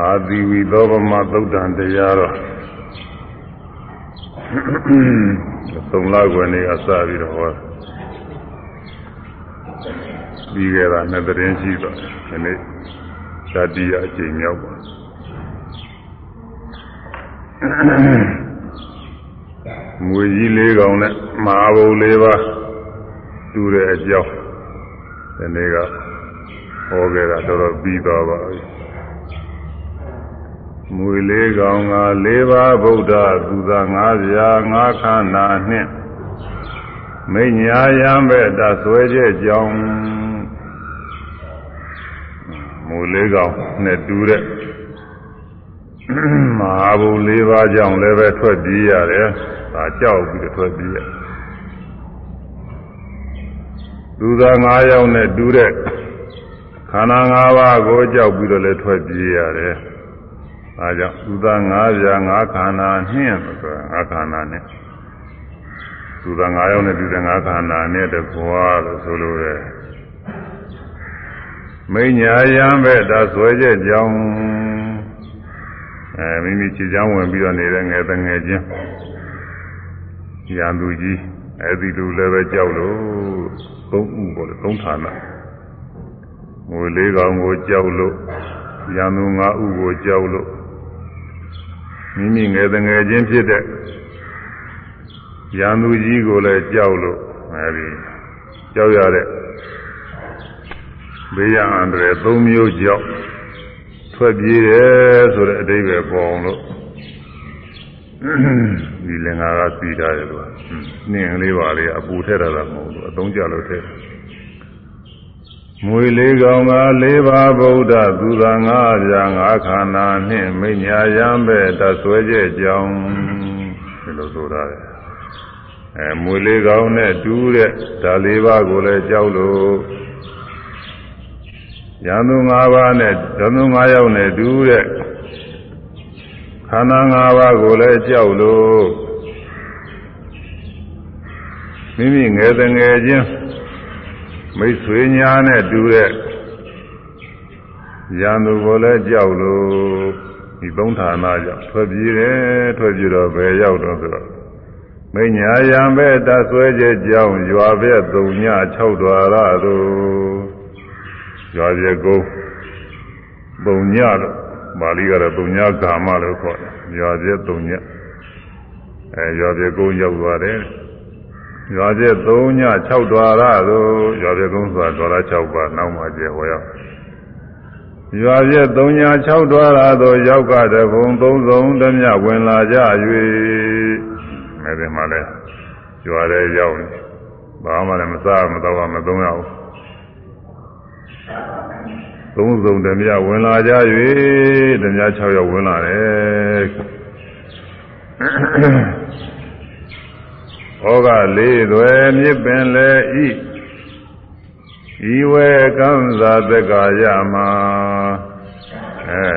အာတိဝိသောဗမသုတ်တံတရားတော်သုံးလခွင့်နေအစပြီးတော့ဟောပြီးခဲ့တာနှစ်သတင်းရှိတော့ဒီနေ့ဇာတိယအချိန်မြောက်ပါငွေကြီးလေးကောင်နဲ့မဟာဘုံလေးပါတူတဲ့အကြောင်းဒီနေ့ကဟောခဲ့တာတော်တော်ပြီးသွားပါပြီ မွေလေးကောင်က၄ပါးဗုဒ္ဓသူသာ၅ပြာ၅ခန္ဓာနှင့်မိညာယံပဲ့တဆွဲချက်ကြောင်းမွေလေးကောင်နဲ့တူတဲ့မဟာဘု၄ပါးကြောင့်လည်းပဲထွက်ပြေးရတယ်ဒါကြောက်ပြီးထွက်ပြေးရသူသာ၅ယောက်နဲ့တူတဲ့ခန္ဓာ၅ပါးကိုကြောက်ပြီးတော့လည်းထွက်ပြေးရတယ် အဲကြောင့်သုသာ၅ပြာ၅ခန္ဓာနှင်းဆိုတာ၅ခန္ဓာနဲ့သုသာ၅ယောက်နဲ့ပြုတဲ့၅ခန္ဓာနဲ့တကွာလို့ဆိုလိုတယ်မိညာယံပဲဒါဆွဲချက်ကြောင်းအဲမိမိခြေချောင်းဝင်ပြီးတော့နေတဲ့ငယ်တငယ်ချင်းရန်သူကြီးအဲဒီလူလည်းပဲကြောက်လို့သုံးဥပေါ့လေသုံးဌာနငွေလေးကောင်ကိုကြောက်လို့ရန်သူ၅ဥကိုကြောက်လို့ မိမိငယ်တငယ်ချင်းဖြစ်တဲ့ရန်သူကြီးကိုလည်းကြောက်လို့အဲဒီကြောက်ရတဲ့ဘေးရန်အန္တရာယ်၃မျိုးကြောက်ထွက်ပြေးတယ်ဆိုတဲ့အတိတ်ပဲပေါ်အောင်လို့ဒီလင်္ကာကစီထားတယ်လို့နှင်းလေးပါလေအပူထက်တာမဟုတ်ဘူးအသုံးကြလို့ထက် မွေလေးကောင်ကလေးပါဗုဒ္ဓသူသာငါးပြာငါးခန္ဓာနှင့်မိညာယံပဲတဆွဲကျက်ကြောင်းဒီလိုဆိုရတယ်အဲမွေလေးကောင်နဲ့တူးတဲ့ဒါလေးပါကိုလည်းကြောက်လို့ရန်သူ၅ပါးနဲ့ရန်သူ၅ယောက်နဲ့တူးတဲ့ခန္ဓာ၅ပါးကိုလည်းကြောက်လို့မိမိငယ်တငယ်ချင်း မိတ်ဆွေညာနဲ့တူတဲ့ရန်သူကိုလည်းကြောက်လို့ဒီသုံးဌာနကြောင့်ထွက်ပြေးတယ်ထွက်ပြေးတော့ဘယ်ရောက်တော့ဆိုတော့မိညာယံပဲတဆွဲချက်ကြောင်းရွာဘက်သုံည6ဒွါရတို့ရွာပြေကုန်းပုံညတော့ပါဠိကတော့ပုံညကာမလို့ခေါ်တယ်ရွာပြေသုံညအဲရွာပြေကုန်းရောက်သွားတယ် ရွာကျက်3ည6ဒွါရသို့ရွာကျက်ကုန်းဆိုတာဒွါရ6ပါးနောက်မှကျဲဟောရောက်ရွာကျက်3ည6ဒွါရသို့ရောက်ကတဘုံသုံးစုံတမျှဝင်လာကြ၍မဲ့ဒီမှာလဲရွာထဲရောက်နေဘာမှလည်းမစားမတော့မသုံးရဘူးသုံးစုံတမျှဝင်လာကြ၍တမျှ6ရောက်ဝင်လာတယ် ဩဃလေးသွယ်မြစ်ပင်လေဤဤဝဲကံသာတက္ကာယမှာအဲ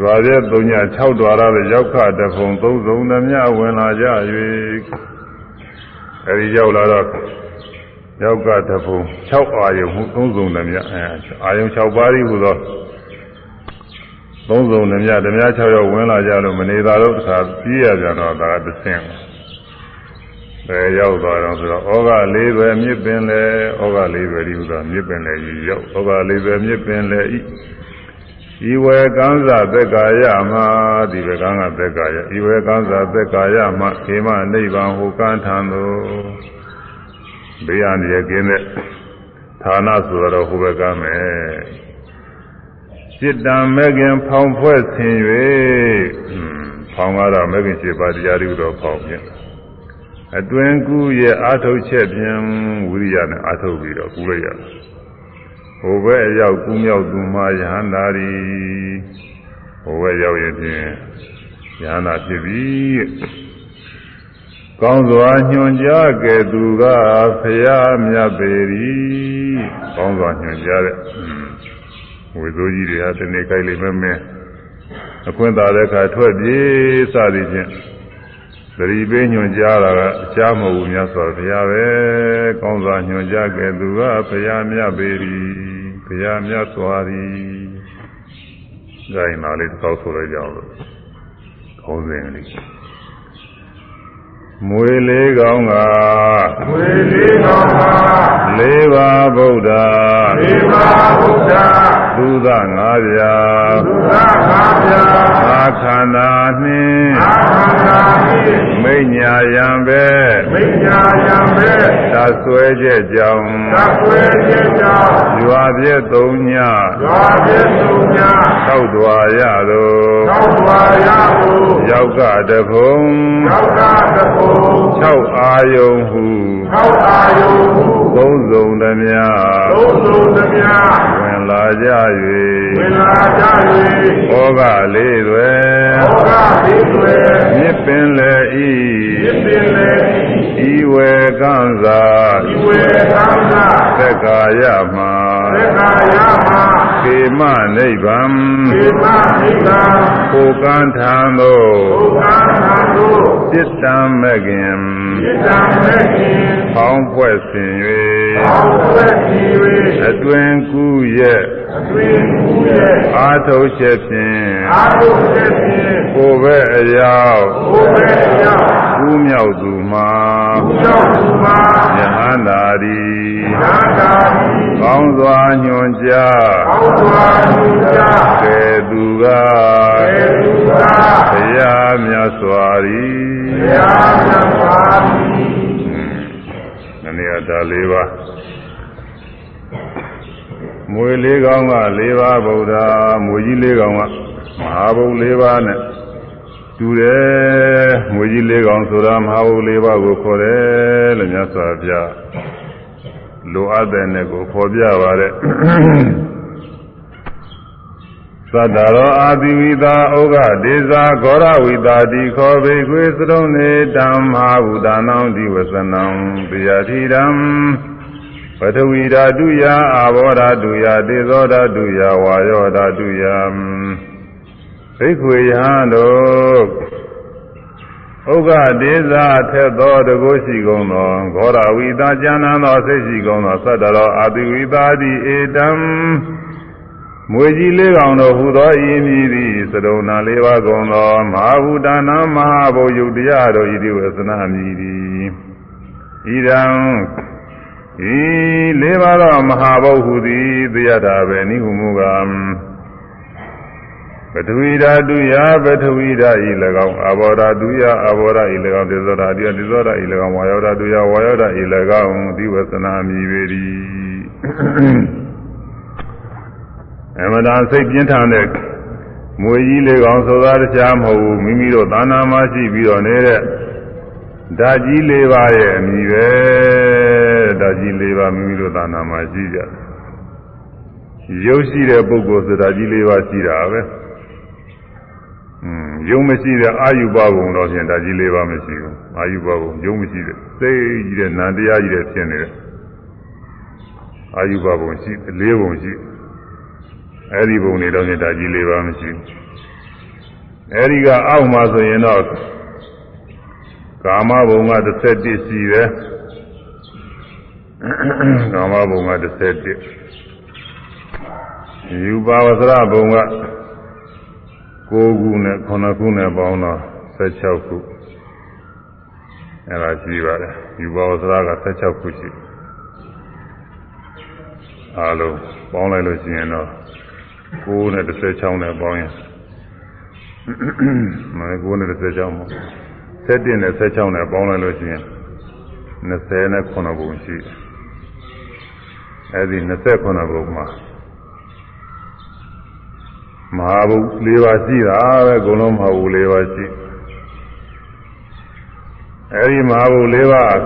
ရွာရဲ့၃ည6ဒွါရတဲ့ရောက်ခတဖုံသုံးစုံသမျှဝင်လာကြ၍အဲဒီရောက်လာတော့ရောက်ကတဖုံ6အာယုံဟုသုံးစုံသမျှအဲအာယုံ6ပါးဤဟူသော သုံးစုံဓမြဓမြ6ရောက်ဝင်လာကြလို့မနေသာတော့တစ်ခါပြေးရကြတော့ဒါကသင်းဘယ်ရောက်သွားတော့ဆိုတော့ဩဃလေးပဲမြစ်ပင်လေဩဃလေးပဲဒီဥသောမြစ်ပင်လေကြီးရောက်ဩဃလေးပဲမြစ်ပင်လေဤဤဝေကံဇသက်ကာယမှာဒီဝေကံကသက်ကာယဤဝေကံဇသက်ကာယမှာခေမနိဗ္ဗာန်ဟူကံထံသို့ဘေးရန်ရကင်းတဲ့ဌာနဆိုတော့ဟိုဘက်ကမယ် จิตတံမဲခင်ဖောင်ဖွဲ့ဆင်၍ဖောင်ကတော့မဲခင်7ပါးတရားတွေတော့ဖောင်ပြန်အတွင်ကူရဲ့အာထုတ်ချက်ပြန်ဝိရိယနဲ့အာထုတ်ပြီးတော့ကူလိုက်ရတယ်ဟိုဘက်အရောက်ကူးမြောက်သူမှယဟန္တာရီဟိုဘက်ရောက်ရင်ဖြင့်ယဟန္တာဖြစ်ပြီကောင်းစွာညွှန်ကြားကဲသူကဖရာမြတ်ပေရီကောင်းစွာညွှန်ကြားတဲ့ ဝေစိုးကြီးတွေဟာဒီနေ့ကြိုက်လိမ့်မယ်မင်းအခွင့်သာတဲ့အခါထွက်ပြေးစသည်ဖြင့်သတိပေးညွှန်ကြားတာကအချားမဟုတ်ဘူးမြတ်စွာဘုရားပဲကောင်းစွာညွှန်ကြားခဲ့သူကဘုရားမြတ်ပေရီဘုရားမြတ်စွာသည်ဒါရင်ပါလေးတစ်ခေါက်ဆိုလိုက်ကြအောင်လို့ခေါင်းစဉ်လေးမွေလေးကောင်းကမွေလေးကောင်းကလေးပါဗုဒ္ဓလေးပါဗုဒ္ဓ သုသငါးပြာသုသငါးပြာအာခန္ဓာနှင့်အာခန္ဓာနှင့်မိညာယံပဲမိညာယံပဲသဆွဲချက်ကြောင့်သဆွဲချက်ကြောင့်ရွာပြည့်သုံးညရွာပြည့်သုံးညသောက်တော်ရသောသောက်တော်ရသောယောက်ကတဖုံယောက်ကတဖုံ6အာယုံဟု6အာယုံဟုသုံးစုံသမျှသုံးစုံသမျှဝင် လာကြ၍ဝင်လာကြ၍ဩဃလေးတွေဩဃလေးတွေမြစ်ပင်လေဤမြစ်ပင်လေဤဝေကံသာဤဝေကံသာသက္ကာယမှာသက္ကာယမှာ ခေမနိဗ္ဗံခေမနိဗ္ဗံကိုကံထံသို့ကိုကံထံသို့စိတ္တံမကင်စိတ္တံမကင်ဖောင်းဖွဲ့ဆင်၍ဖောင်းဖွဲ့ဆင်၍အတွင်ကူရဲ့ အတွင်ကူရဲ့အာထုတ်ချက်ဖြင့်အာထုတ်ချက်ဖြင့်ကိုယ်ပဲအရာကိုယ်ပဲအရာကူးမြောက်သူမှာကူးမြောက်သူမှာယဟန္တာရီယဟန္တာရီကောင်းစွာညွန်ကြားကောင်းစွာညွန်ကြားကဲသူကကဲသူကဘုရားမြတ်စွာရီဘုရားမြတ်စွာရီနည်းဒါလေးပါ မွေလေးကောင်က၄ပါးဗုဒ္ဓမွေကြီးလေးကောင်ကမဟာဘုံ၄ပါးနဲ့တူတယ်မွေကြီး၄ကောင်ဆိုတာမဟာဘုံ၄ပါးကိုခေါ်တယ်လို့မြတ်စွာဘုရားလိုအပ်တဲ့နဲ့ကိုခေါ်ပြပါတဲ့သတ္တရောအာတိဝိတာဩဃဒေဇာဂောရဝိတာတိခောဘေခွေသရုံနေတမ္မာဘုဒ္ဓနာံဒီဝစနံပိယတိရံ ပထဝီဓာတုယအာဘောဓာတုယတေဇောဓာတုယဝါယောဓာတုယဘိက္ခွေယဟန်တို့ဥက္ကဒေဇာထက်သောတကုရှိကုန်သောဂောရဝိတာကျမ်းနာသောစိတ်ရှိကုန်သောသတ္တရောအာတိဝိတာတိဧတံမွေကြီးလေးကောင်တို့ဟူသောဤမည်သည်သရုံနာလေးပါးကုန်သောမဟာဘူတာနာမဟာဘုယုတ်တရားတို့ဤသည်ဝသနာမည်သည်ဤတံ ဤလေးပါးသောမဟာဘုဟုသည်သိရတာပဲနိဟုမူကပထဝီဓာတုယပထဝီဓာဤ၎င်းအဘောဓာတုယအဘောဓာဤ၎င်းသေဇောဓာတုယသေဇောဓာဤ၎င်းဝါယောဓာတုယဝါယောဓာဤ၎င်းဒီဝသနာမည်ပေ၏အမှန်တန်စိတ်ပြင်းထန်တဲ့မွေကြီးလေးကောင်ဆိုတာတရားမဟုတ်ဘူးမိမိတို့သာနာမရှိပြီးတော့နေတဲ့ဓာကြီးလေးပါရဲ့အမိပဲ ဓာကြီးလေးပါမိမိတို့သာနာမရှိကြရုပ်ရှိတဲ့ပုဂ္ဂိုလ်ဆိုတာကြီးလေးပါရှိတာပဲอืมယုံမရှိတဲ့အာယုဘဘုံတော့ဖြင့်ဓာကြီးလေးပါမရှိဘူးအာယုဘဘုံယုံမရှိတဲ့စိတ်ကြီးတဲ့နန္တရားကြီးတဲ့ဖြစ်နေတယ်အာယုဘဘုံရှိလေးဘုံရှိတယ်အဲ့ဒီဘုံနေတော့နေတာကြီးလေးပါမရှိဘူးအဲ့ဒီကအောက်မှာဆိုရင်တော့ကာမဘုံက17ရှိတယ် ကာမဘုံက17ယူပါဝသရဘုံက9ခုနဲ့9ခုနဲ့ပေါင်းတော့16ခုအဲ့ဒါရှိပါတယ်ယူပါဝသရက16ခုရှိအားလုံးပေါင်းလိုက်လို့ရှိရင်တော့9နဲ့16နဲ့ပေါင်းရင်မ9နဲ့16မှာ7နဲ့16နဲ့ပေါင်းလိုက်လို့ရှိရင်20နဲ့9ဘုံရှိ အဲဒီ29ဘုံမှာမဟာဘု၄ပါးရှိတာပဲအကုန်လုံးမဟာဘု၄ပါးရှိအဲဒီမဟာဘု၄ပါး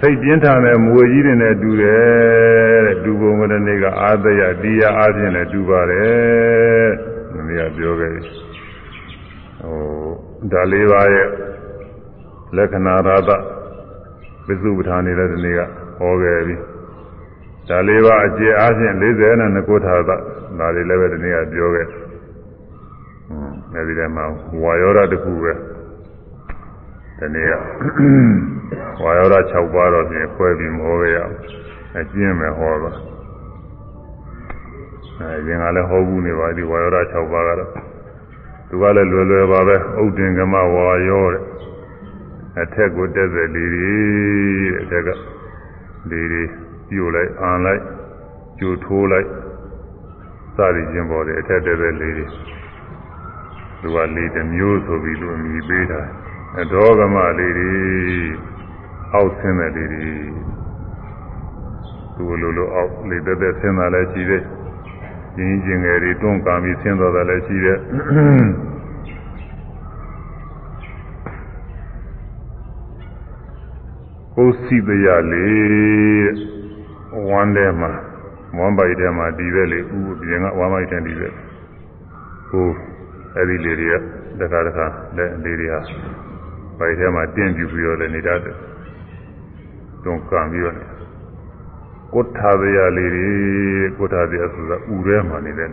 စိတ်ပြင်းထန်တဲ့မွေကြီးတွေနဲ့တူတယ်တဲ့ဒူပုံကလေးကအာသယတရားအချင်းနဲ့တူပါတယ်မင်းကပြောခဲ့ဟိုဒါလေးပါးရဲ့လက္ခဏာရသပစ္စုပ္ပထာနေတဲ့ဒီနေ့ကဟောခဲ့ပြီ ဒါလေးပါးအကျေအားဖြင့်40နဲ့ကိုထာသဒါလေးလည်းပဲဒီနေ့ကပြောခဲ့ဟွန်းအဲဒီထဲမှာဝါယောဓာတစ်ခုပဲဒီနေ့ကဝါယောဓ6ပါးတော့ပြင်ခွဲပြီးမဟောရအောင်အကျဉ်းမယ်ဟောတော့အဲရင်ကလည်းဟောဘူးနေပါဒီဝါယောဓ6ပါးကတော့သူကလည်းလွယ်လွယ်ပါပဲဥဒင်ကမဝါယောတဲ့အထက်ကိုတက်တဲ့လေတွေတဲ့အထက်ကလေတွေ ပြိုလိုက်အာလိုက်ကျိုထိုးလိုက်စသည်ချင်းပေါ်တယ်အထက်တက်တဲ့လေတွေသူကလေတစ်မျိုးဆိုပြီးသူအမည်ပေးတာအဒေါကမလေးတွေအောက်ဆင်းတဲ့လေးတွေသူလိုလိုအောက်လေတက်တက်ဆင်းတာလည်းရှိတယ်ကျင်းကျင်ငယ်တွေတွန်းကံပြီးဆင်းသွားတာလည်းရှိတယ်ကိုစီတရလေး ဝမ်းထဲမှာဝမ်းပိုက်ထဲမှာဒီပဲလေဥပြင်ကဝမ်းပိုက်ထဲဒီပဲဟိုအဲ့ဒီလေတွေကတခါတခါလက်လေတွေဟာပိုက်ထဲမှာတင်းပြူပြီးတော့လည်းနေတတ်တယ်တွန်းကံပြီးတော့ကိုထာရရလေးတွေကိုထာရဆိုတာဥထဲမှာနေတဲ့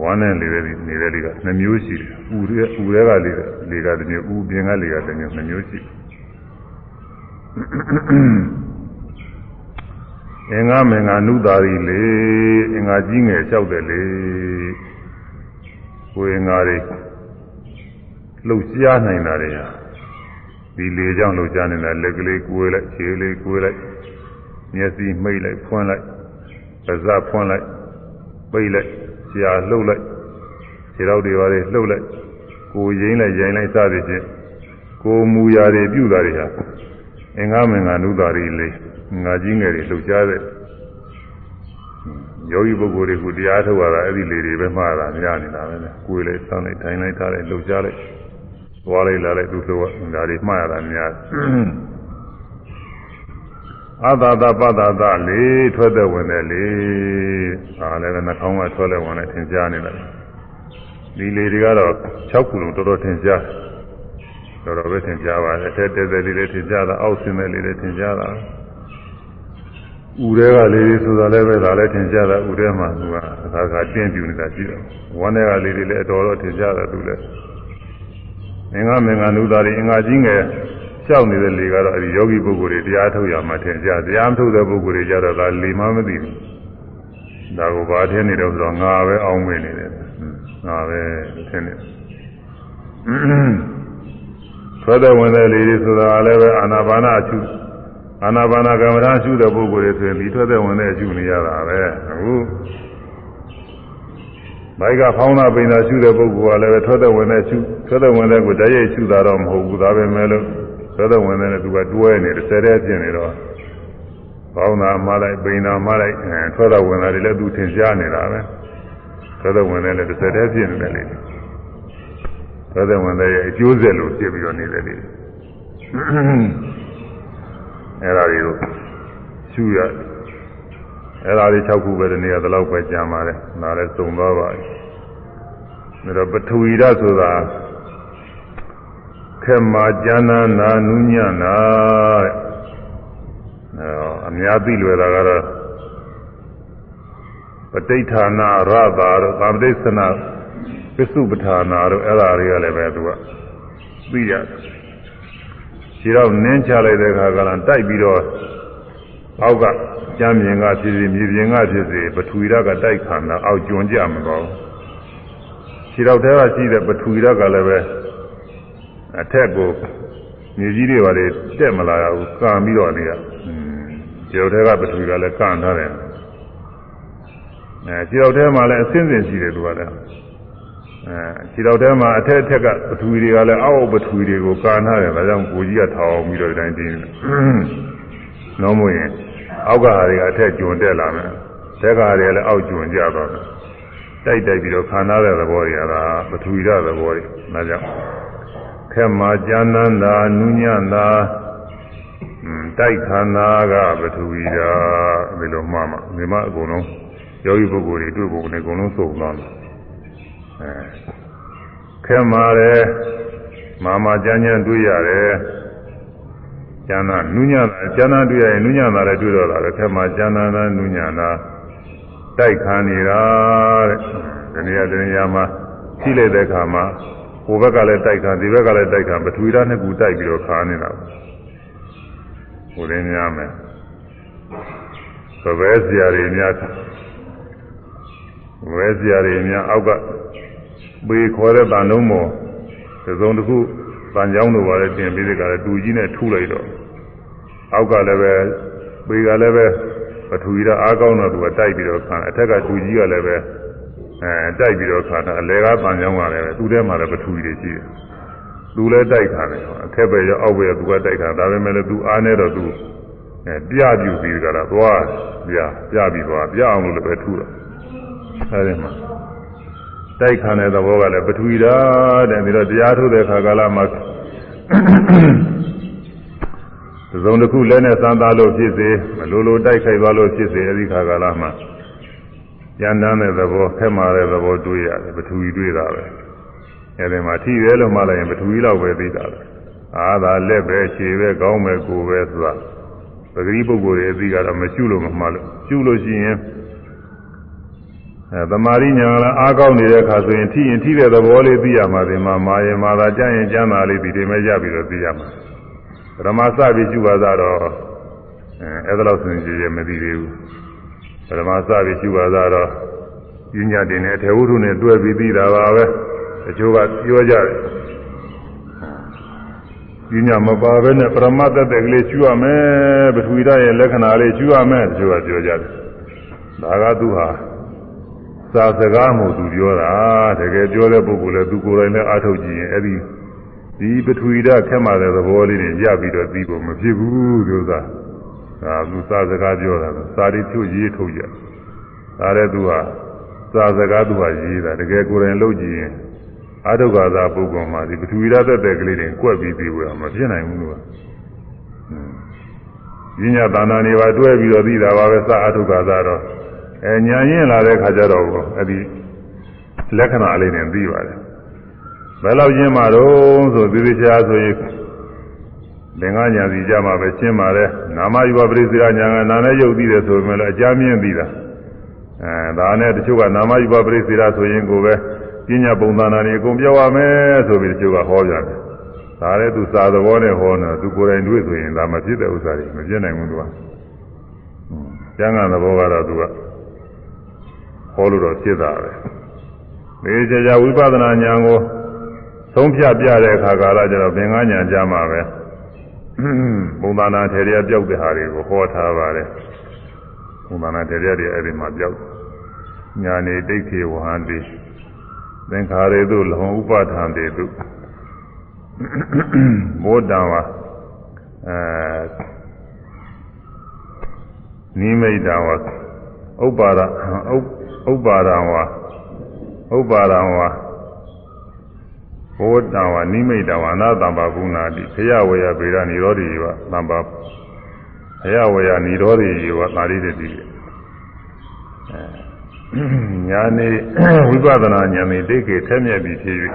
ဝမ်းနဲ့လေတွေနေတဲ့လေကနှမျိုးရှိတယ်ဥထဲဥထဲကလေလေကတစ်မျိုးဥပြင်ကလေကတစ်မျိုးနှမျိုးရှိတယ် အင်္ဂမင်္ဂနုသာရီလေအင်္ဂါကြီးငယ်လျှောက်တယ်လေကိုယ်အင်္ဂါတွေလှုပ်ရှားနိုင်တာတွေဟာဒီလေကြောင့်လှုပ်ရှားနေတာလက်ကလေးကိုယ်လိုက်ခြေလေးကိုယ်လိုက်မျက်စိမှိတ်လိုက်ဖွင့်လိုက်ပါးစပ်ဖွင့်လိုက်ပိတ်လိုက်ရှားလှုပ်လိုက်ခြေထောက်တွေပါလေလှုပ်လိုက်ကိုယ်ရင်းလိုက်ရိုင်းလိုက်စသည်ဖြင့်ကိုယ်မူရာတွေပြုတာတွေဟာအင်္ဂမင်္ဂနုသာရီလေး ငါကြီးငယ်တွေလှုပ်ရှားတဲ့ယောဂီပုဂ္ဂိုလ်တွေကတရားထုတ်ရတာအဲ့ဒီလေတွေပဲမှားတာများနေတာပဲလေကိုယ်လေးစောင်းလိုက်ထိုင်လိုက်ထားလိုက်လှုပ်ရှားလိုက်သွားလိုက်လာလိုက်သူ့လှုပ်ဒါတွေမှားရတာများအသာသပတ္တသလေးထွက်တဲ့ဝင်တဲ့လေဒါလည်းပဲနှာခေါင်းကထွက်လဲဝင်လဲထင်ရှားနေတယ်ဒီလေတွေကတော့6ခုလုံးတော်တော်ထင်ရှားတော်တော်ပဲထင်ရှားပါတယ်တဲတဲတဲလေးလေးထင်ရှားတာအောက်ဆင်းတဲ့လေးလေးထင်ရှားတာ ဥတွေကလေးတွေဆိုတာလည်းပဲဒါလည်းထင်ရှားတာဥထဲမှာသူကအခါခါတင်းပြူနေတာရှိတယ်ဝမ်းတွေကလေးတွေလည်းအတော်တော်ထင်ရှားတာသူလည်းအင်္ဂမင်္ဂနုသာရီအင်္ဂါကြီးငယ်လျှောက်နေတဲ့လေကတော့အဲဒီယောဂီပုဂ္ဂိုလ်တွေတရားထုတ်ရမှာထင်ရှားတရားမထုတ်တဲ့ပုဂ္ဂိုလ်တွေကြတော့ဒါလေမှမသိဘူးဒါကိုဘာထင်းနေတော့ဆိုတော့ငါပဲအောင်းဝင်နေတယ်ငါပဲထင်းနေထွက်တဲ့ဝင်တဲ့လေတွေဆိုတာလည်းပဲအာနာပါနာအချုပ် အာနာပါနာကမ္မထာရှုတဲ့ပုဂ္ဂိုလ်တွေဆိုရင်ဒီထွက်တဲ့ဝင်တဲ့အကျုနေရတာပဲအခုဘိုက်ကဖောင်းတာပိန်တာရှုတဲ့ပုဂ္ဂိုလ်ကလည်းပဲထွက်တဲ့ဝင်တဲ့ရှုထွက်တဲ့ဝင်တဲ့ကိုတည်းရဲ့ရှုတာတော့မဟုတ်ဘူးဒါပဲမဲ့လို့ထွက်တဲ့ဝင်တဲ့နဲ့သူကတွဲနေတယ်ဆယ်တဲ့ဖြစ်နေတော့ဖောင်းတာမှလိုက်ပိန်တာမှလိုက်အဲထွက်တဲ့ဝင်တာတွေလည်းသူထင်ရှားနေတာပဲထွက်တဲ့ဝင်တဲ့လည်းတစ်ဆယ်တဲ့ဖြစ်နေတယ်လေထွက်တဲ့ဝင်တဲ့ရဲ့အကျိုးဆက်လို့ဖြစ်ပြီးတော့နေတယ်လေ အဲ့ဒါတွေကိုရှုရအဲ့ဒါတွေ6ခုပဲဒီနေ့ကဒီလောက်ပဲကြံပါတယ်ဒါလည်းစုံသွားပါပြီဒါတော့ပထဝီရဆိုတာခေမာကျမ်းနာနာနုညနာတဲ့အများသိလွယ်တာကတော့ပဋိဌာနာရတာတို့ကာမတိသနာပစ္စုပ္ပဌာနာတို့အဲ့ဒါတွေကလည်းပဲသူကသိရတယ် ခြေတော့နင်းချလိုက်တဲ့အခါကလည်းတိုက်ပြီးတော့အောက်ကကျမ်းမြင်ကဖြစ်စီမြေပြင်ကဖြစ်စီပထဝီရကတိုက်ခါတာအောက်ကျွံကြမသွားဘူးခြေတော့တဲကရှိတဲ့ပထဝီရကလည်းပဲအထက်ကိုမြေကြီးတွေပါလေတက်မလာရဘူးကံပြီးတော့နေရခြေတော့တဲကပထဝီကလည်းကံထားတယ်အဲခြေတော့တဲမှာလည်းအစင်းစင်ရှိတယ်သူကလည်းအဲ ခြေတော်ထဲမှာအထက်အထက်ကပထဝီတွေကလည်းအောက်ပထဝီတွေကိုကာနာတယ်ဒါကြောင့်ကိုကြီးကထောင်အောင်ပြီးတော့ဒီတိုင်းတင်းနော်မရင်အောက်ကဟာတွေကအထက်ကျွံတက်လာမယ်တက်ကဟာတွေလည်းအောက်ကျွံကြသွားတယ်တိုက်တိုက်ပြီးတော့ခန္ဓာတဲ့သဘောတွေကဒါပထဝီရသဘောတွေဒါကြောင့်ခက်မှာကျမ်းနန္တာနုညံတာတိုက်ခန္ဓာကပထဝီရာဒီလိုမှမှဒီမှာအကုန်လုံးယောဂီပုဂ္ဂိုလ်တွေတွေ့ဖို့နဲ့အကုန်လုံးစုံသွားတယ် အဲခဲမာတယ်မာမာကြမ်းကြမ်းတွေ့ရတယ်ကျမ်းသာနုညံတာကျမ်းသာတွေ့ရရင်နုညံတာလည်းတွေ့တော့တာပဲခဲမာကျမ်းသာတာနုညံတာတိုက်ခံနေတာတဲ့ဒီနေရာဒီနေရာမှာရှိလိုက်တဲ့အခါမှာဟိုဘက်ကလည်းတိုက်ခါဒီဘက်ကလည်းတိုက်ခါပထဝီဓာတ်နှစ်ခုတိုက်ပြီးတော့ခါနေတာဟိုရင်းများမယ်သပဲစရာတွေများဝဲစရာတွေများအောက်က ပေခေါ်တဲ့တန်လုံးမော်သုံးတစ်ခုတန်ကြောင်းတို့ပါလေတင်ပြီးတဲ့ကလည်းတူကြီးနဲ့ထုလိုက်တော့အောက်ကလည်းပဲပေကလည်းပဲပထဝီဓာတ်အားကောင်းတော့သူကတိုက်ပြီးတော့ခံအထက်ကတူကြီးကလည်းပဲအဲတိုက်ပြီးတော့ခါတာအလဲကားပန်ကြောင်းကလည်းပဲသူ့ထဲမှာလည်းပထဝီတွေရှိတယ်သူလည်းတိုက်ခါတယ်အခက်ပဲရောအောက်ပဲရောသူကတိုက်ခါဒါပေမဲ့လည်းသူအားနေတော့သူအဲပြပြပြီးကြတာသွားပြပြပြီးသွားပြအောင်လို့လည်းပဲထူတော့အဲဒီမှာ တိုက်ခါတဲ့သဘောကလည်းပထဝီဓာတ်တဲ့ပြီးတော့တရားထုတ်တဲ့ခါကာလမှာသုံးတစ်ခုလည်းနဲ့စမ်းသားလို့ဖြစ်စေမလိုလိုတိုက်ခိုက်သွားလို့ဖြစ်စေအဲဒီခါကာလမှာရန်တမ်းတဲ့သဘောခက်မာတဲ့သဘောတွေ့ရတယ်ပထဝီတွေ့တာပဲအဲဒီမှာထိတယ်လို့မှလည်းရင်ပထဝီလောက်ပဲသိတာပဲအာသာလက်ပဲခြေပဲကောင်းပဲကိုယ်ပဲဆိုတာပဂရိပုဂ္ဂိုလ်ရဲ့အသိကတော့မရှုလို့မမှလို့ရှုလို့ရှိရင် အဲသမာရိညာလည်းအားကောင်းနေတဲ့အခါဆိုရင်ထိရင်ထိတဲ့သဘောလေးသိရမှာဒီမှာမာရင်မာသာကြားရင်ကြားတာလေးဒီဒီမဲ့ရပြီးတော့သိရမှာပရမစပြီးရှုပါတော့အဲအဲ့ဒါလို့ဆိုရင်ကြည့်ရမသိသေးဘူးပရမစပြီးရှုပါတော့ပညာတင်နဲ့အထေဝုဒ္ဓနဲ့တွဲပြီးသိတာပါပဲတချို့ကပြောကြတယ်ပညာမပါဘဲနဲ့ပရမတ္တတက်ကလေးရှုရမယ်ပထဝီဓာတ်ရဲ့လက္ခဏာလေးရှုရမယ်တချို့ကပြောကြတယ်ဒါကသူဟာ စာစကားမို့သူပြောတာတကယ်ပြောတဲ့ပုဂ္ဂိုလ်လည်းသူကိုယ်တိုင်လည်းအားထုတ်ကြည့်ရင်အဲ့ဒီဒီပထဝီဓာတ်ခက်မှတဲ့သဘောလေးတွေရပြီးတော့သိဖို့မဖြစ်ဘူးသူကဒါသူစာစကားပြောတာစာရီထုတ်ရေးထုတ်ကြဒါလည်းသူဟာစာစကားသူဟာရေးတာတကယ်ကိုယ်တိုင်လုပ်ကြည့်ရင်အာဒုက္ခသာပုဂ္ဂိုလ်မှာဒီပထဝီဓာတ်သက်သက်ကလေးတွေကွက်ပြီးပြီးဖို့မဖြစ်နိုင်ဘူးလို့ကညညာသာနာနေပါတွဲပြီးတော့သိတာပါပဲစာအာဒုက္ခသာတော့ အဲညာရင်လာတဲ့ခါကျတော့အဲ့ဒီလက္ခဏာလေးတွေသိပါတယ်ဘယ်လောက်ရင်းမှာတော့ဆိုသေသေးချာဆိုရင်သင်္ကညာစီကြမှာပဲရှင်းပါတယ်နာမယူပရိစ္ဆေရညာကနာနဲ့ယုတ်သိတယ်ဆိုပေမဲ့လည်းအကြမ်းမြင့်သိတာအဲဒါနဲ့တချို့ကနာမယူပရိစ္ဆေရဆိုရင်ကိုပဲပညာပုံသဏ္ဍာန်တွေအကုန်ပြောရမယ်ဆိုပြီးတချို့ကဟောကြတယ်ဒါလည်းသူစာသဘောနဲ့ဟောနေသူကိုယ်တိုင်တွေ့ဆိုရင်ဒါမဖြစ်တဲ့ဥစ္စာတွေမဖြစ်နိုင်ဘူးသူကကျမ်းဂန်သဘောကတော့သူက ဟောလို့တော့ဖြစ်တာပဲဒီကြကြဝိပဿနာဉာဏ်ကိုသုံးဖြတ်ပြတဲ့အခါကာလကျတော့သင်္ကန်းဉာဏ်ကြမှာပဲပုံသဏ္ဍာန်ထေရပြောက်တဲ့ဟာတွေကိုဟောထားပါတယ်ပုံသဏ္ဍာန်ထေရတွေအဲ့ဒီမှာပြောက်ညာနေဒိဋ္ဌိဝဟန္တိသင်္ခါရေတုလောဥပဋ္ဌာန်တေတုဘောတံဝအဲနိမိတ်တံဝဥပ္ပါဒ ဥပ္ပါဒံဝဥပ္ပါဒံဝဘောတံဝနိမိတ်တံဝအနာတံပါကုဏာတိခရဝေယဗေဒនិရောဓိယဝသံပါခရဝေယនិရောဓိယဝသာရိတတိညာနေဝိပဿနာဉာဏ်နဲ့ဒိဋ္ဌိထက်မြက်ပြီးဖြစ်၍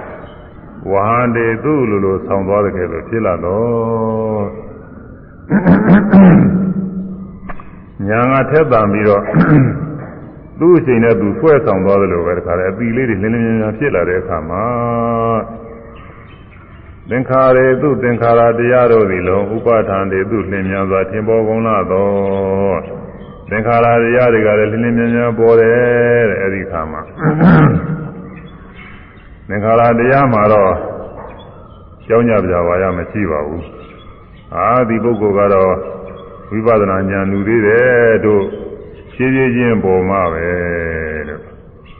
ဝဟန္တေသူ့လိုလိုဆောင်းသွားတဲ့ကဲလို့ဖြစ်လာတော့ညာငါထက်တန်ပြီးတော့ သူ့အချိန်နဲ့သူဆွဲဆောင်သွားတယ်လို့ပဲတခါလေအပီလေးတွေလင်းလင်းမြန်မြန်ဖြစ်လာတဲ့အခါမှာသင်္ခါရေသူသင်္ခါရတရားတို့သည်လုံးဥပါဒံတွေသူလင်းမြန်စွာထင်ပေါ်ကုန်လာတော့သင်္ခါရတရားတွေကလည်းလင်းလင်းမြန်မြန်ပေါ်တယ်တဲ့အဲဒီခါမှာသင်္ခါရတရားမှာတော့ကြောင်းကြပြပါရမရှိပါဘူးအာဒီပုဂ္ဂိုလ်ကတော့ဝိပဿနာဉာဏ်လူသေးတယ်တို့ ရှင်းရှင်းချင်းပေါ်မှာပဲလို့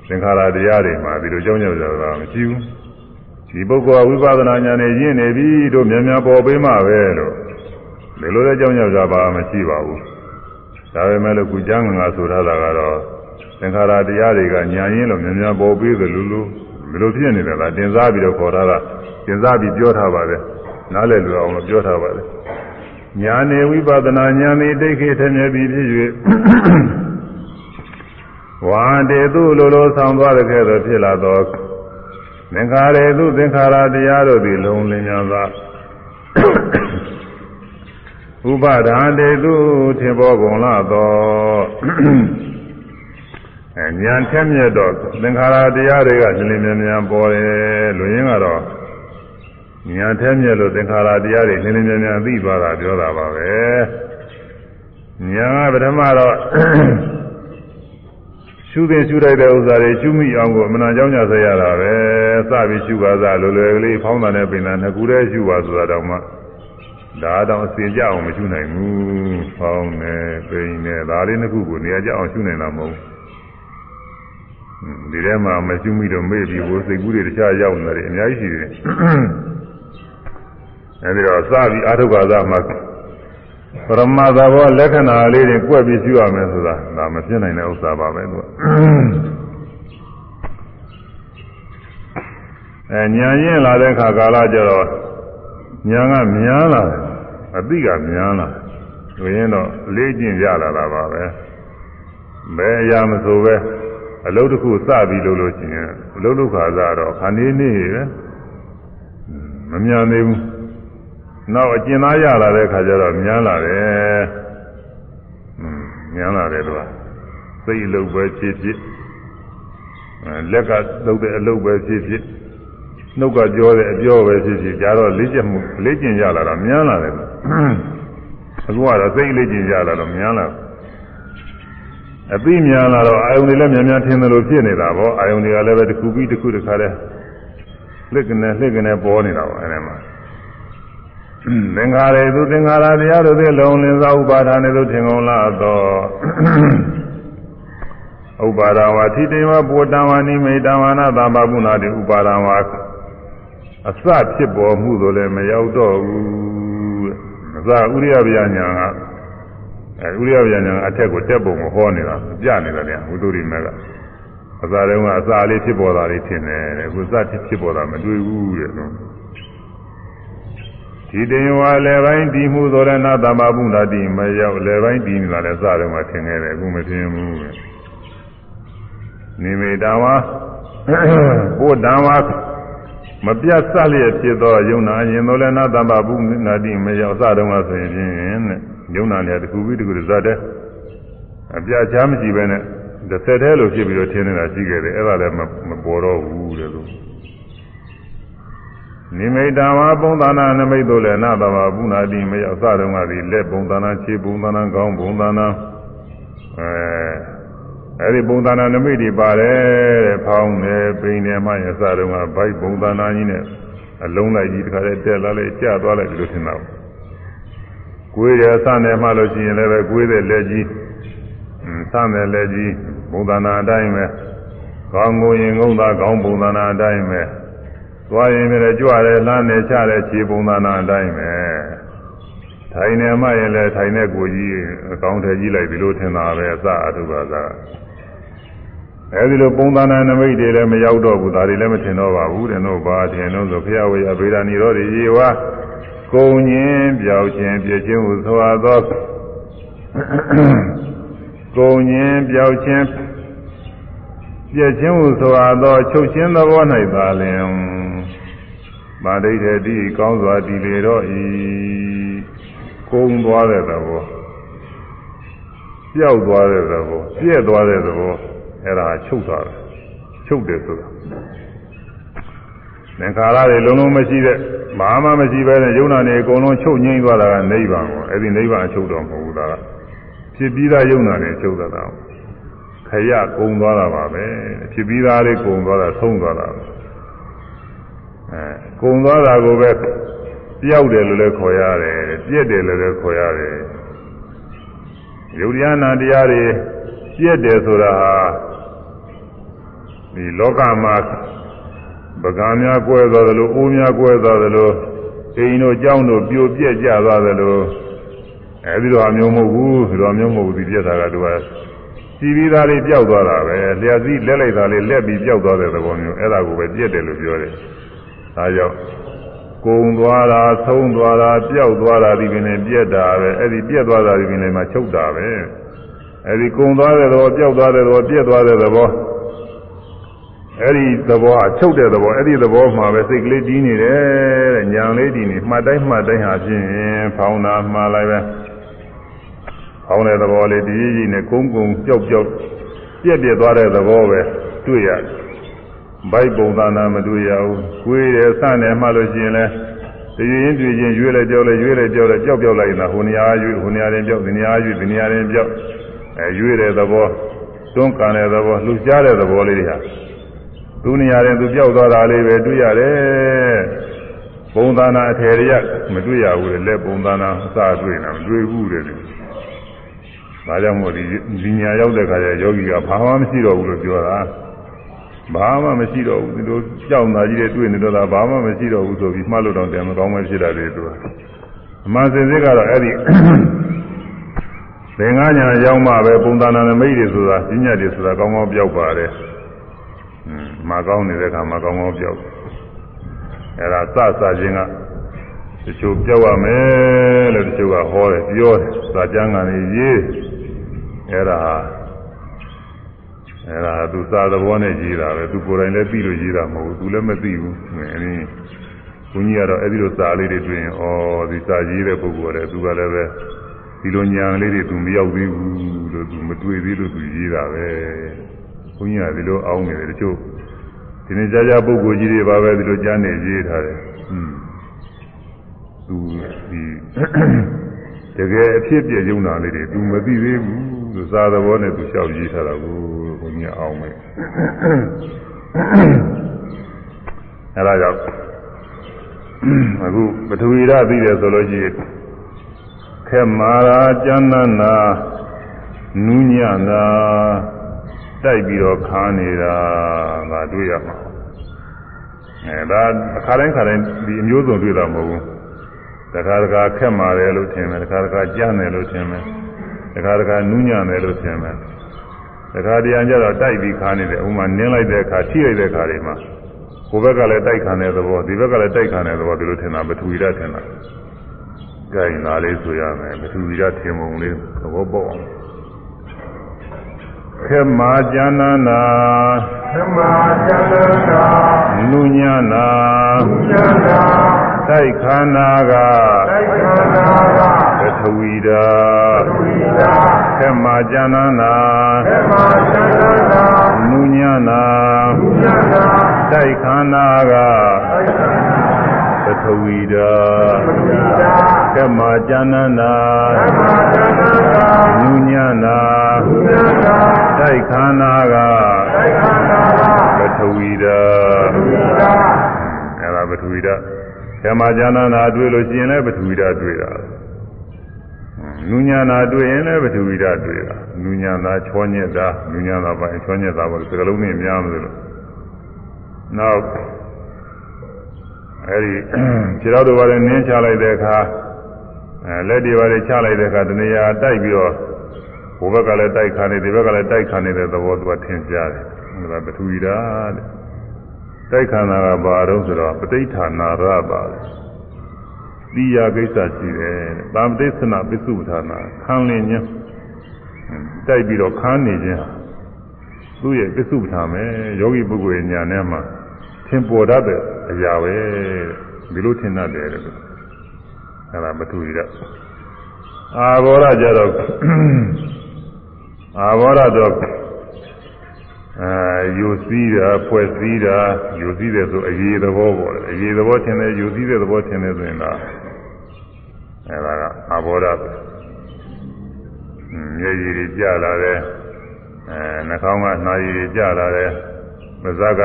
သင်္ခါရတရားတွေမှာဒီလိုကြောင်းကြပြတာမရှိဘူးဒီပုဂ္ဂိုလ်ကဝိပဿနာဉာဏ်နဲ့ရင့်နေပြီတို့မြန်မြန်ပေါ်ပေးမှာပဲလို့ဒီလိုလည်းကြောင်းကြပြပါမရှိပါဘူးဒါပေမဲ့လို့ကုကျမ်းငါဆိုထားတာကတော့သင်္ခါရတရားတွေကညာရင်းလို့များများပေါ်ပြီးသလိုလိုဘယ်လိုဖြစ်နေလဲလားတင်စားပြီးတော့ခေါ်ထားတာတင်စားပြီးပြောထားပါတယ်နားလည်လို့အောင်လို့ပြောထားပါတယ်ညာနေဝိပဿနာဉာဏ်ဤဒိဋ္ဌိထမြပြီးဖြစ်၍ ဝါတေသူလိုလိုဆောင်သွားတဲ့ကဲ့သို့ဖြစ်လာသောသင်္ခါရေသူသင်္ခါရတရားတို့သည်လုံးလင်းများစွာဥပါဒာတေသူထင်ပေါ်ကုန်လာသောအဲဉာဏ်ထက်မြက်တော့သင်္ခါရတရားတွေကလင်းလင်းမြန်မြန်ပေါ်တယ်လူရင်းကတော့ညာထဲမြက်လို့သင်္ခါရတရားတွေနည်းနည်းများများသိသွားတာပြောတာပါပဲညာကပထမတော့ ရှုသိရှုလိုက်တဲ့ဥစ္စာတွေရှုမိအောင်ကိုအမှန်ကြောင်းကြဆရတာပဲစပြီးရှုပါစားလွယ်လွယ်ကလေးဖောင်းတာနဲ့ပင်တာနှစ်ခုတည်းရှုပါဆိုတာတော့မှဒါတော့အစင်ကြအောင်မရှုနိုင်ဘူးဖောင်းနေပင်နေဒါလေးနှစ်ခုကိုနေရာကြအောင်ရှုနိုင်တာမဟုတ်ဘူးဒီထဲမှာမရှုမိတော့မေ့ပြီးဘိုးစိတ်ကူးတွေတခြားရောက်နေတယ်အများကြီးရှိတယ်အဲဒီတော့စပြီးအာထုခါသမှာ ပရမသဘောလက္ခဏာလေးတွေကွက်ပြီးရှုရမယ်ဆိုတာဒါမဖြစ်နိုင်တဲ့ဥစ္စာပါပဲသူကအဲညာရင်လာတဲ့ခါကာလကျတော့ညာကများလာတယ်အသိကများလာဆိုရင်တော့လေးကျင့်ရလာတာပါပဲဘယ်အရာမဆိုပဲအလုပ်တစ်ခုစပြီးလုပ်လို့ရှိရင်အလုပ်လုပ်ခါစားတော့ခါနေနေပဲမမြန်သေးဘူး နောက်အကျဉ်းသားရလာတဲ့ခါကျတော့မြန်လာတယ်။မြန်လာတယ်သူကစိတ်အလုပ်ပဲဖြစ်ဖြစ်လက်ကလုပ်တဲ့အလုပ်ပဲဖြစ်ဖြစ်နှုတ်ကပြောတဲ့အပြောပဲဖြစ်ဖြစ်ကြတော့လေ့ကျင့်မှုလေ့ကျင့်ရလာတော့မြန်လာတယ်။အခုကတော့စိတ်လေ့ကျင့်ရလာတော့မြန်လာအသိမြန်လာတော့အာယုန်တွေလည်းမြန်မြန်ထင်တယ်လို့ဖြစ်နေတာပေါ့အာယုန်တွေကလည်းပဲတစ်ခုပြီးတစ်ခုတစ်ခါတည်းလစ်ကနေလစ်ကနေပေါ်နေတာပေါ့အဲဒီမှာ သင်္ခါရေသူသင်္ခါရတရားတို့သည်လုံးလင်းသောဥပါဒာနေသို့ထင်ကုန်လာသောဥပါဒဝါထိတေဝပုတ္တဝါနိမိတဝါနာသမ္ပပုနာတိဥပါဒဝါအစဖြစ်ပေါ်မှုသို့လည်းမရောက်တော့ဘူးအစဥရိယဗျာညာကအဲဥရိယဗျာညာအထက်ကိုတက်ပုံကိုဟောနေတာပြနေတာလေဝိသုရိမေကအစတုန်းကအစာလေးဖြစ်ပေါ်တာလေးထင်တယ်တဲ့အခုစဖြစ်ပေါ်တာမတွေ့ဘူးတဲ့နော် ဒီတင်ဝါလေပိုင်းတည်မှုသောရဏသမ္မာဘုဒ္ဓတိမရောက်လေပိုင်းတည်နေတာလည်းစတယ်မှာထင်ခဲ့တယ်အခုမထင်ဘူးပဲနိမိတဝါဘုဒ္ဓဝါမပြတ်ဆက်လျက်ဖြစ်သောယုံနာရင်သောလည်းနာသမ္မာဘုဒ္ဓတိမရောက်စတယ်မှာဆိုရင်ဖြင့်တဲ့ယုံနာလည်းတစ်ခုပြီးတစ်ခုဇတ်တဲ့အပြတ်ချားမရှိပဲနဲ့တစ်ဆက်တည်းလို့ဖြစ်ပြီးတော့ထင်နေတာရှိခဲ့တယ်အဲ့ဒါလည်းမပေါ်တော့ဘူးတဲ့လို့ နိမိတဝါပုံသနာနမိတ်တို့လည်းနာတဘာပုနာတိမရောက်စတုံးကဒီလက်ပုံသနာခြေပုံသနာခေါင်းပုံသနာအဲအဲဒီပုံသနာနမိတ်တွေပါတယ်တဲ့ဖောင်းတယ်ပိန်တယ်မှရစတုံးကဘိုက်ပုံသနာကြီးနဲ့အလုံးလိုက်ကြီးတခါတည်းတက်လာလိုက်ကျသွားလိုက်ဒီလိုထင်တာကိုယ်ရစတယ်မှလို့ရှိရင်လည်းပဲကိုယ်တဲ့လက်ကြီးစတယ်လက်ကြီးပုံသနာအတိုင်းပဲခေါင်းကိုရင်ငုံသာခေါင်းပုံသနာအတိုင်းပဲ သွားရင်လည်းကြွရဲလမ်းနဲ့ချတဲ့ခြေပုံသဏ္ဍာန်အတိုင်းပဲထိုင်နေမှရင်လည်းထိုင်တဲ့ကိုကြီးအကောင်းထဲကြီးလိုက်ဒီလိုထင်တာပဲအစအထုပါသာအဲဒီလိုပုံသဏ္ဍာန်နမိတ်တွေလည်းမရောက်တော့ဘူးဒါတွေလည်းမထင်တော့ပါဘူးတဲ့တော့ဘာထင်တော့ဆိုဖျားဝေယဗေဒာနိရောဓရေဝကုံညင်းပြောက်ခြင်းပြည့်ခြင်းဟုဆိုအပ်သောကုံညင်းပြောက်ခြင်းပြည့်ခြင်းဟုဆိုအပ်သောချုပ်ခြင်းသဘော၌သာလျှင် မာဒိဋ္ဌတိကောင်းစွာတည်လေတော့ဤကုန်းသွားတဲ့သဘောပျောက်သွားတဲ့သဘောပြည့်သွားတဲ့သဘောအဲ့ဒါချုပ်သွားတယ်ချုပ်တယ်ဆိုတာသင်္ခါရတွေလုံးလုံးမရှိတဲ့ဘာမှမရှိပဲနဲ့ယုံနာနေအကုန်လုံးချုပ်ငိမ့်သွားတာကနိဗ္ဗာန်ကိုအဲ့ဒီနိဗ္ဗာန်အချုပ်တော်မဟုတ်ဘူးဒါကဖြစ်ပြီးသားယုံနာနေချုပ်တာခရကုံသွားတာပါပဲဖြစ်ပြီးသားလေးကုံသွားတာဆုံးသွားတာပဲ အဲကုံသွားတာကိုပဲပြောက်တယ်လို့လည်းခေါ်ရတယ်ပြက်တယ်လို့လည်းခေါ်ရတယ်ယုတ်တရားနာတရားတွေပြက်တယ်ဆိုတာဟာဒီလောကမှာပကံများကွဲသွားသလိုအိုးများကွဲသွားသလိုအိမ်တို့ကြောင်းတို့ပြိုပြက်ကြသွားသလိုအဲဒီတော့အမျိုးမဟုတ်ဘူးဒီတော့မျိုးမဟုတ်ဘူးဒီပြက်တာကသူကစီပြီးသားလေးပျောက်သွားတာပဲလျှက်စီးလက်လိုက်တာလေးလက်ပြီးပျောက်သွားတဲ့သဘောမျိုးအဲ့ဒါကိုပဲပြက်တယ်လို့ပြောတယ် ဒါကြောင့်ကုံသွားတာဆုံးသွားတာပျောက်သွားတာဒီပင်နဲ့ပြက်တာပဲအဲ့ဒီပြက်သွားတာဒီပင်နဲ့မှချုပ်တာပဲအဲ့ဒီကုံသွားတဲ့သဘောပျောက်သွားတဲ့သဘောပြက်သွားတဲ့သဘောအဲ့ဒီသဘောအချုပ်တဲ့သဘောအဲ့ဒီသဘောမှာပဲစိတ်ကလေးတည်နေတယ်တဲ့ညာလေးတည်နေမှတ်တိုင်းမှတ်တိုင်းဟာဖြင့်ဖောင်းတာမှားလိုက်ပဲဖောင်းတဲ့သဘောလေးတည်ကြည်နဲ့ကုန်းကုန်းပျောက်ပျောက်ပြက်ပြက်သွားတဲ့သဘောပဲတွေ့ရတယ် ဘိုက်ပုံသဏ္ဍာန်မတွေ့ရဘူး။ကိုယ်ရယ်စနဲ့မှလို့ရှိရင်လဲတည်ရင်တွေ့ချင်းရွေးလိုက်ကြောက်လိုက်ရွေးလိုက်ကြောက်လိုက်ကြောက်ပြောက်လိုက်နေတာဟိုနေရာရွေးဟိုနေရာရင်ကြောက်ဒီနေရာရွေးဒီနေရာရင်ကြောက်အဲရွေးတဲ့သဘောတွန်းကန်တဲ့သဘောလှူရှားတဲ့သဘောလေးတွေဟာသူနေရာရင်သူကြောက်သွားတာလေးပဲတွေ့ရတယ်ပုံသဏ္ဍာန်အထယ်ရမတွေ့ရဘူးလေလက်ပုံသဏ္ဍာန်အစတွေ့နေတာမတွေ့ဘူးတဲ့ဒါကြောင့်မို့ဒီဒီညာရောက်တဲ့ခါကျယောဂီကဘာမှမရှိတော့ဘူးလို့ပြောတာ ဘာမှမရှိတော့ဘူးဒီလိုကြောက်တာကြီးတွေတွေ့နေတော့တာဘာမှမရှိတော့ဘူးဆိုပြီးမှတ်လို့တော့တယ်မကောင်းမှဖြစ်တာတွေသူကအမှန်စင်စစ်ကတော့အဲ့ဒီသင်္ကညာရောက်မှပဲပုံသဏ္ဍာန်နမိတ်တွေဆိုတာပညာတွေဆိုတာကောင်းကောင်းပြောက်ပါတယ်။อืมမကောင်းနေတဲ့အခါမကောင်းကောင်းပြောက်အဲ့ဒါစစချင်းကတချို့ပြောက်ရမယ်လို့တချို့ကဟောတယ်ပြောတယ်စာကျမ်းကနေရေးအဲ့ဒါ အဲ့ဒါသူစာသဘောနဲ့ရေးတာပဲသူကိုယ်တိုင်လည်းသိလို့ရေးတာမဟုတ်ဘူးသူလည်းမသိဘူးအဲဒီဘုန်းကြီးကတော့အဲ့ဒီလိုစာလေးတွေတွေ့ရင်ဩဒီစာရေးတဲ့ပုဂ္ဂိုလ်ကလည်းသူကလည်းပဲဒီလိုညာလေးတွေသူမရောက်သေးဘူးလို့သူမတွေ့သေးလို့သူရေးတာပဲဘုန်းကြီးကဒီလိုအောင်းနေတယ်တချို့ဒီနေ့ကြာကြာပုဂ္ဂိုလ်ကြီးတွေပါပဲဒီလိုကြားနေရေးထားတယ်อืมသူဒီတကယ်အဖြစ်ပြည့်ရုံတာလေးတွေသူမသိသေးဘူး သူစာသဘောနဲ့သူလျှောက်ရေးထားတာကိုဘုန်းကြီးအောင်မယ်အဲဒါကြောင့်အခုပထဝီရသိတယ်ဆိုလို့ရှိရင်ခက်မာရာကျမ်းနာနာနူးညံ့တာတိုက်ပြီးတော့ခါနေတာငါတွေ့ရမှာအဲဒါအခါတိုင်းခါတိုင်းဒီအမျိုးစုံတွေ့တာမဟုတ်ဘူးတခါတခါခက်မာတယ်လို့ထင်တယ်တခါတခါကြမ်းတယ်လို့ထင်တယ် တခါတခါနူးညံ့တယ်လို့ထင်တယ်တခါတရံကျတော့တိုက်ပြီးခါနေတယ်ဥမာနင်းလိုက်တဲ့အခါထိလိုက်တဲ့အခါတွေမှာဟိုဘက်ကလည်းတိုက်ခံတဲ့သဘောဒီဘက်ကလည်းတိုက်ခံတဲ့သဘောဒီလိုထင်တာပထဝီဓာတ်ထင်တာကြိုင်လာလေးဆိုရမယ်ပထဝီဓာတ်ထင်ပုံလေးသဘောပေါက်အောင်ခေမာကျမ်းနာနာဓမ္မာကျမ်းနာနုညနာကျမ်းနာတိုက်ခန္ဓာကတိုက်ခန္ဓာက ပထဝီဓာတ်ဝိဒာခေမာကျမ်းနာနာဓမ္မာကျမ်းနာနုညနာကျမ်းနာတိုက်ခန္ဓာကတိုက်ခန္ဓာပထဝီဓာတ်ဝိဒာခေမာကျမ်းနာနာဓမ္မာကျမ်းနာနုညနာကျမ်းနာတိုက်ခန္ဓာကတိုက်ခန္ဓာကပထဝီဓာတ်ဝိဒာအဲ့ဒါပထဝီဓာတ်ဓမ္မဉာဏနာတွေ့လို့ရှိရင်လည်းပထဝီဓာတ်တွေ့တာ နုညာနာတွေ့ရင်လည်းပထဝီဓာတ်တွေ့တာနုညာနာချောညက်တာနုညာနာပိုင်းချောညက်တာပေါ့စကလုံးနဲ့များမလို့နောက်အဲ့ဒီခြေတော်တို့ဘာလဲနင်းချလိုက်တဲ့အခါအဲလက်တွေဘာလဲချလိုက်တဲ့အခါတနေရာတိုက်ပြီးတော့ဘိုးဘက်ကလည်းတိုက်ခါနေဒီဘက်ကလည်းတိုက်ခါနေတဲ့သဘောသူကထင်ရှားတယ်ဒါပထဝီဓာတ်တဲ့တိုက်ခန္ဓာကဘာတော့ဆိုတော့ပဋိဌာနာရပါတယ် တိယကိစ္စရှိတယ်တဲ့။ဗာမတိသနာပစ္စုပ္ပထာနာခံလင်းခြင်းတိုက်ပြီးတော့ခန်းနေခြင်းဟာသူ့ရဲ့ပစ္စုပ္ပထာမယ်ယောဂီပုဂ္ဂိုလ်ရဲ့ညာထဲမှာသင်ပေါ်တတ်တဲ့အရာပဲဒီလိုထင်တတ်တယ်လို့အဲဒါမထူရအာဘောရကြတော့အာဘောရတော့ အာယူစည်းတာဖွဲ့စည်းတာယူစည်းတယ်ဆိုအရေးသဘောပေါ့လေအရေးသဘောထင်တယ်ယူစည်းတဲ့သဘောထင်တယ်ဆိုရင်တော့အဲဒါကအာဘောရပဲမျက်ရည်တွေကျလာတယ်အဲနှာခေါင်းကနှာရည်တွေကျလာတယ်မဇ္ဇက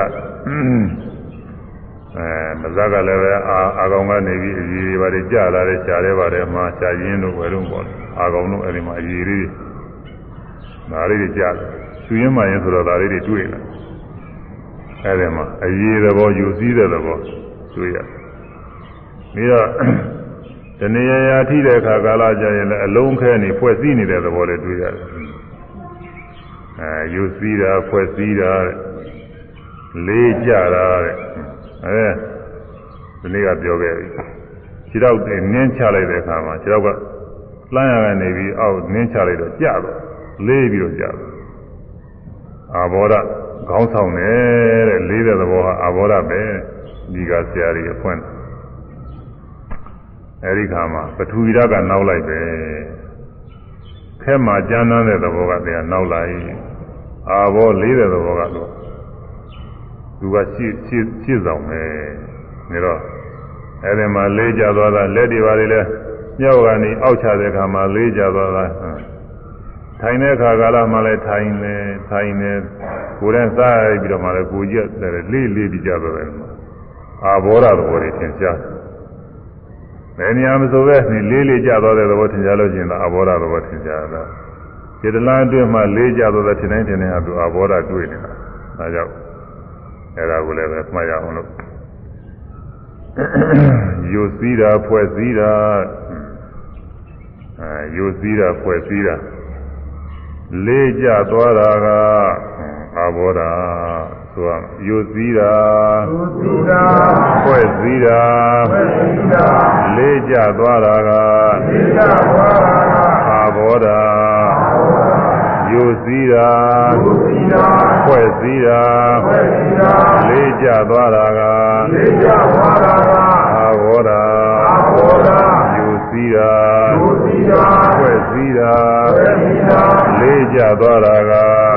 အဲမဇ္ဇကလည်းပဲအာအာကောင်ကနေပြီးအရည်တွေပါတယ်ကျလာတယ်ရှားတယ်ပါတယ်မှာရှားရင်းတို့ဝယ်တော့ပေါ့အာကောင်တို့အဲဒီမှာအရည်လေးဒါလေးတွေကျတယ် သူရင်းမှရင်ဆိုတော့ဒါလေးတွေတွေ့လာအဲဒီမှာအရည်သဘောယူစည်းတဲ့သဘောတွေ့ရပြီးတော့တဏှာရာထိတဲ့အခါကာလကြရင်လည်းအလုံးခဲနေဖွဲ့စည်းနေတဲ့သဘောလေးတွေ့ရတယ်အဲယူစည်းတာဖွဲ့စည်းတာလေးကြတာတဲ့အဲဒီနေ့ကပြောခဲ့ပြီခြေတော့နင်းချလိုက်တဲ့အခါမှာခြေတော့ကလှမ်းရကနေပြီးအောက်နင်းချလိုက်တော့ကြတော့လေးပြီးတော့ကြတော့ အာဘောဓခေါင်းဆောင်တယ်တဲ့လေးတဲ့သဘောဟာအာဘောဓပဲဒီကဆရာကြီးအဖွင့်အဲဒီခါမှာပထဝီဓာတ်ကနောက်လိုက်ပဲခဲမှာကျမ်းမ်းတဲ့သဘောကတရားနောက်လိုက်အာဘောလေးတဲ့သဘောကတော့သူကရှေ့ရှေ့ရှေ့ဆောင်ပဲနေတော့အဲဒီမှာလေးကြသွားတာလက်တွေပါလေလဲမြောက်ကနေအောက်ချတဲ့အခါမှာလေးကြသွားတာ ထိုင်တဲ့အခါကာလမှလည်းထိုင်နေထိုင်နေကိုယ်နဲ့စားပြီးတော့မှလည်းကိုကြီးကလေးလေးပြီးကြသွားတယ်အာဘောရသဘောတွေသင်ရှားဘယ်နေရာမဆိုပဲနေလေးလေးကြသွားတဲ့သဘောသင်ရှားလို့ရှိရင်အာဘောရသဘောသင်ရှားတာစေတလန်းအတွင်းမှာလေးကြသွားတဲ့ထင်တိုင်းထင်တိုင်းဟာသူအာဘောရတွေ့နေတာဒါကြောင့်အဲဒါကိုလည်းပဲမှတ်ရအောင်လို့ယူစည်းတာဖွဲ့စည်းတာအဲယူစည်းတာဖွဲ့စည်းတာ လေးကြသွားတာကအာဘောဓာဆိုရယူစည်းတာသုတိတာဖွဲ့စည်းတာဝိသီတာလေးကြသွားတာကသေတဝါရာအာဘောဓာယူစည်းတာသုတိတာဖွဲ့စည်းတာဝိသီတာလေးကြသွားတာကသေတဝါရာအာဘောဓာအာဘောဓာယူစည်းတာသုတိတာဖွဲ့စည်းတာ ဝိသီတာလေးကြသွားတာက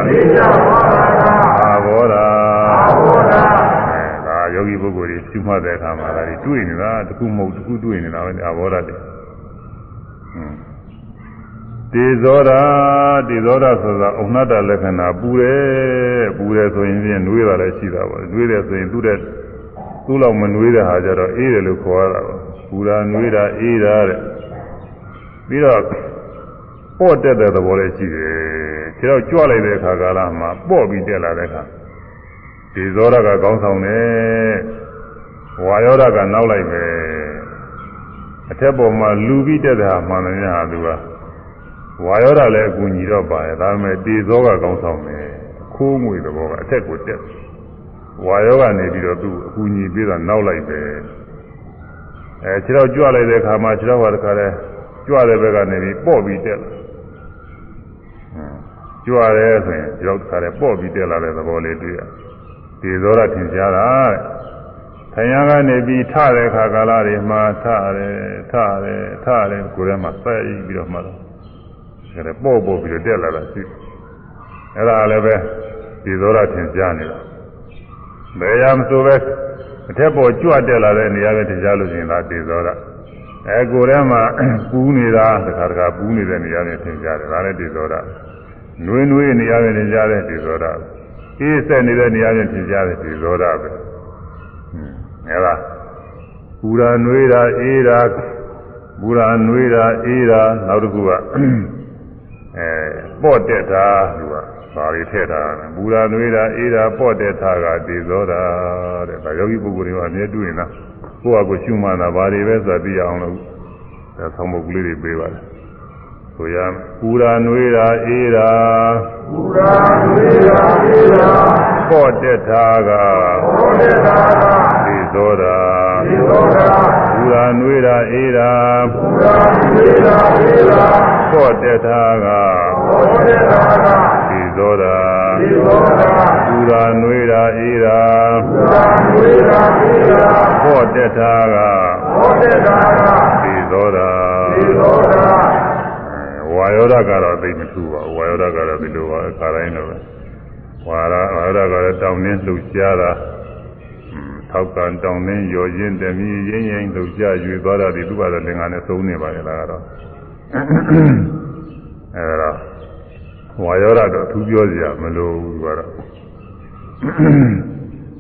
သေတဝါရာအာဘောဓာအာဘောဓာအဲဒါယောဂီပုဂ္ဂိုလ်တွေရှုမှတ်တဲ့အခါမှာဒါတွေတွေ့နေတာတစ်ခုမဟုတ်တစ်ခုတွေ့နေတာပဲအာဘောဓာတွေဟွန်းတေဇောဓာတေဇောဓာဆိုတာအုံနတ္တလက္ခဏာပူတယ်ပူတယ်ဆိုရင်ဖြင့်နှွေးတာလည်းရှိတာပါနှွေးတယ်ဆိုရင်သူ့တဲ့သူ့လောက်မနှွေးတဲ့ဟာကြတော့အေးတယ်လို့ခေါ်ရတာပါပူတာနှွေးတာအေးတာတဲ့ပြီးတော့ပေါ့တက်တဲ့သဘောလည်းရှိတယ် ခြေတော့ကြွလိုက်တဲ့အခါကာလမှာပေါ့ပြီးတက်လာတဲ့အခါဒီဇောရကကောင်းဆောင်တယ်ဝါယောဓကနောက်လိုက်ပဲအထက်ပေါ်မှာလူပြီးတက်တဲ့ဟာမှန်တယ်များသူကဝါယောဓလည်းအကူညီတော့ပါတယ်ဒါပေမဲ့ဒီဇောကကောင်းဆောင်တယ်ခိုးငွေသဘောကအထက်ကိုတက်ဝါယောကနေပြီးတော့သူအကူညီပေးတာနောက်လိုက်ပဲအဲခြေတော့ကြွလိုက်တဲ့အခါမှာခြေတော့ဟာတခါလဲကြွတဲ့ဘက်ကနေပြီးပေါ့ပြီးတက်လာ ကြွရဲဆိုရင်ဒီတော့ခါလဲပေါ့ပြီးတက်လာတဲ့သဘောလေးတွေ့ရဒီဇောရထင်ရှားတာတဲ့ထိုင်ရကနေပြီးထတဲ့ခါကာလတွေမှာထတယ်ထတယ်ထတယ်ကိုယ်ထဲမှာစိုက်ပြီးတော့မှတော့ဒါလည်းပေါ့ပေါ့ပြီးတော့တက်လာတာရှိအဲ့ဒါလည်းပဲဒီဇောရထင်ရှားနေတာဘယ်ရမဆိုပဲအထက်ပေါ်ကြွတက်လာတဲ့နေရာပဲထင်ရှားလို့ရှိရင်ဒါဒီဇောရအဲကိုယ်ထဲမှာပူးနေတာတခါတခါပူးနေတဲ့နေရာနဲ့ထင်ရှားတယ်ဒါလည်းဒီဇောရ နွေးနွေးနေရာနဲ့ထင်ရှားတဲ့ဒီဇောရအေးဆက်နေတဲ့နေရာနဲ့ထင်ရှားတဲ့ဒီဇောရပဲအဲဒါပူရာနွေးတာအေးတာပူရာနွေးတာအေးတာနောက်တစ်ခုကအဲပေါ့တက်တာသူကဘာတွေထည့်တာပူရာနွေးတာအေးတာပေါ့တက်တာကဒီဇောတာတဲ့ဒါယောဂီပုဂ္ဂိုလ်တွေကအမြဲတွေ့နေတာကိုယ့်အကိုရှုမှန်တာဘာတွေပဲဆိုတာသိအောင်လို့ဒါဆောင်းပုတ်ကလေးတွေပေးပါတယ် ဆိုရပူရာနွေးတာအေးတာဘုရားဝိရာဝိရာပေါ့တက်တာကဘောဓတာဒီဇောတာသေသောတာပူရာနွေးတာအေးတာဘုရားဝိရာဝိရာပေါ့တက်တာကဘောဓတာဒီဇောတာသေသောတာပူရာနွေးတာအေးတာဘုရားဝိရာဝိရာပေါ့တက်တာကဘောဓတာဒီဇောတာသေသောတာဝါ ယောဓကတော့သိမထူပါဘူးဝါယောဓကတော့ဒီလိုပါအခါတိုင်းတော့ပဲဝါရဝါယောဓကလည်းတောင်းနှင်းလှုပ်ရှားတာอืมထောက်ကန်တောင်းနှင်းရော်ရင်တမီရင်းရင်လှုပ်ရှားရွေသွားတာဒီသူကတော့လင်္ကာနဲ့သုံးနေပါလေလားကတော့အဲဒါဝါယောဓတော့သူပြောစရာမလိုဘူးကတော့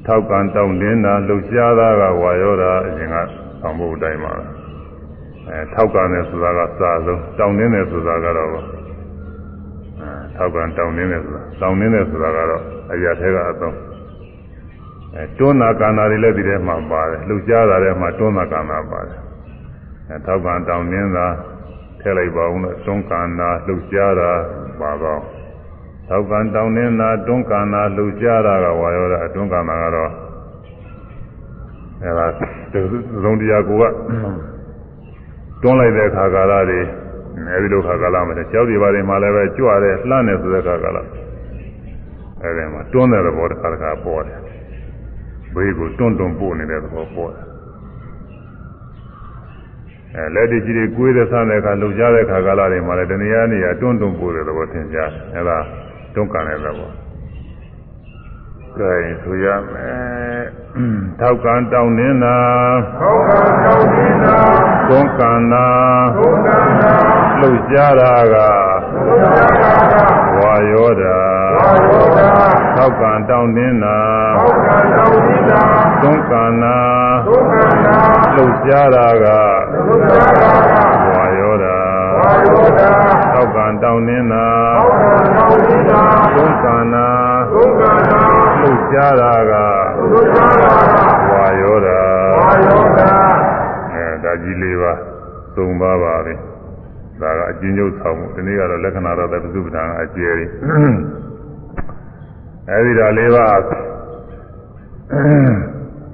ထောက်ကန်တောင်းနှင်းတာလှုပ်ရှားတာကဝါယောဓအရင်ကဆောင်ဖို့အတိုင်းပါပဲ အဲထောက်ကန်တယ်ဆိုတာကစာဆုံးတောင်းနှင်းတယ်ဆိုတာကတော့အဲထောက်ကန်တောင်းနှင်းတယ်ဆိုတာတောင်းနှင်းတယ်ဆိုတာကတော့အရာထဲကအသုံးအဲတွန်းနာကန္နာတွေလည်းဒီထဲမှာပါတယ်လှုပ်ရှားတာထဲမှာတွန်းနာကန္နာပါတယ်အဲထောက်ကန်တောင်းနှင်းတာထည့်လိုက်ပါဦးလို့တွန်းကန္နာလှုပ်ရှားတာပါတော့ထောက်ကန်တောင်းနှင်းတာတွန်းကန္နာလှုပ်ရှားတာကဝါရောတာတွန်းကန္နာကတော့အဲဒါသုံးတရားကိုက တွန်းလိုက်တဲ့ခါကာလတွေအဲဒီလိုခါကာလမှာကြောက်ဒီပါတွေမှာလည်းပဲကြွရဲလှမ်းနေဆိုတဲ့ခါကာလအဲဒီမှာတွန်းတဲ့သဘောတစ်ခါတစ်ခါပေါ်တယ်ဘေးကိုတွန်းတွန်းပို့နေတဲ့သဘောပေါ်တယ်အဲလက်တကြီးတွေကိုယ်တဲ့ဆန်းတဲ့အခါလှုပ်ရှားတဲ့ခါကာလတွေမှာလည်းတဏှာနေရာတွန်းတွန်းပို့တဲ့သဘောသင်ကြားတယ်အဲဒါတွန်းကန်တဲ့သဘော ကဲဆိုရမယ်ထောက်ကံတောင်းနေတာသောကသောတိနာသွန်ကံနာသုဒ္ဓနာလှုပ်ရှားတာကသုဒ္ဓနာကဝါယောဓာဝါယောဓာထောက်ကံတောင်းနေတာသောကသောတိနာသွန်ကံနာသုဒ္ဓနာလှုပ်ရှားတာကသုဒ္ဓနာကဝါယောဓာဝါယောဓာထောက်ကံတောင်းနေတာသောကသောတိနာသွန်ကံနာသုဒ္ဓနာ လှုပ်ရှားတာကသုဒ္ဓနာကဝါယောဓာဝါယောဓာအဲဒါကြီးလေးပါသုံးပါပါပဲဒါကအကျဉ်းချုပ်ဆောင်မှုဒီနေ့ကတော့လက္ခဏာတော့သပ္ပစုပ္ပဒါအကျယ်ကြီးအဲဒီတော့လေးပါ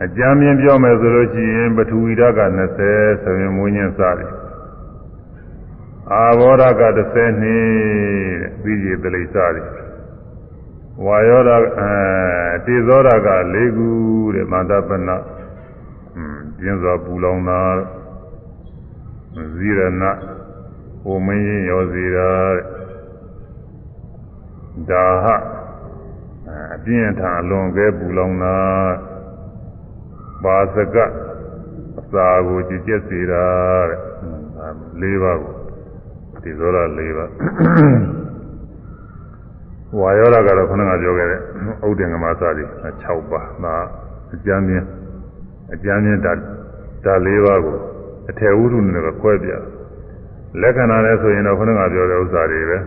အကြမ်းမြင်ပြောမယ်ဆိုလို့ရှိရင်ပထဝီဓာတ်က20ဆိုရင်မွေးညင်းစားတယ်အာဘောဓာတ်က30နှစ်တဲ့ပြီးကြည်တလိစတယ် ဝါယောဓာတ်အဲတေဇောဓာတ်က4ခုတဲ့မန္တပနာอืมပြင်းစွာပူလောင်တာဇီရဏဟိုမင်းရင်ရောစီတာတဲ့ဒါဟအပြင်းထန်အလွန်ကဲပူလောင်တာပါစကအစာကိုကြည်ကျက်စေတာတဲ့၄ပါးကိုဒီသောရ၄ပါး ဝါယောဓာကတော့ခဏကပြောခဲ့တဲ့ဥဒ္ဒေငမစာတွေ6ပါးဒါအကျမ်းမြင်အကျမ်းမြင်ဒါဒါ၄ပါးကိုအထေဝုဒ္ဓနဲ့ပဲခွဲပြလက္ခဏာနဲ့ဆိုရင်တော့ခဏကပြောတဲ့ဥစ္စာတွေပဲ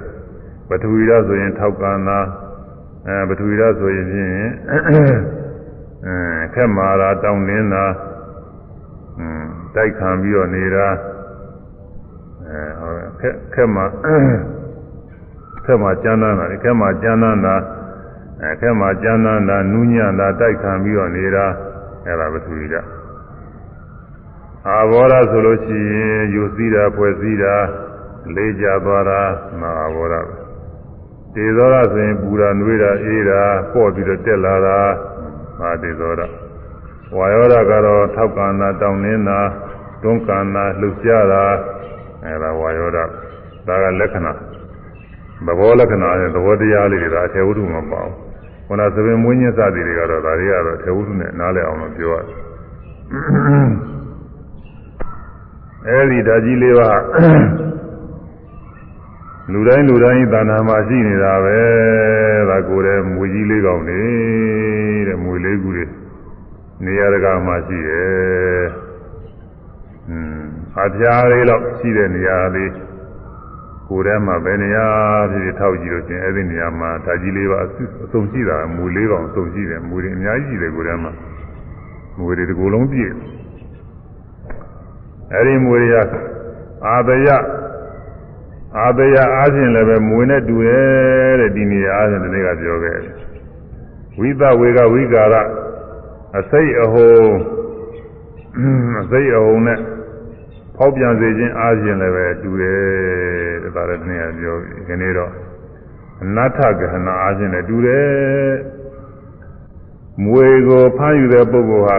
ပထဝီဓာတ်ဆိုရင်ထောက်ကံနာအဲပထဝီဓာတ်ဆိုရင်ဖြင့်အဲခက်မာတာတောင်းနေတာอืมတိုက်ခံပြီးတော့နေတာအဲဟောခက်ခက်မာခ က်မာကျမ်းသာတာခက်မာကျမ်းသာတာအဲခက်မာကျမ်းသာတာနူးညံ့တာတိုက်ခံပြီးတော့နေတာအဲဒါပထဝီဓာတ်အာဘောဓဆိုလို့ရှိရင်ယူစည်းတာဖွဲ့စည်းတာလေးကြသွားတာနာဘောဓပဲတေဇောရဆိုရင်ပူတာနှွေးတာအေးတာပေါ့ပြီးတော့တက်လာတာမာတေဇောရဝါယောဓကတော့ထောက်ကန္နာတောင်းနေတာတွန်းကန္နာလှုပ်ရှားတာအဲဒါဝါယောဓဒါကလက္ခဏာ သဘောလက္ခဏာနဲ့သဘောတရားလေးတွေဒါအထေဝုဒ္ဓမပေါ့ခုနသပင်မွေးညင်းစသည်တွေကတော့ဒါတွေကတော့အထေဝုဒ္ဓနဲ့နားလည်အောင်လို့ပြောရတယ်အဲဒီဓာကြီးလေးပါလူတိုင်းလူတိုင်းသာနာမှာရှိနေတာပဲဒါကိုယ်တည်းမွေကြီးလေးကောင်နေတဲ့မွေလေးကူတွေနေရာတကာမှာရှိတယ်อืมအပြားလေးတော့ရှိတဲ့နေရာလေး ကိုယ်ထဲမှာဘယ်နေရာဖြစ်ဖြစ်ထောက်ကြည့်လို့ချင်းအဲ့ဒီနေရာမှာဓာကြီးလေးပါအစုံရှိတာမွေလေးကောင်အစုံရှိတယ်မွေတွေအများကြီးရှိတယ်ကိုယ်ထဲမှာမွေတွေဒီကိုယ်လုံးပြည့်အဲ့ဒီမွေတွေကအာတယအာတယအားဖြင့်လည်းပဲမွေနဲ့တူတယ်တဲ့ဒီနေရာအားဖြင့်ဒီနေ့ကပြောခဲ့တယ်ဝိသဝေကဝိကာရအစိတ်အဟုံအစိတ်အဟုံနဲ့ ဖောက်ပြန်စေခြင်းအားဖြင့်လည်းပဲတူတယ်တဲ့ဒါလည်းဒီနေ့ကပြောဒီနေ့တော့အနတ္ထကဟနာအားဖြင့်လည်းတူတယ်မွေကိုဖမ်းယူတဲ့ပုဂ္ဂိုလ်ဟာ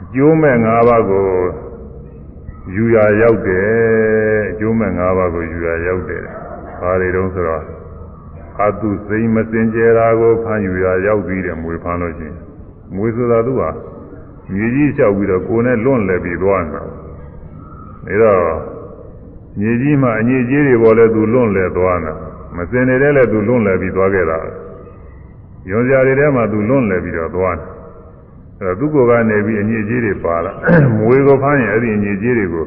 အကျိုးမဲ့၅ပါးကိုယူရရောက်တယ်အကျိုးမဲ့၅ပါးကိုယူရရောက်တယ်ဘာတွေတုံးဆိုတော့အတုစိမ့်မစင်ကြယ်တာကိုဖမ်းယူရရောက်ပြီးတယ်မွေဖမ်းလို့ရှိရင်မွေဆိုတာသူဟာ မြေကြီးလျှောက်ပြီးတော့ကိုယ်နဲ့လွန့်လဲပြီးသွားနေတာဒါတော့မြေကြီးမှာအညစ်အကြေးတွေပေါ်လဲသူလွန့်လဲသွားနေတာမစင်နေတဲ့လဲသူလွန့်လဲပြီးသွားခဲ့တာယွန်စရာတွေထဲမှာသူလွန့်လဲပြီးတော့သွားတယ်အဲသူ့ကိုယ်ကနေပြီးအညစ်အကြေးတွေပါလာမွေကိုဖမ်းရင်အဲ့ဒီအညစ်အကြေးတွေကို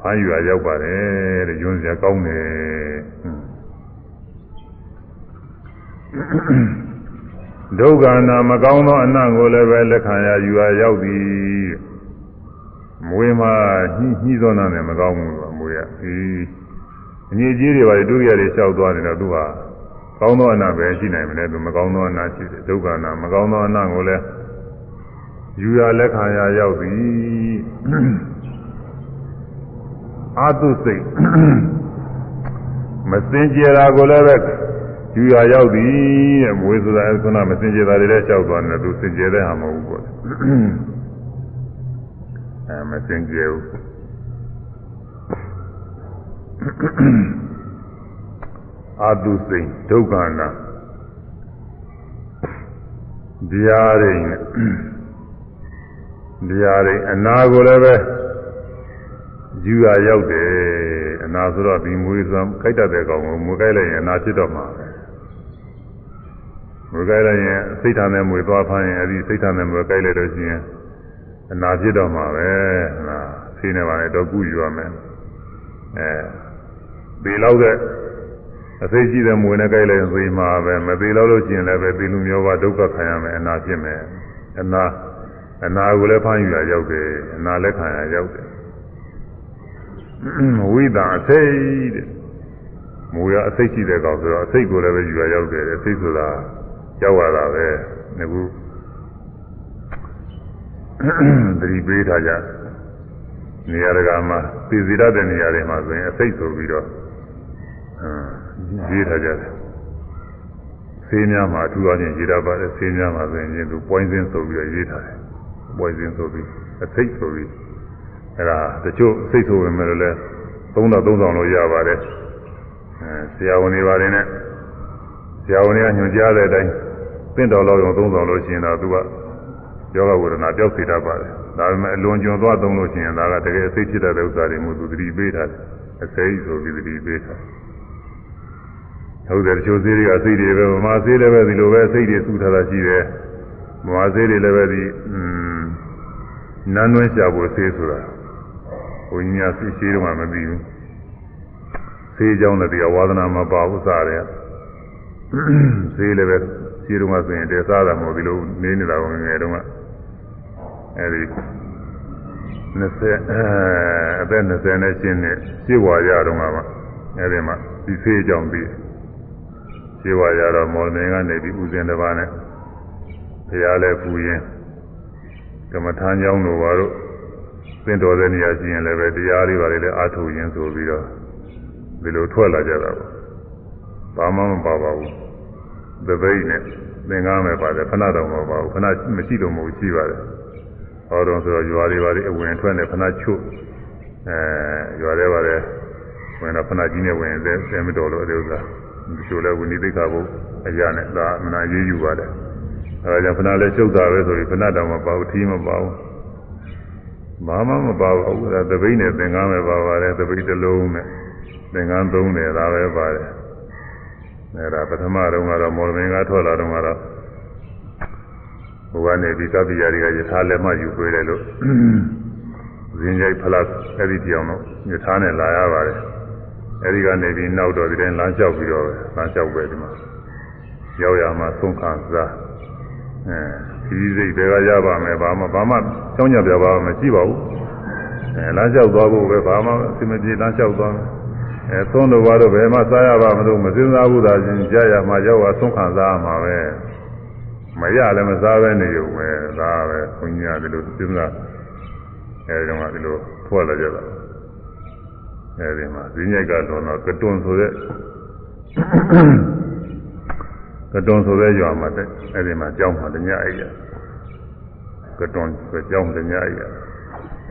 ဖမ်းယူရရောက်ပါတယ်တဲ့ယွန်းစရာကောင်းတယ် ဒုက္ခနာမကောင်းသောအနံ့ကိုလည်းပဲလက်ခံရယူရရောက်သည်မွေမှာညှိညှိသောနာနဲ့မကောင်းဘူးကွာမွေကဒီအညစ်အကြေးတွေပါလေဒုက္ခတွေလျှောက်သွားနေတော့သူဟာကောင်းသောအနံ့ပဲရှိနိုင်မလဲသူမကောင်းသောအနံ့ရှိတယ်ဒုက္ခနာမကောင်းသောအနံ့ကိုလည်းယူရလက်ခံရရောက်သည်အာတုစိတ်မစင်ကြယ်တာကိုလည်းပဲ ယူရရောက်သည်တဲ့မွေးဆိုတာခုနမစင်ကြယ်တာတွေလည်းလျှောက်သွားတယ်သူစင်ကြယ်တဲ့ဟာမဟုတ်ဘူးပေါ့အဲမစင်ကြယ်ဘူးအာတုစိတ်ဒုက္ခနာတရားရင်းတရားရင်းအနာကိုလည်းပဲယူရရောက်တယ်အနာဆိုတော့ဒီမွေးစွမ်းခိုက်တတ်တဲ့ကောင်ကိုမွေးခိုက်လိုက်ရင်အနာဖြစ်တော့မှာပဲ မွေးခိုက်လိုက်ရင်စိတ်ထားနဲ့မွေးသွားဖမ်းရင်အဲဒီစိတ်ထားနဲ့မွေးခိုက်လိုက်လို့ရှိရင်အနာဖြစ်တော့မှာပဲဟလားဆေးနေပါလေတော့ကုယူရမယ်အဲဒီလောက်တဲ့အသိကြီးတဲ့မွေနဲ့ကြိုက်လိုက်ရင်သိမှာပဲမသေးတော့လို့ရှိရင်လည်းပဲသိလူမျိုးပါဒုက္ခခံရမယ်အနာဖြစ်မယ်အနာအနာကိုလည်းဖမ်းယူရရောက်တယ်အနာလည်းခံရရောက်တယ်ဝိဒါအစိတ်တဲ့မူရအစိတ်ရှိတဲ့ကောင်ဆိုတော့အစိတ်ကိုလည်းပဲယူရရောက်တယ်အစိတ်ဆိုတာ ရောက်ရတာပဲငခုသတိပေးထားကြနေရာတကာမှာသိစီရတဲ့နေရာတွေမှာဆိုရင်အစိတ်ဆိုပြီးတော့ရေးထားကြတယ်ဆေးများမှာအထူးအချင်းရေးထားပါတယ်ဆေးများမှာဆိုရင်သူပွိုင်းစင်းဆိုပြီးတော့ရေးထားတယ်ပွိုင်းစင်းဆိုပြီးအစိတ်ဆိုပြီးအဲဒါတချို့စိတ်ဆိုဝင်မယ်လို့လဲ3000 3000လို့ရပါတယ်အဲဆရာဝန်တွေပါတယ်နဲ့ဆရာဝန်တွေကညွှန်ကြားတဲ့အတိုင်း သင့်တော်လောက်အောင်3000လို့ရှိရင်တော့သူကယောဂဝေဒနာပျောက်စေတတ်ပါတယ်ဒါပေမဲ့အလွန်ကျွံသွားသုံးလို့ရှိရင်ဒါကတကယ်အစိတ်ဖြစ်တဲ့ဥစ္စာတွေမို့သူသတိပေးထားတယ်အစိတ်ဆိုပြီးသတိပေးထားဟုတ်တယ်တချို့သေးတွေကစိတ်တွေပဲဗမာသေးလည်းပဲဒီလိုပဲစိတ်တွေစုထားတာရှိတယ်ဗမာသေးတွေလည်းပဲဒီอืมနန်းနှွှဲရှာဖို့သေးဆိုတာဘုန်းကြီးများသိရှိတော့မှမသိဘူးသေးเจ้าနဲ့တရားဝါဒနာမပါဘူးစားတယ်သေးလည်းပဲ ခြေတုံးကဆိုရင်တဲစားတာမဟုတ်ဒီလိုနေနေတာကိုငယ်ငယ်တုန်းကအဲဒီ20အသက်20နဲ့ရှင်းနေရှင်းဝါရတော့မှာပါအဲဒီမှာဒီဖေးကြောင့်ပြီးရှင်းဝါရတော့မော်မင်းကနေပြီးဥစဉ်တစ်ပါးနဲ့ဘုရားလည်းပူရင်ကမ္မထမ်းကြောင်းတို့ဘာလို့သင်တော်တဲ့နေရာရှိရင်လည်းပဲတရားတွေပါလေလည်းအားထုတ်ရင်ဆိုပြီးတော့ဒီလိုထွက်လာကြတာပေါ့ဘာမှမပါပါဘူး သပိတ်နဲ့သင်္ကန်းပဲပါတယ်ခဏတော့မပါဘူးခဏမရှိတော့မဟုတ်ရှိပါတယ်ဟောတော့ဆိုတော့ရွာတွေပါလေအဝင်ထွက်နဲ့ခဏချွတ်အဲရွာတွေပါလေဝင်တော့ခဏကြီးနဲ့ဝင်တယ်ဆယ်မတော်လို့အဲဒီဥစ္စာဒီလိုလဲဝိနည်းသိက္ခာဘုအရာနဲ့ဒါမနာရေးယူပါတယ်အဲဒါကြောင့်ခဏလဲချုပ်တာပဲဆိုပြီးခဏတော့မပါဘူးထီးမပါဘူးဘာမှမပါဘူးအဲသပိတ်နဲ့သင်္ကန်းပဲပါပါတယ်သပိတ်တစ်လုံးနဲ့သင်္ကန်းသုံးတယ်ဒါပဲပါတယ် အဲဒါပထမတုန်းကတော့မော်လမင်းကထွက်လာတော့ကတော့ဘုရားနေပြီးသဗ္ဗရာတွေကယထာလက်မှယူပေးတယ်လို့ဇင်းရိုက်ဖလားအဲ့ဒီပြောင်းတော့ယထာနဲ့လာရပါတယ်အဲ့ဒီကနေပြီးနောက်တော့ဒီတိုင်းလမ်းလျှောက်ပြီးတော့လမ်းလျှောက်ပဲဒီမှာရောက်ရမှာသုံးခါစားအဲဒီစိတ်တွေကရပါမယ်ဘာမှဘာမှကြောင်းကြပြပါမရှိပါဘူးအဲလမ်းလျှောက်သွားဖို့ပဲဘာမှအစီမပြေလမ်းလျှောက်သွားမယ် အဲသုံးလို့ဘာလို့ဘယ်မှစားရပါမလို့မစင်စားဘူးသာချင်းကြာရမှာရောက်သွားသုံးခံစားရမှာပဲမရလည်းမစားပဲနေုံပဲဒါပဲခွန်ကြီးကဒီလိုစဉ်းစားအဲဒီတော့ဒီလိုထွက်လာကြတာအဲဒီမှာဈဉ္ညိုက်ကတော့တော့ကတွန်ဆိုတဲ့ကတွန်ဆိုတဲ့ရွာမှာတဲ့အဲဒီမှာကြောင်းမှာတညအိရကတွန်ဆိုကြောင်းတညအိရ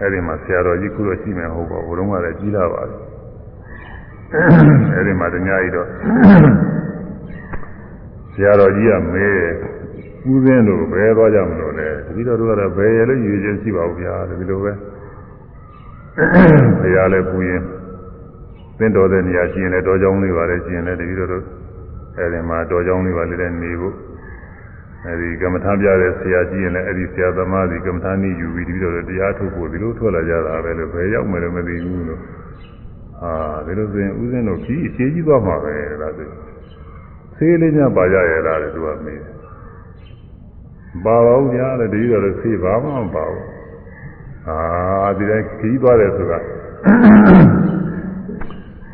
အဲဒီမှာဆရာတော်ကြီးခုတော့ရှိမယ်ဟုတ်ပါဘူးဘုံကလည်းကြီးလာပါပြီ အဲဒီမှာတညအိတော့ဆရာတော်ကြီးကမေးတယ်ဦးစင်းတို့ဘယ်သွားကြမလို့လဲတတိတော်တို့ကတော့ဘယ်ရလို့ယူခြင်းရှိပါဘူးဗျာဒီလိုပဲဘုရားလည်းပူရင်သင်တော်တဲ့နေရာရှိရင်လည်းတော်ကြောင်းလေးပါလေရှိရင်လည်းတတိတော်တို့အဲဒီမှာတော်ကြောင်းလေးပါလေလည်းနေဖို့အဲဒီကမ္မထာပြတဲ့ဆရာကြီးရင်လည်းအဲဒီဆရာသမားကြီးကမ္မထာနည်းယူပြီးတတိတော်တို့တရားထုတ်ဖို့ဒီလိုထွက်လာကြတာပဲလို့ဘယ်ရောက်မယ်လို့မသိဘူးလို့ အာဒီလိုဆိုရင်ဦးစင်းတို့ကြီးအခြေကြီးသွားမှာပဲလားဆိုဆေးလေးများပါကြရတာလေသူကမေးတယ်ပါပါဦးညာတဲ့ဒီလိုဆေးဘာမှမပါဘူးအာဒီတိုင်းခီးသွားတယ်ဆိုတာ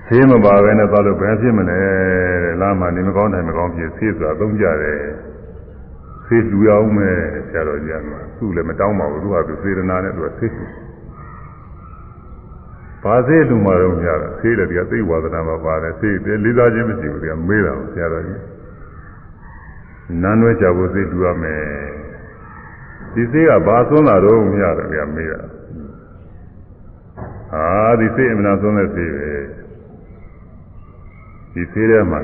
ဆေးမပါဘဲနဲ့သွားလို့ဘယ်ဖြစ်မလဲတဲ့လားမှနေမကောင်းတယ်မကောင်းဖြစ်ဆေးဆိုတာသုံးကြတယ်ဆေးလူရအောင်မယ်ဆရာတော်ကြီးကသူ့လည်းမတောင်းပါဘူးသူကသူစေရနာနဲ့သူကဆေးလူ ဘာဆေးလူမှတော့မရတာဆေးတယ်ဒီကသိဝါဒနာမှာပါတယ်ဆေးတယ်လေးစားခြင်းမရှိဘူးဒီကမေးတာဆရာတော်ကြီးနန်းွဲကြဖို့စိတ်တူရမယ်ဒီစိတ်ကဘာသွန်းလာတော့မရတယ်ဗျာမေးတာဟာဒီစိတ်အမှန်သွန်းတဲ့စိတ်ပဲဒီစိတ်ထဲမှာ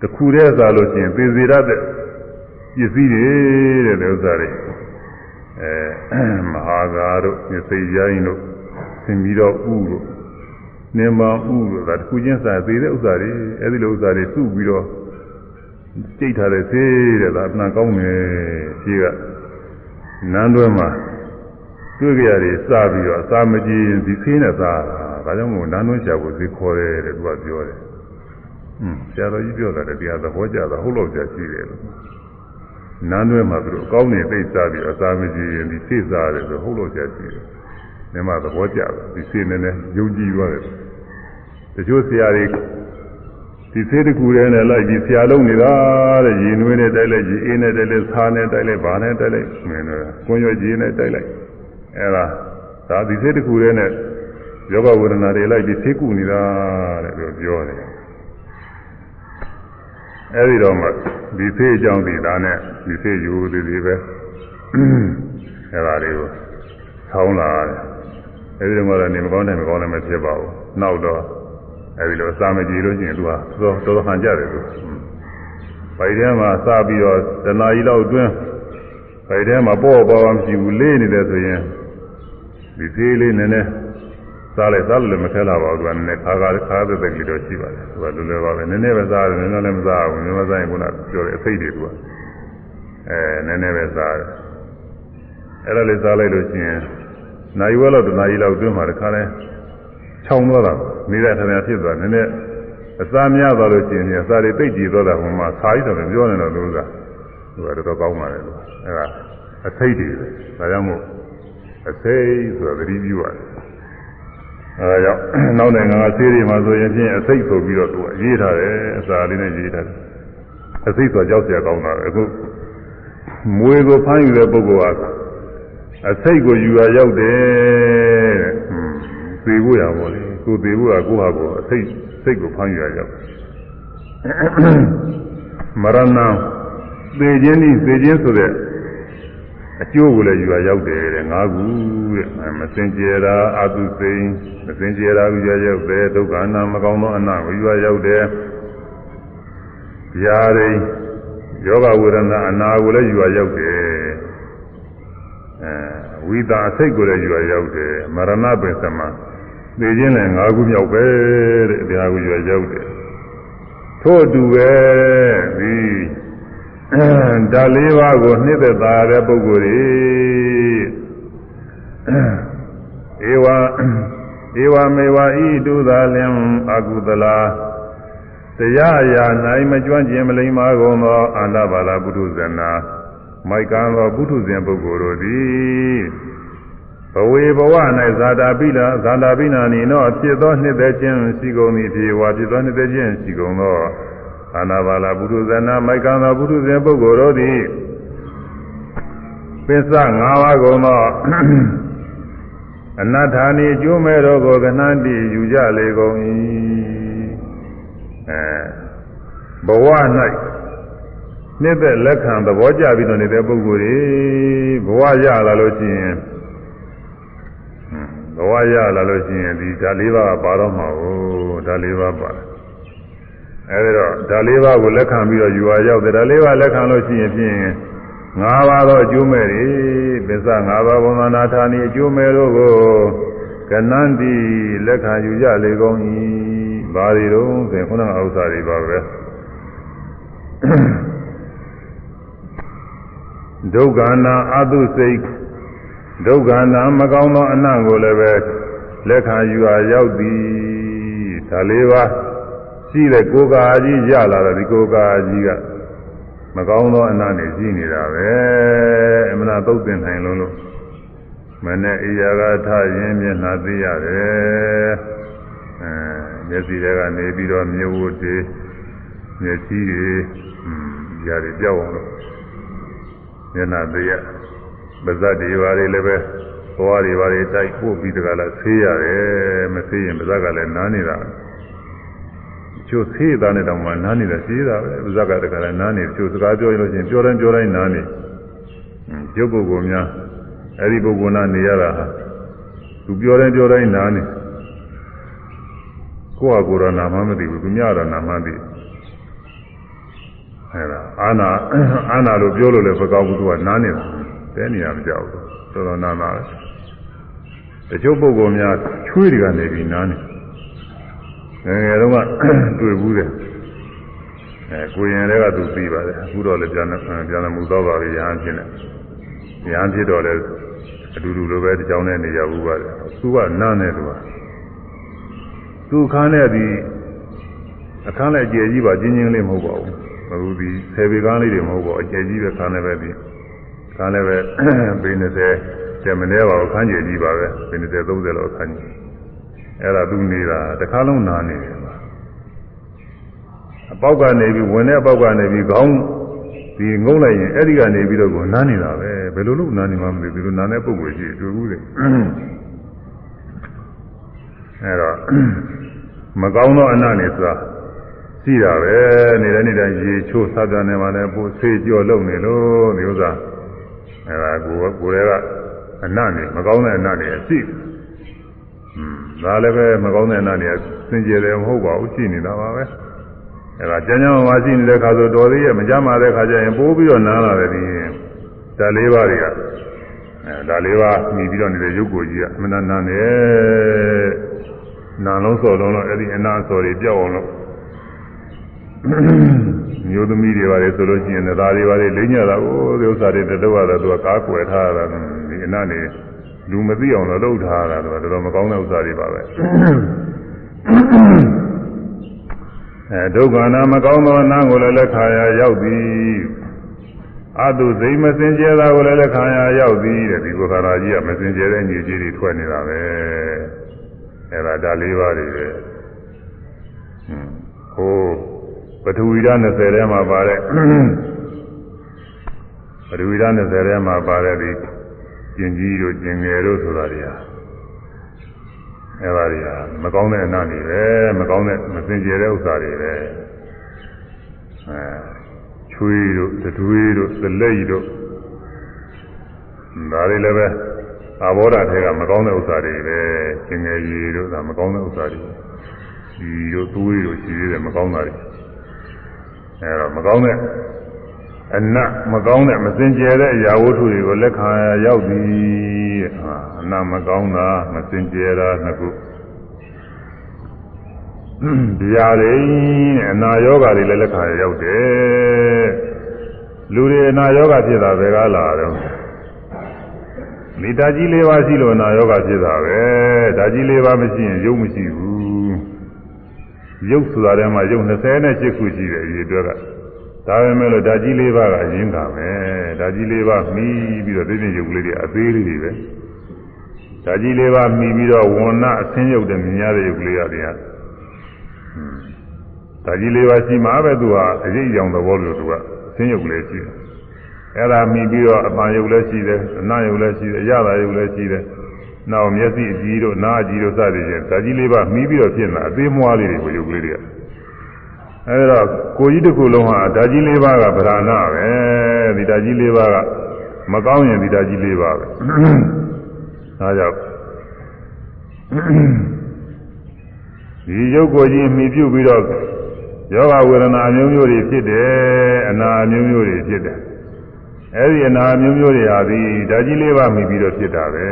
တခုတည်းစားလို့ရှိရင်သေစေရတဲ့ပစ္စည်းတွေတဲ့ဥစ္စာတွေအဲမဟာဂါတို့မြစိရိုင်းတို့သ င်ပြီးတော့ဥတို့နင်မောင်ဥတို့ဒါတခုချင်းစာသေးတဲ့ဥစ္စာတွေအဲဒီလိုဥစ္စာတွေစုပြီးတော့ကြိတ်ထားတဲ့သေးတဲ့ဒါအမှန်ကောင်းတယ်ရှိကနန်းတွဲမှာတွေ့ကြရတယ်စပြီးတော့အစာမကြည့်ရင်ဒီသေးနဲ့စားတာဒါကြောင့်မို့နန်းတွဲရှာဖို့ဈေးခေါ်တယ်တဲ့သူကပြောတယ်ဟွန်းဆရာတော်ကြီးပြောတာလည်းတရားသဘောကျတာဟုတ်လို့ကြာရှိတယ်လို့နန်းတွဲမှာသူတို့အကောင်းနေသိစားပြီးအစာမကြည့်ရင်ဒီသေးစားတယ်ဆိုဟုတ်လို့ကြာရှိတယ် မြမသဘောကျတယ်ဒီသေးနဲ့လည်းယုံကြည်သွားတယ်တချို့ဆရာတွေဒီသေးတကူထဲနဲ့လိုက်ပြီးဆရာလုံးနေတာတဲ့ရေနွေးနဲ့တိုက်လိုက်ရေအေးနဲ့တိုက်လိုက်ဆားနဲ့တိုက်လိုက်ဗာနဲ့တိုက်လိုက်မင်းတို့ကွန်ရွက်ကြီးနဲ့တိုက်လိုက်အဲဒါဒါဒီသေးတကူထဲနဲ့ယောဂဝေဒနာတွေလိုက်ပြီးသေးကူနေတာတဲ့လို့ပြောတယ်အဲဒီတော့မှဒီသေးအကြောင်းဒီသားနဲ့ဒီသေးယူသေးသေးပဲအဲဒါလေးကိုဆောင်းလာတယ် အဲဒီတော့မှလည်းနေမကောင်းတယ်မကောင်းလည်းမဖြစ်ပါဘူးနောက်တော့အဲဒီလိုအစာမကြည့်လို့ရှိရင်သူကတော်တော်တော်ဟန်ကြတယ်သူဗိုက်ထဲမှာစပြီးတော့တနာကြီးလောက်အတွင်းဗိုက်ထဲမှာပေါ့ပေါ့မရှိဘူးလေးနေတယ်ဆိုရင်ဒီသေးလေးနည်းနည်းစားလိုက်စားလို့လည်းမခဲလာပါဘူးသူကနည်းနည်းခါခါခါသက်သက်ကြီးတော့ရှိပါတယ်သူကလွယ်လွယ်ပါပဲနည်းနည်းပဲစားတယ်နည်းနည်းလည်းမစားဘူးနည်းနည်းစားရင်ခုနပြောတဲ့အစိတ်တွေသူကအဲနည်းနည်းပဲစားတယ်အဲ့ဒါလေးစားလိုက်လို့ရှိရင် နိုင်ဝဲလောက်တနာရီလောက်တွင်းမှာတခါလဲခြောင်သွားတာနေတဲ့ထမင်းဖြစ်သွားနည်းနည်းအစာများသွားလို့ရှိရင်အစာတွေတိတ်ကြည်သွားတာဟိုမှာခါးကြီးတော့ပြောနေတော့လို့ကသူကတော်တော်ကောင်းပါလေလို့အဲဒါအစိတ်တွေဒါကြောင့်မို့အစိတ်ဆိုတာသတိပြုရတယ်အဲဒါကြောင့်နောက်နိုင်ငံကဆေးတွေမှာဆိုရင်ဖြင့်အစိတ်ဆိုပြီးတော့သူကရေးထားတယ်အစာလေးနဲ့ရေးထားတယ်အစိတ်ဆိုကြောက်ကြကောင်းတာပဲအခုမွေကိုဖမ်းယူတဲ့ပုဂ္ဂိုလ်က အစိတ်ကိုယူရရောက်တယ်တဲ့သေဖို့ရပါလေကိုသေဖို့ကကိုဟာကိုအစိတ်စိတ်ကိုဖမ်းယူရရောက်မရဏသေခြင်းဤသေခြင်းဆိုတဲ့အကျိုးကိုလည်းယူရရောက်တယ်တဲ့ငါးခုတဲ့မစင်ကြယ်တာအာတုစိန်မစင်ကြယ်တာယူရရောက်တယ်ဒုက္ခအနာမကောင်းသောအနာကိုယူရရောက်တယ်ဗျာဒိယောဂဝေဒနာအနာကိုလည်းယူရရောက်တယ်အဲ ဝိတာအစိတ်ကိုလည်းယူရရောက်တယ်မရဏပင်စမှာသိခြင်းလည်း၅ခုမြောက်ပဲတဲ့တရားကိုယူရရောက်တယ်ထို့အတူပဲဒီဓာလေးပါးကိုနှစ်သက်သာတဲ့ပုဂ္ဂိုလ်တွေဧဝဧဝမေဝဤတုသာလင်အကုသလာတရားအရာ၌မကျွမ်းကျင်မလိမ္မာကုန်သောအာန္တဘာလပုထုဇနာ မိုက်ကံသောပုထုဇဉ်ပုဂ္ဂိုလ်တို့သည်ဘဝေဘဝ၌ဇာတာပိလာဇာတာပိနာနီနောဖြစ်သောနှစ်သက်ခြင်းရှိကုန်သည်ဖြစ်ဝါဖြစ်သောနှစ်သက်ခြင်းရှိကုန်သောအာနာပါလာပုထုဇနာမိုက်ကံသောပုထုဇဉ်ပုဂ္ဂိုလ်တို့သည်ပစ္စ၅ပါးကုန်သောအနတ္ထာနိအကျိုးမဲ့တော်ကိုကဏ္ဍတိယူကြလေကုန်၏အဲဘဝ၌ နှစ်သက်လက်ခံသဘောကျပြီးတော့နေတဲ့ပုဂ္ဂိုလ်တွေဘဝရလာလို့ရှိရင်ဘဝရလာလို့ရှိရင်ဒီဓာလေးပါးပါတော့မှာကိုဓာလေးပါးပါအဲဒီတော့ဓာလေးပါးကိုလက်ခံပြီးတော့ယူဝါရောက်တယ်ဓာလေးပါးလက်ခံလို့ရှိရင်ဖြင့်ငါးပါးသောအကျိုးမဲ့တွေပစ္စငါးပါးဘုံသနာဌာနီအကျိုးမဲ့တို့ကိုကဏ္ဍတိလက်ခံယူကြလေကုန်၏ဘာတွေတော့ဆိုခုနကဥစ္စာတွေပါပဲ ဒုက္ခနာအတုစိတ်ဒုက္ခနာမကောင်းသောအနံ့ကိုလည်းပဲလက်ခံယူအားရောက်သည်ဒါလေးပါရှိတဲ့ကိုယ်ကာကြီးရလာတယ်ဒီကိုယ်ကာကြီးကမကောင်းသောအနံ့နေရှိနေတာပဲအမှန်သုတ်တင်နိုင်လုံးလို့မနဲ့အေယာကထရင်မျက်နှာသိရတယ်အဲမျက်စိတွေကနေပြီးတော့မြေဝတ်တွေမျက်စိတွေอืมຢာတွေကြောက်အောင်လို့ မျက်နှာသိရပါဇတ်တွေဘာတွေလည်းပဲဘဝတွေဘာတွေတိုက်ပို့ပြီးတကလားဆေးရတယ်မဆေးရင်ပါဇတ်ကလည်းနားနေတာချို့ဆေးသားနဲ့တောင်မှနားနေတာဆေးတာပဲပါဇတ်ကတကလည်းနားနေချို့စကားပြောလို့ချင်းပြောတိုင်းပြောတိုင်းနားနေရုပ်ပုဂ္ဂိုလ်များအဲ့ဒီပုဂ္ဂိုလ်နာနေရတာဟာသူပြောတိုင်းပြောတိုင်းနားနေကိုယ့်ဟာကိုယ်တော့နာမှမသိဘူးသူများတော့နာမှသိ အဲဒါအာနာအာနာလို့ပြောလို့လည်းမကောင်းဘူးသူကနားနေတာတဲနေရမကြောက်ဘူးတော်တော်နာနာတချို့ပုဂ္ဂိုလ်များချွေးတွေကနေပြီးနားနေငယ်ငယ်တုန်းကတွေ့ဘူးတယ်အဲကိုရင်တွေကသူသိပါတယ်အခုတော့လည်းပြန်ပြန်မှုတော့ပါပြီရဟန်းဖြစ်နေရဟန်းဖြစ်တော့လည်းအတူတူလိုပဲတကြောင်နဲ့နေရဘူးပါတယ်သူကနားနေသူကသူခန်းနဲ့ဒီအခန်းနဲ့အကျယ်ကြီးပါကျင်းချင်းလေးမဟုတ်ပါဘူး အခုဒီဆယ်ပေကားလေးတွေမဟုတ်ပါဘူးအကျယ်ကြီးပဲခန်းနဲ့ပဲဒီခန်းလည်းပဲပေ20ကျမနေပါဘူးခန်းကျယ်ကြီးပါပဲပေ20 30လောက်ခန်းကြီးအဲ့ဒါသူနေတာတစ်ခါလုံးနားနေတယ်အပေါက်ကနေပြီးဝင်တဲ့အပေါက်ကနေပြီးခေါင်းဒီငုံလိုက်ရင်အဲ့ဒီကနေပြီးတော့ကိုနားနေတာပဲဘယ်လိုလုပ်နားနေမှမသိဘူးဒီလိုနားတဲ့ပုံကိုရှိတွေ့ဘူးလေအဲ့တော့မကောင်းသောအနတ်နေဆိုတာ ရှိတာပဲနေတဲ့နေတဲ့ရေချိုးသတ်တယ်နေမှာလည်းပို့ဆေးကြော်လုံနေလို့ဒီဥစ္စာအဲ့ဒါကိုကိုယ်တွေကအနတ်နေမကောင်းတဲ့အနတ်နေအရှိอืมဒါလည်းပဲမကောင်းတဲ့အနတ်နေစင်ကြယ်တယ်မဟုတ်ပါဘူးရှိနေတာပါပဲအဲဒါကျမ်းကျမ်းမှာရှိနေတဲ့ခါဆိုတော်သေးရဲ့မကြမ်းပါတဲ့ခါကျရင်ပိုးပြီးတော့နားလာတယ်ဒီဓာတ်လေးပါးတွေကအဲဓာတ်လေးပါးမြည်ပြီးတော့နေတဲ့ရုပ်ကိုကြီးကအမှန်တန်နာနေနာလုံးစော်လုံးတော့အဲ့ဒီအနာစော်တွေပြောက်အောင်လို့ မျိုးသမီးတွေပါလေဆိုလို့ရှိရင်သားတွေပါလေလိမ့်ညတာကိုဒီဥစ္စာတွေတတော့တော့သူကကားကွယ်ထားတာဒီအနာနေလူမသိအောင်လို့လုပ်ထားတာတော့တော်တော်မကောင်းတဲ့ဥစ္စာတွေပါပဲအဲဒုက္ခနာမကောင်းသောနာကိုလည်းလက်ခါရရောက်သည်အတုစိမစင်ကြဲတာကိုလည်းလက်ခါရရောက်သည်တဲ့ဒီဘုရားရာကြီးကမစင်ကြဲတဲ့ညည်ကြီးတွေထွက်နေတာပဲအဲဒါဒါလေးပါးတွေပဲဟို ပထဝီဓာတ်20ထဲမှာပါတဲ့ပထဝီဓာတ်20ထဲမှာပါတဲ့ဒီကျင်ကြီးတို့ကျင်ငယ်တို့ဆိုတာတွေဟာအဲပါတွေဟာမကောင်းတဲ့အနာတွေပဲမကောင်းတဲ့မစင်ကြယ်တဲ့ဥစ္စာတွေပဲအဲချွေးတို့သွေးတို့သလက်ကြီးတို့ဒါတွေလည်းပဲအဘောဓာထဲကမကောင်းတဲ့ဥစ္စာတွေပဲကျင်ငယ်ကြီးတို့ဒါမကောင်းတဲ့ဥစ္စာတွေဒီတို့သွေးတို့ရှိသေးတယ်မကောင်းတာတွေ အဲတော့မကောင်းတဲ့အနတ်မကောင်းတဲ့မစင်ကြယ်တဲ့အရာဝတ္ထုတွေကိုလက်ခံရောက်သည်ဟာအနတ်မကောင်းတာမစင်ကြယ်တာနှစ်ခုဒီဟာတွေအနာယောဂါတွေလည်းလက်ခံရောက်တယ်လူတွေအနာယောဂါဖြစ်တာဘယ်ကလာတော့မိတာကြီးလေးပါးရှိလို့အနာယောဂါဖြစ်တာပဲဒါကြီးလေးပါးမရှိရင်ရုပ်မရှိဘူး ရုပ်ဆိုတာထဲမှာရုပ်28ခုရှိတယ်ဒီအတွက်ကဒါပဲမဲ့လို့ဓာကြီးလေးပါးကအရင်ကမယ်ဓာကြီးလေးပါးမှီပြီးတော့သိသိရုပ်ကလေးတွေအသေးလေးတွေပဲဓာကြီးလေးပါးမှီပြီးတော့ဝဏအဆင်းရုပ်တဲ့မြင်ရတဲ့ရုပ်ကလေးရတယ်ဟာဓာကြီးလေးပါးရှိမှပဲသူဟာအရေးအကြောင်းသဘောလို့သူကအဆင်းရုပ်ကလေးရှိတယ်အဲ့ဒါမှီပြီးတော့အပန်ရုပ်လည်းရှိတယ်အနံ့ရုပ်လည်းရှိတယ်အရသာရုပ်လည်းရှိတယ် နောက်မျက်စိအကြည့်တို့နားအကြည့်တို့စသည်ဖြင့်ဓာကြီးလေးပါးမှီပြီးတော့ဖြစ်နေတာအသေးမွှားလေးတွေကိုရုပ်ကလေးတွေကအဲဒါကိုကြီးတစ်ခုလုံးဟာဓာကြီးလေးပါးကဗราဏပဲဒီဓာကြီးလေးပါးကမကောင်းရင်ဒီဓာကြီးလေးပါးပဲဒါကြောင့်ဒီရုပ်ကိုကြီးမှီပြုပြီးတော့ယောဂဝေဒနာအမျိုးမျိုးတွေဖြစ်တယ်အနာအမျိုးမျိုးတွေဖြစ်တယ် အဲဒီအနာအမျိုးမျိုးတွေဟာဒီဓာကြီးလေးပါးမှီပြီးတော့ဖြစ်တာပဲ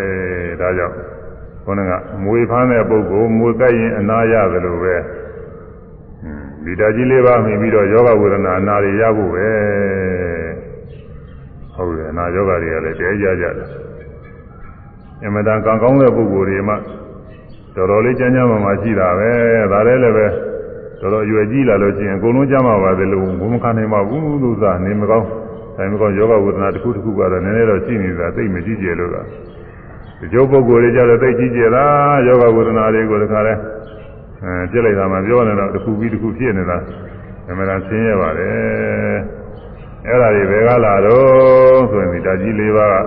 ဒါကြောင့်ခေါင်းကမွေဖမ်းတဲ့ပုဂ္ဂိုလ်မွေကပ်ရင်အနာရတယ်လို့ပဲဒီဓာကြီးလေးပါမှီပြီးတော့ယောဂဝေဒနာအနာတွေရဖို့ပဲဟုတ်တယ်အနာယောဂတွေကလည်းတဲကြကြတယ်အမှန်တန်ကံကောင်းတဲ့ပုဂ္ဂိုလ်တွေမှတော်တော်လေးကျမ်းကျမ်းမာမာရှိတာပဲဒါလည်းလည်းပဲတော်တော်ရွယ်ကြီးလာလို့ရှိရင်အကုန်လုံးကျမ်းမာပါတယ်လို့ဘုံမခံနိုင်ပါဘူးလို့သာနေမကောင်း တိုင်းမကောင်းယောဂဝေဒနာတစ်ခုတစ်ခုကတော့နည်းနည်းတော့ရှိနေတာသိမကြည့်ကြလို့ကဒီကျုပ်ပုဂ္ဂိုလ်တွေကြတော့သိကြည့်ကြလားယောဂဝေဒနာတွေကိုတခါလဲအဲပြစ်လိုက်တာမှပြောနေတော့တစ်ခုပြီးတစ်ခုဖြစ်နေတာအမှန်တရားဆင်းရဲပါတယ်အဲ့ဒါတွေဘယ်ကလာတော့ဆိုရင်ဒီဓာကြီးလေးပါး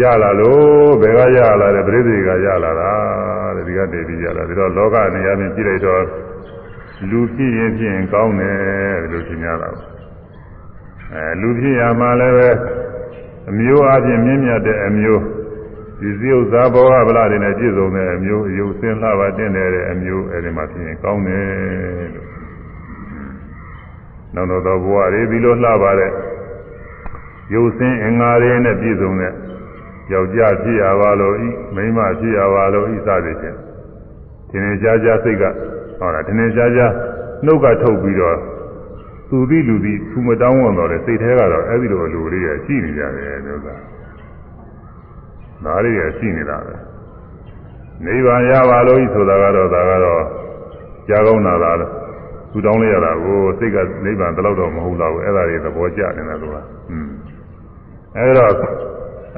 ရလာလို့ဘယ်ကရလာတယ်ပြိသေကရလာတာတဲ့ဒီကနေပြီးရလာဒီတော့လောကနေရာပြင်ကြည့်လိုက်တော့လူဖြစ်ရင်ဖြစ်ရင်ကောင်းတယ်လို့ထင်ကြတာ အဲလူဖြစ်ရမှာလည်းပဲအမျိုးအချင်းမြင့်မြတ်တဲ့အမျိုးဒီစည်းဥစ္စာဘောဟဗလာတွေနဲ့ပြည့်စုံတဲ့အမျိုးအယုစင်းလှပါတင်တဲ့အမျိုးအဲဒီမှာဖြစ်ရင်ကောင်းတယ်လို့နောက်တော့သောဘဝတွေဒီလိုလှပါတဲ့ရုပ်ဆင်းအင်္ဂါတွေနဲ့ပြည့်စုံတဲ့ယောက်ျားဖြစ်ရပါလို့ဤမိန်းမဖြစ်ရပါလို့ဤစသည်ဖြင့်ဒီနေ့ကြားကြားစိတ်ကဟောတာဒီနေ့ကြားကြားနှုတ်ကထုတ်ပြီးတော့ သူသည့်လူသည့်သူမတောင်းဝန်တော့တဲ့စိတ်ထဲကတော့အဲ့ဒီလိုလူလေးရရှိနေကြတယ်မျိုးသားဒါလေးရရှိနေတာပဲနိဗ္ဗာန်ရပါလို့ဤဆိုတာကတော့ဒါကတော့ကြားကောင်းတာလားသူတောင်းလိုက်ရတာကိုစိတ်ကနိဗ္ဗာန်တလောက်တော့မဟုတ်တော့ဘူးအဲ့ဒါတွေသဘောကျနေတာသူကอืมအဲ့တော့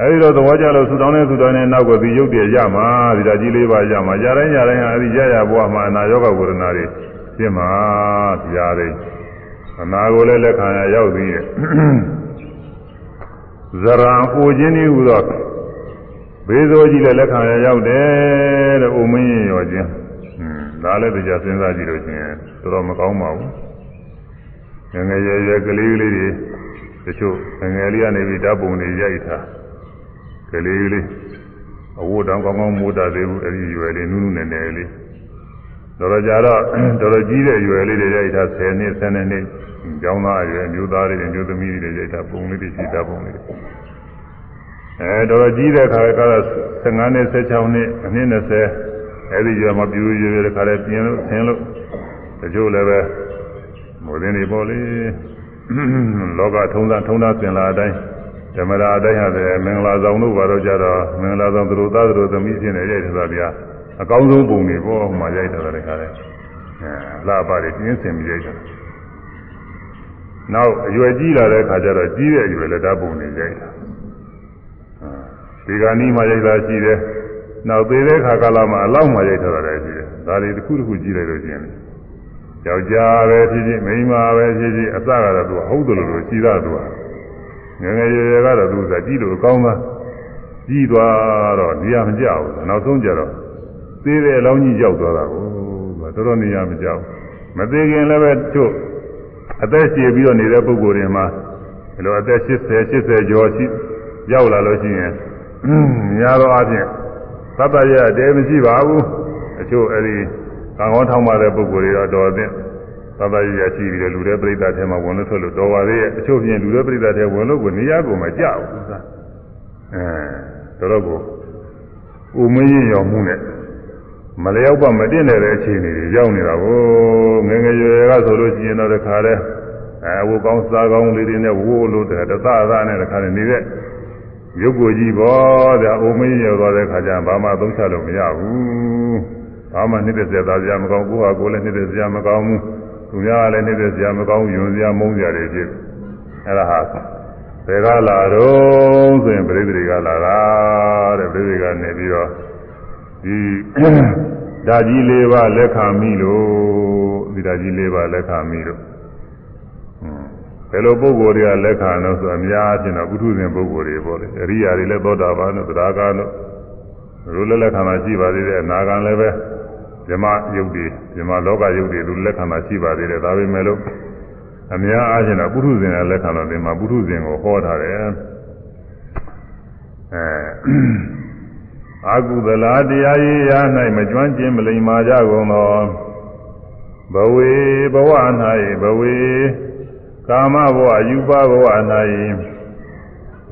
အဲဒီတော့သဘောကျလို့ဆူတောင်းတဲ့ဆူတောင်းတဲ့နောက်ကဒီရုပ်တည်းရမှာဒီဓာကြီးလေးပါရမှာရတိုင်းရတိုင်းဟာအဲဒီရရဘဝမှာအနာရောဂါဝေဒနာတွေရှင်းမှာတရားတွေ အနာကိုလည်းလက်ခံရရောက်သေးရဲ့ဇရံအိုခြင်းဤဟူသောဘေးစိုးကြီးလည်းလက်ခံရရောက်တယ်တဲ့အိုမင်းရင်ရောခြင်းอืมဒါလည်းတရားစဉ်းစားကြည့်လို့ချင်းတော်တော်မကောင်းပါဘူးငငယ်ရွယ်ရွယ်ကလေးလေးတွေတချို့ငငယ်လေးကနေပြီးဓာတ်ပုံတွေရိုက်ထားကလေးလေးအဝတ်တောင်ကောင်းကောင်းမိုးတာသေးဘူးအဲဒီရွယ်လေးနူးနူးနယ်နယ်လေးတော်တော်ကြာတော့တော်တော်ကြီးတဲ့ရွယ်လေးတွေရိုက်ထား10နှစ်12နှစ် ကျောင်းသားအရွယ်မျိုးသားတွေမျိုးသမီးတွေရိုက်ထားပုံလေးတွေရှိတာပုံလေးတွေအဲတော်တော်ကြီးတဲ့ခါကတော့15နှစ်16နှစ်အနှစ်20အဲဒီရွယ်မှာပြူရွယ်တဲ့ခါလဲပြင်းလို့ဆင်းလို့တချို့လည်းပဲမိုးရင်းတွေပေါ့လေလောကထုံးသားထုံးသားစင်လာအတိုင်းဓမ္မရာအတိုင်းဟာတဲ့မင်္ဂလာဆောင်တို့ဘာလို့ကြတော့မင်္ဂလာဆောင်သူတို့သားသူတို့သမီးဖြစ်နေရိုက်တာဗျာအကောင်းဆုံးပုံတွေပေါ့ဟိုမှာရိုက်တာလည်းခါတယ်အဲလာပါတွေပြင်းစင်ပြီးရိုက်တာ နောက်အရွယ်ကြီးလာတဲ့ခါကျတော့ကြီးတဲ့အရွယ်လည်းဓာတ်ပုံတွေရိုက်တာဒီကနေ့မှရိုက်တာရှိတယ်နောက်သေးတဲ့ခါကာလမှာအလောက်မှရိုက်ထားတာလည်းရှိတယ်ဒါတွေတစ်ခုတစ်ခုကြည့်လိုက်လို့ရှိရင်ယောက်ျားပဲဖြစ်ဖြစ်မိန်းမပဲဖြစ်ဖြစ်အစကတော့သူဟုတ်တယ်လို့ရှိတာသူကငငယ်ရွယ်ရွယ်ကတော့သူကကြည့်လို့ကောင်းသားကြီးသွားတော့နေရာမကျဘူးနောက်ဆုံးကျတော့သေးတဲ့အလောင်းကြီးရောက်သွားတာကိုသူကတော်တော်နေရာမကျဘူးမသေးခင်လည်းပဲတို့ အသက်ရှည်ပြီးတော့နေတဲ့ပုဂ္ဂိုလ်တွေမှာဒီလိုအသက်80 80ကျော်ရှိရောက်လာလို့ရှိရင်များသောအားဖြင့်သတ္တရတဲမရှိပါဘူးအချို့အဲဒီကံကောင်းထောင်းပါတဲ့ပုဂ္ဂိုလ်တွေတော့တော်တဲ့သတ္တရရရှိပြီးတဲ့လူတွေပြိဿထဲမှာဝင်လို့ထွက်လို့တော်ပါသေးရဲ့အချို့ပြင်လူတွေပြိဿထဲဝင်လို့ကိုနေရာကိုမကြောက်ဘူးသာအဲတော်တော့ကိုဥမင်းရင်ရောမှုနဲ့မလျောက်ပါမတင်တဲ့အခြေအနေတွေရောက်နေတာကိုငငယ်ရွယ်ကဆိုလို့ရှိရင်တော့တခါလဲ အဲဝကောင်းစားကောင်းလေးတွေနဲ့ဝိုးလို့တဲ့တသသနဲ့တခါလဲနေတဲ့ရုပ်ကိုကြည့်ပေါ့ဗျာအိုမင်းရောသွားတဲ့ခါကျဘာမှသုံးချလို့မရဘူးဘာမှနှိမ့်တဲ့စရာစရာမကောင်းကိုဟာကိုလည်းနှိမ့်တဲ့စရာမကောင်းဘူးသူများကလည်းနှိမ့်တဲ့စရာမကောင်းယွန်စရာမုန်းစရာတွေဖြစ်အဲ့ဒါဟာဘယ်ကလာတော့ဆိုရင်ပြိတ္တိကလာတာတဲ့ပြိတ္တိကနေပြီးတော့ဒီဓာကြီးလေးပါလက်ခံမိလို့ဒီဓာကြီးလေးပါလက်ခံမိလို့ဘ ယ်လိုပုဂ္ဂိုလ်တွေကလက်ခံလို့ဆိုအများအချင်းတော့ပုထုဇဉ်ပုဂ္ဂိုလ်တွေပေါ့လေအရိယာတွေလည်းသောတာပန်တို့သဒ္ဒါကတို့လူလည်းလက်ခံတာရှိပါသေးတယ်အနာဂံလည်းပဲဇမယုတ်တွေဇမလောကယုတ်တွေလူလက်ခံတာရှိပါသေးတယ်ဒါပေမဲ့လို့အများအားဖြင့်တော့ပုထုဇဉ်ကလက်ခံတော့ဒီမှာပုထုဇဉ်ကိုဟောထားတယ်အဲအာကုသလာတရားရေးရာ၌မကျွမ်းကျင်မလိမ္မာကြကုန်သောဘဝေဘဝ၌ဘဝေ ကာမဘဝယူပဘဝ၌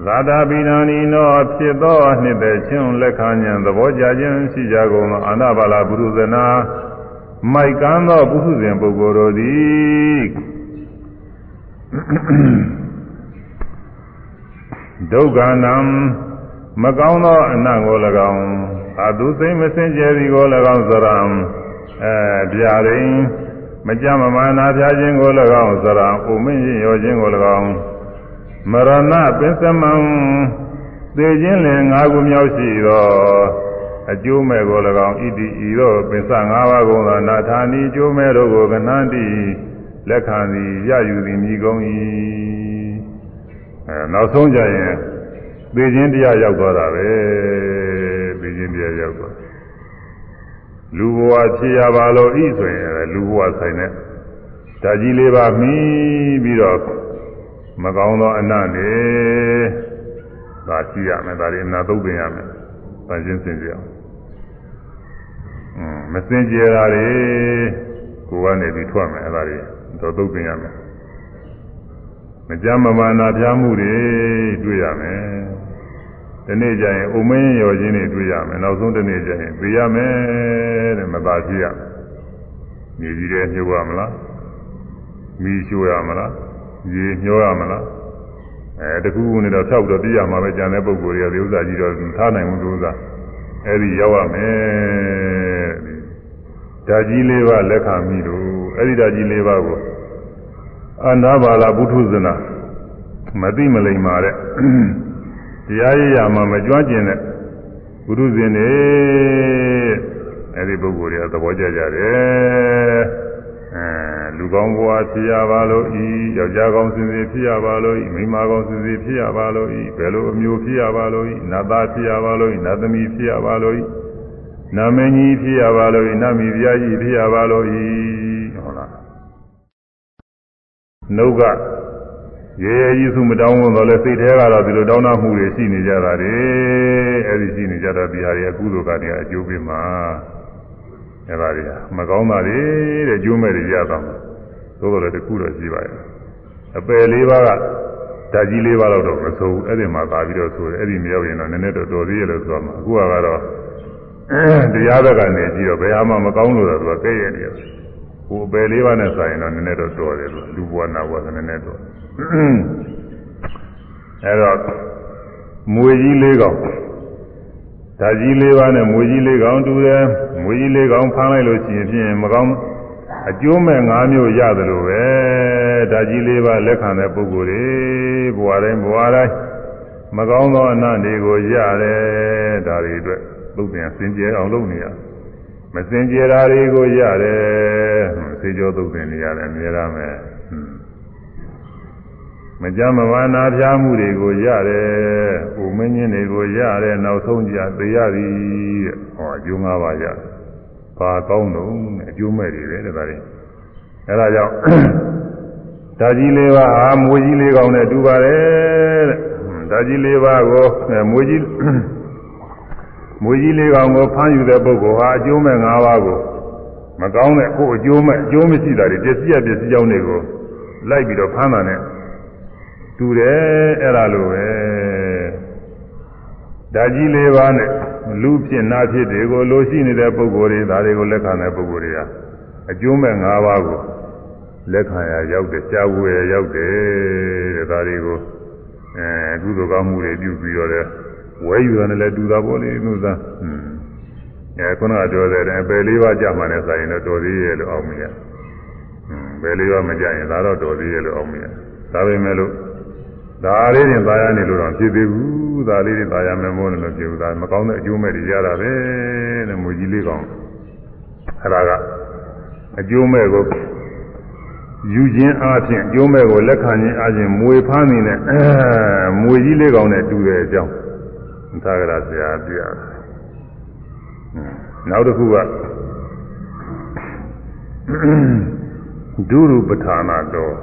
သာတာပိဏာနီနောဖြစ်သောနှစ်သက်ချင်းလက်ခံဉာဏ်သဘောကြခြင်းရှိကြကုန်သောအာနာပါလာပုရုဇနာမိုက်ကမ်းသောပုထုဇဉ်ပုဂ္ဂိုလ်တို့သည်ဒုက္ခနံမကောင်းသောအနတ်ကို၎င်းအတုသိမစင်ကြယ်သည်ကို၎င်းသရံအဲဗျာရင် မကြမမာနာပြခြင်းကို၎င်းသရံဥမင်းရောခြင်းကို၎င်းမရဏပင်စမံသေခြင်းလင်ငါးခုမြောက်ရှိသောအကျိုးမဲ့ကို၎င်းဣတိဤသောပင်စ၅ပါးကုန်သောနာထာနီအကျိုးမဲ့တို့ကိုကနန္တိလက်ခံသည်ရယူသည်မိကုန်၏အဲနောက်ဆုံးကြရင်သေခြင်းတရားရောက်သွားတာပဲသေခြင်းတရားရောက်သွား လူဘဝဖြစ်ရပါလို့ဤဆိုရင်လူဘဝဆိုင်တဲ့ဓာကြီးလေးပါမိပြီးတော့မကောင်းသောအနတ်နေဒါရှိရမယ်ဒါတွေအနာသုတ်ပင်ရမယ်။ဒါချင်းစင်ကြအောင်။อืมမစင်ကြတာတွေကိုကနေပြီးထွက်မယ်အဲ့ဒါတွေတော့သုတ်ပင်ရမယ်။ကြမ်းမမာနာပြားမှုတွေတွေ့ရမယ် ဒီနေ့ကျရင်အုံမင်းရော်ခြင်းတွေတွေ့ရမယ်နောက်ဆုံးဒီနေ့ကျရင်သိရမယ်တဲ့မသာဖြစ်ရမြေကြီးတွေညှို့ရမလားမီးရှို့ရမလားရေညှို့ရမလားအဲတခုခုနဲ့တော့ဖြောက်တော့ပြရမှာပဲကြံတဲ့ပုံကိုယ်တွေကဒီဥစ္စာကြီးတော့ထားနိုင်ဘူးဒီဥစ္စာအဲဒီရောက်ရမယ်ဓာကြီးလေးပါလက်ခံမိလို့အဲဒီဓာကြီးလေးပါကိုအနာဘာလာဘုထုဇနာမသိမလိမ္မာတဲ့ တရားရရမှာမကြွကျင်တဲ့ဘုရုဇင်တွေအဲဒီပုဂ္ဂိုလ်တွေကသဘောကျကြတယ်အဲလူကောင်းဘဝဖြစ်ရပါလို့ဤယောက်ျားကောင်းစင်စစ်ဖြစ်ရပါလို့ဤမိန်းမကောင်းစင်စစ်ဖြစ်ရပါလို့ဤဘယ်လိုအမျိုးဖြစ်ရပါလို့ဤနတ်သားဖြစ်ရပါလို့ဤနတ်သမီးဖြစ်ရပါလို့ဤနာမည်ကြီးဖြစ်ရပါလို့ဤနတ်မီပြားကြီးဖြစ်ရပါလို့ဤဟုတ်လားနှုတ်က ရေရေကြီးစုမတောင်းဝန်တော့လဲစိတ်ထဲကတော့ဒီလိုတောင်းတမှုတွေရှိနေကြတာတွေအဲဒီရှိနေကြတော့ဒီဟာတွေအကုသိုလ်ကတွေအကျိုးပေးမှာအဲပါတွေကမကောင်းတာတွေတဲ့ကျိုးမဲ့တွေရတာမှာသို့တော်လည်းတခုတော့ရှိပါရဲ့အပယ်လေးပါးကဓာကြီးလေးပါးတော့မဆိုဘူးအဲ့ဒီမှာသာပြီးတော့ဆိုတယ်အဲ့ဒီမရောက်ရင်တော့နည်းနည်းတော့တော်သေးရလို့ဆိုမှာအခုကတော့တရားဘက်ကနေကြည့်တော့ဘယ်ဟာမှမကောင်းလို့တော့သူကကဲ့ရဲ့နေတယ်ဟိုအပယ်လေးပါးနဲ့ဆိုင်တော့နည်းနည်းတော့တော်တယ်လို့လူဘဝနာဘဝဆိုနည်းနည်းတော် အဲ့တော့မွေကြီးလေးကောင်ဓာကြီးလေးပါးနဲ့မွေကြီးလေးကောင်တူတယ်မွေကြီးလေးကောင်ဖမ်းလိုက်လို့ရှိရင်ဖြင့်မကောင်းအကျိုးမဲ့၅မျိုးရတယ်လို့ပဲဓာကြီးလေးပါးလက်ခံတဲ့ပုဂ္ဂိုလ်တွေဘဝတိုင်းဘဝတိုင်းမကောင်းသောအနတ်တွေကိုရတယ်ဒါတွေအတွက်သုတ်ပြန်စင်ကြယ်အောင်လုပ်နေရမစင်ကြယ်တာတွေကိုရတယ်စေကြောသုတ်ပြန်နေရတယ်အများရမယ် မကြမ်းမဝါနာပြားမှုတွေကိုရတယ်။ဥမင်းကြီးတွေကိုရတယ်နောက်ဆုံးကြသေရသည်တဲ့။ဟောအကျိုး၅ပါးရတယ်။ဘာကောင်းတော့အကျိုးမဲ့တွေပဲတဲ့ဒါတွေ။အဲဒါကြောင့်ဓာကြီးလေးပါးဟာမွေကြီးလေးကောင်းနဲ့တူပါတယ်တဲ့။ဓာကြီးလေးပါးကိုမွေကြီးမွေကြီးလေးကောင်ကိုဖမ်းယူတဲ့ပုဂ္ဂိုလ်ဟာအကျိုးမဲ့၅ပါးကိုမကောင်းတဲ့ကိုယ်အကျိုးမဲ့အကျိုးမရှိတာတွေပစ္စည်းရပစ္စည်းကြောင်းတွေကိုလိုက်ပြီးတော့ဖမ်းတာနဲ့ တူတယ်အဲ့ဒါလိုပဲဓာကြီးလေးပါးနဲ့လူဖြစ်နာဖြစ်တွေကိုလိုရှိနေတဲ့ပုဂ္ဂိုလ်တွေဒါတွေကိုလက်ခံတဲ့ပုဂ္ဂိုလ်တွေဟာအကျိုးမဲ့၅ပါးကိုလက်ခံရရောက်တယ်ကြာဝယ်ရောက်တယ်တဲ့ဒါတွေကိုအဲကုသိုလ်ကောင်းမှုတွေပြုပြီးတော့လည်းဝဲယူတယ်လည်းတူတာပေါ့လေသူသားဟွန်းအဲခုနကပြောတဲ့အပယ်လေးပါးကြာမှလည်းဆိုင်ရင်တော့တော်သေးရဲ့လို့အောင်မရဟွန်းပယ်လေးပါးမကြရင်ဒါတော့တော်သေးရဲ့လို့အောင်မရဒါပေမဲ့လို့ ဒါလေးတွေသာရနေလို့တော့ဖြစ်သေးဘူးဒါလေးတွေသာရမယ်မို့လို့ဖြစ်ဘူးဒါမကောင်းတဲ့အကျိုးမဲ့တွေရတာပဲတဲ့မူကြီးလေးကောင်အဲ့ဒါကအကျိုးမဲ့ကိုယူခြင်းအပြင်အကျိုးမဲ့ကိုလက်ခံခြင်းအပြင်မွေဖမ်းနေတဲ့အဲမွေကြီးလေးကောင်နဲ့တူတဲ့အကြောင်းသာဂရဆရာပြရတယ်နောက်တစ်ခုကဒုရူပဌာနာတော်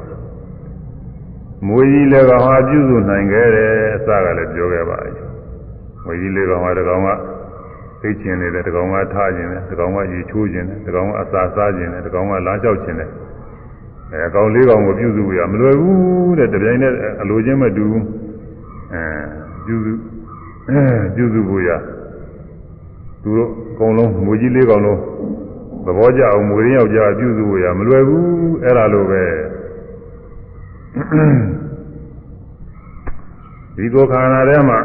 မွေကြီးလည်းကောင်ဟာပြုစုနိုင်ခဲ့တယ်အစကလည်းပြောခဲ့ပါပြီမွေကြီးလည်းကောင်ဟာတကောင်ကသိကျင်နေတယ်တကောင်ကထားကျင်တယ်တကောင်ကရေချိုးကျင်တယ်တကောင်ကအစာစားကျင်တယ်တကောင်ကလမ်းလျှောက်ကျင်တယ်အဲကောင်လေးကောင်ကိုပြုစုရမလွယ်ဘူးတဲ့တပြိုင်နက်အလိုချင်းမတူဘူးအဲပြုစုပြုစုဖို့ရသူတို့အကုန်လုံးမွေကြီးလေးကောင်လုံးသဘောကျအောင်မွေရင်းယောက်ျားပြုစုဖို့ရမလွယ်ဘူးအဲ့ဒါလိုပဲ ဒီကိုခန္ဓာထဲမှာ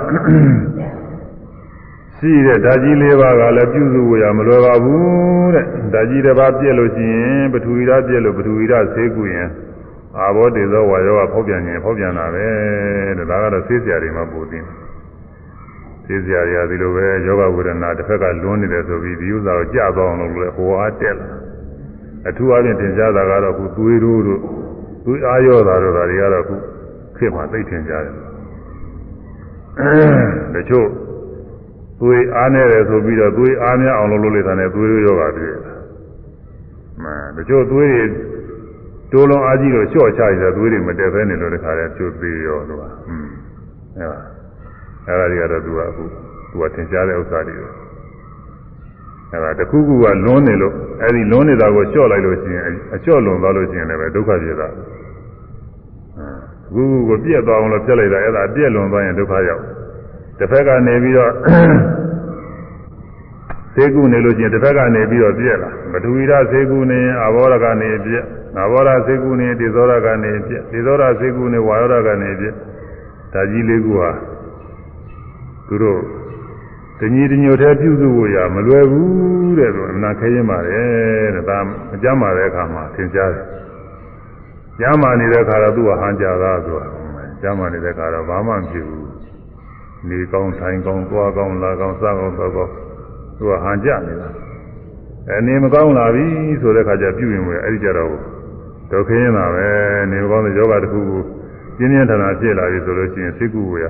ရှိတဲ့ဓာကြီးလေးပါးကလည်းပြုစုဖို့ရမလွယ်ပါဘူးတဲ့ဓာကြီးတစ်ပါးပြည့်လို့ရှိရင်ပထဝီဓာတ်ပြည့်လို့ပထဝီဓာတ်ဆေးကူရင်အာဘောတေသောဝါယောကဖောက်ပြန်ရင်ဖောက်ပြန်တာပဲတဲ့ဒါကတော့ဆေးစရာတွေမှာပိုသိတယ်သိစရာတွေကဒီလိုပဲယောဂဝေဒနာတစ်ဖက်ကလွန်းနေတယ်ဆိုပြီးဒီဥစ္စာကိုကြာသွားအောင်လို့လဲဟိုအားတက်လာအထူးအပြင်သင်ကြားတာကတော့ခုသွေးတို့တို့ သွေးအားရောတာတို့ဒါတွေကတော့ခုခေတ်မှာသိထင်ကြတယ်တချို့သွေးအားနေတယ်ဆိုပြီးတော့သွေးအားများအောင်လုပ်လို့လေတာနဲ့သွေးတို့ယောဂတွေ့တယ်မှန်တချို့သွေးတွေတိုးလုံးအားကြီးလို့လျှော့ချရတဲ့သွေးတွေမတက်ဘဲနေလို့တခါတည်းချို့သေးရောသူကอืมအဲပါအဲ့ဒါတွေကတော့သူကအခုသူကသင်ကြားတဲ့ဥစ္စာတွေပဲအဲ့ဒါတခုခုကလွန်းနေလို့အဲ့ဒီလွန်းနေတာကိုလျှော့လိုက်လို့ရှိရင်အလျှော့လွန်သွားလို့ရှိရင်လည်းဒုက္ခဖြစ်တာခု ခုကိုပြက်သွားအောင်လို့ပြက်လိုက်တာအဲ့ဒါပြက်လွန်သွားရင်ဒုက္ခရောက်တစ်ဖက်ကနေပြီးတော့သေကုနေလို့ချင်းတစ်ဖက်ကနေပြီးတော့ပြက်လာပထဝီရသေကုနေအဘောရကနေပြက်ငါဘောရသေကုနေဒေသောရကနေပြက်ဒေသောရသေကုနေဝါယောရကနေပြက်ဒါကြီးလေးခုဟာသူတို့တညီတညိုတည်းပြုစုဖို့ရမလွယ်ဘူးတဲ့ဆိုအနာခဲရင်ပါတယ်တဲ့ဒါမကြမ်းပါတဲ့အခါမှာသင်ကြားတယ် ကြမ်းမာနေတဲ့အခါတော့သူ့ဟာဟန်ကြတာဆိုတာကြမ်းမာနေတဲ့အခါတော့ဘာမှမဖြစ်ဘူးနေကောင်းထိုင်ကောင်းသွားကောင်းလာကောင်းစားကောင်းတော့ကောင်းသူကဟန်ကြနေတာအနေမကောင်းလာပြီဆိုတဲ့အခါကျပြုရင်ဝင်အဲ့ဒီကြတော့ဒုက္ခရင်တာပဲနေမကောင်းတဲ့ယောဂတစ်ခုကိုပြင်းပြင်းထန်ထန်ဖြစ်လာပြီဆိုလို့ရှိရင်စိတ်ကူဝေရ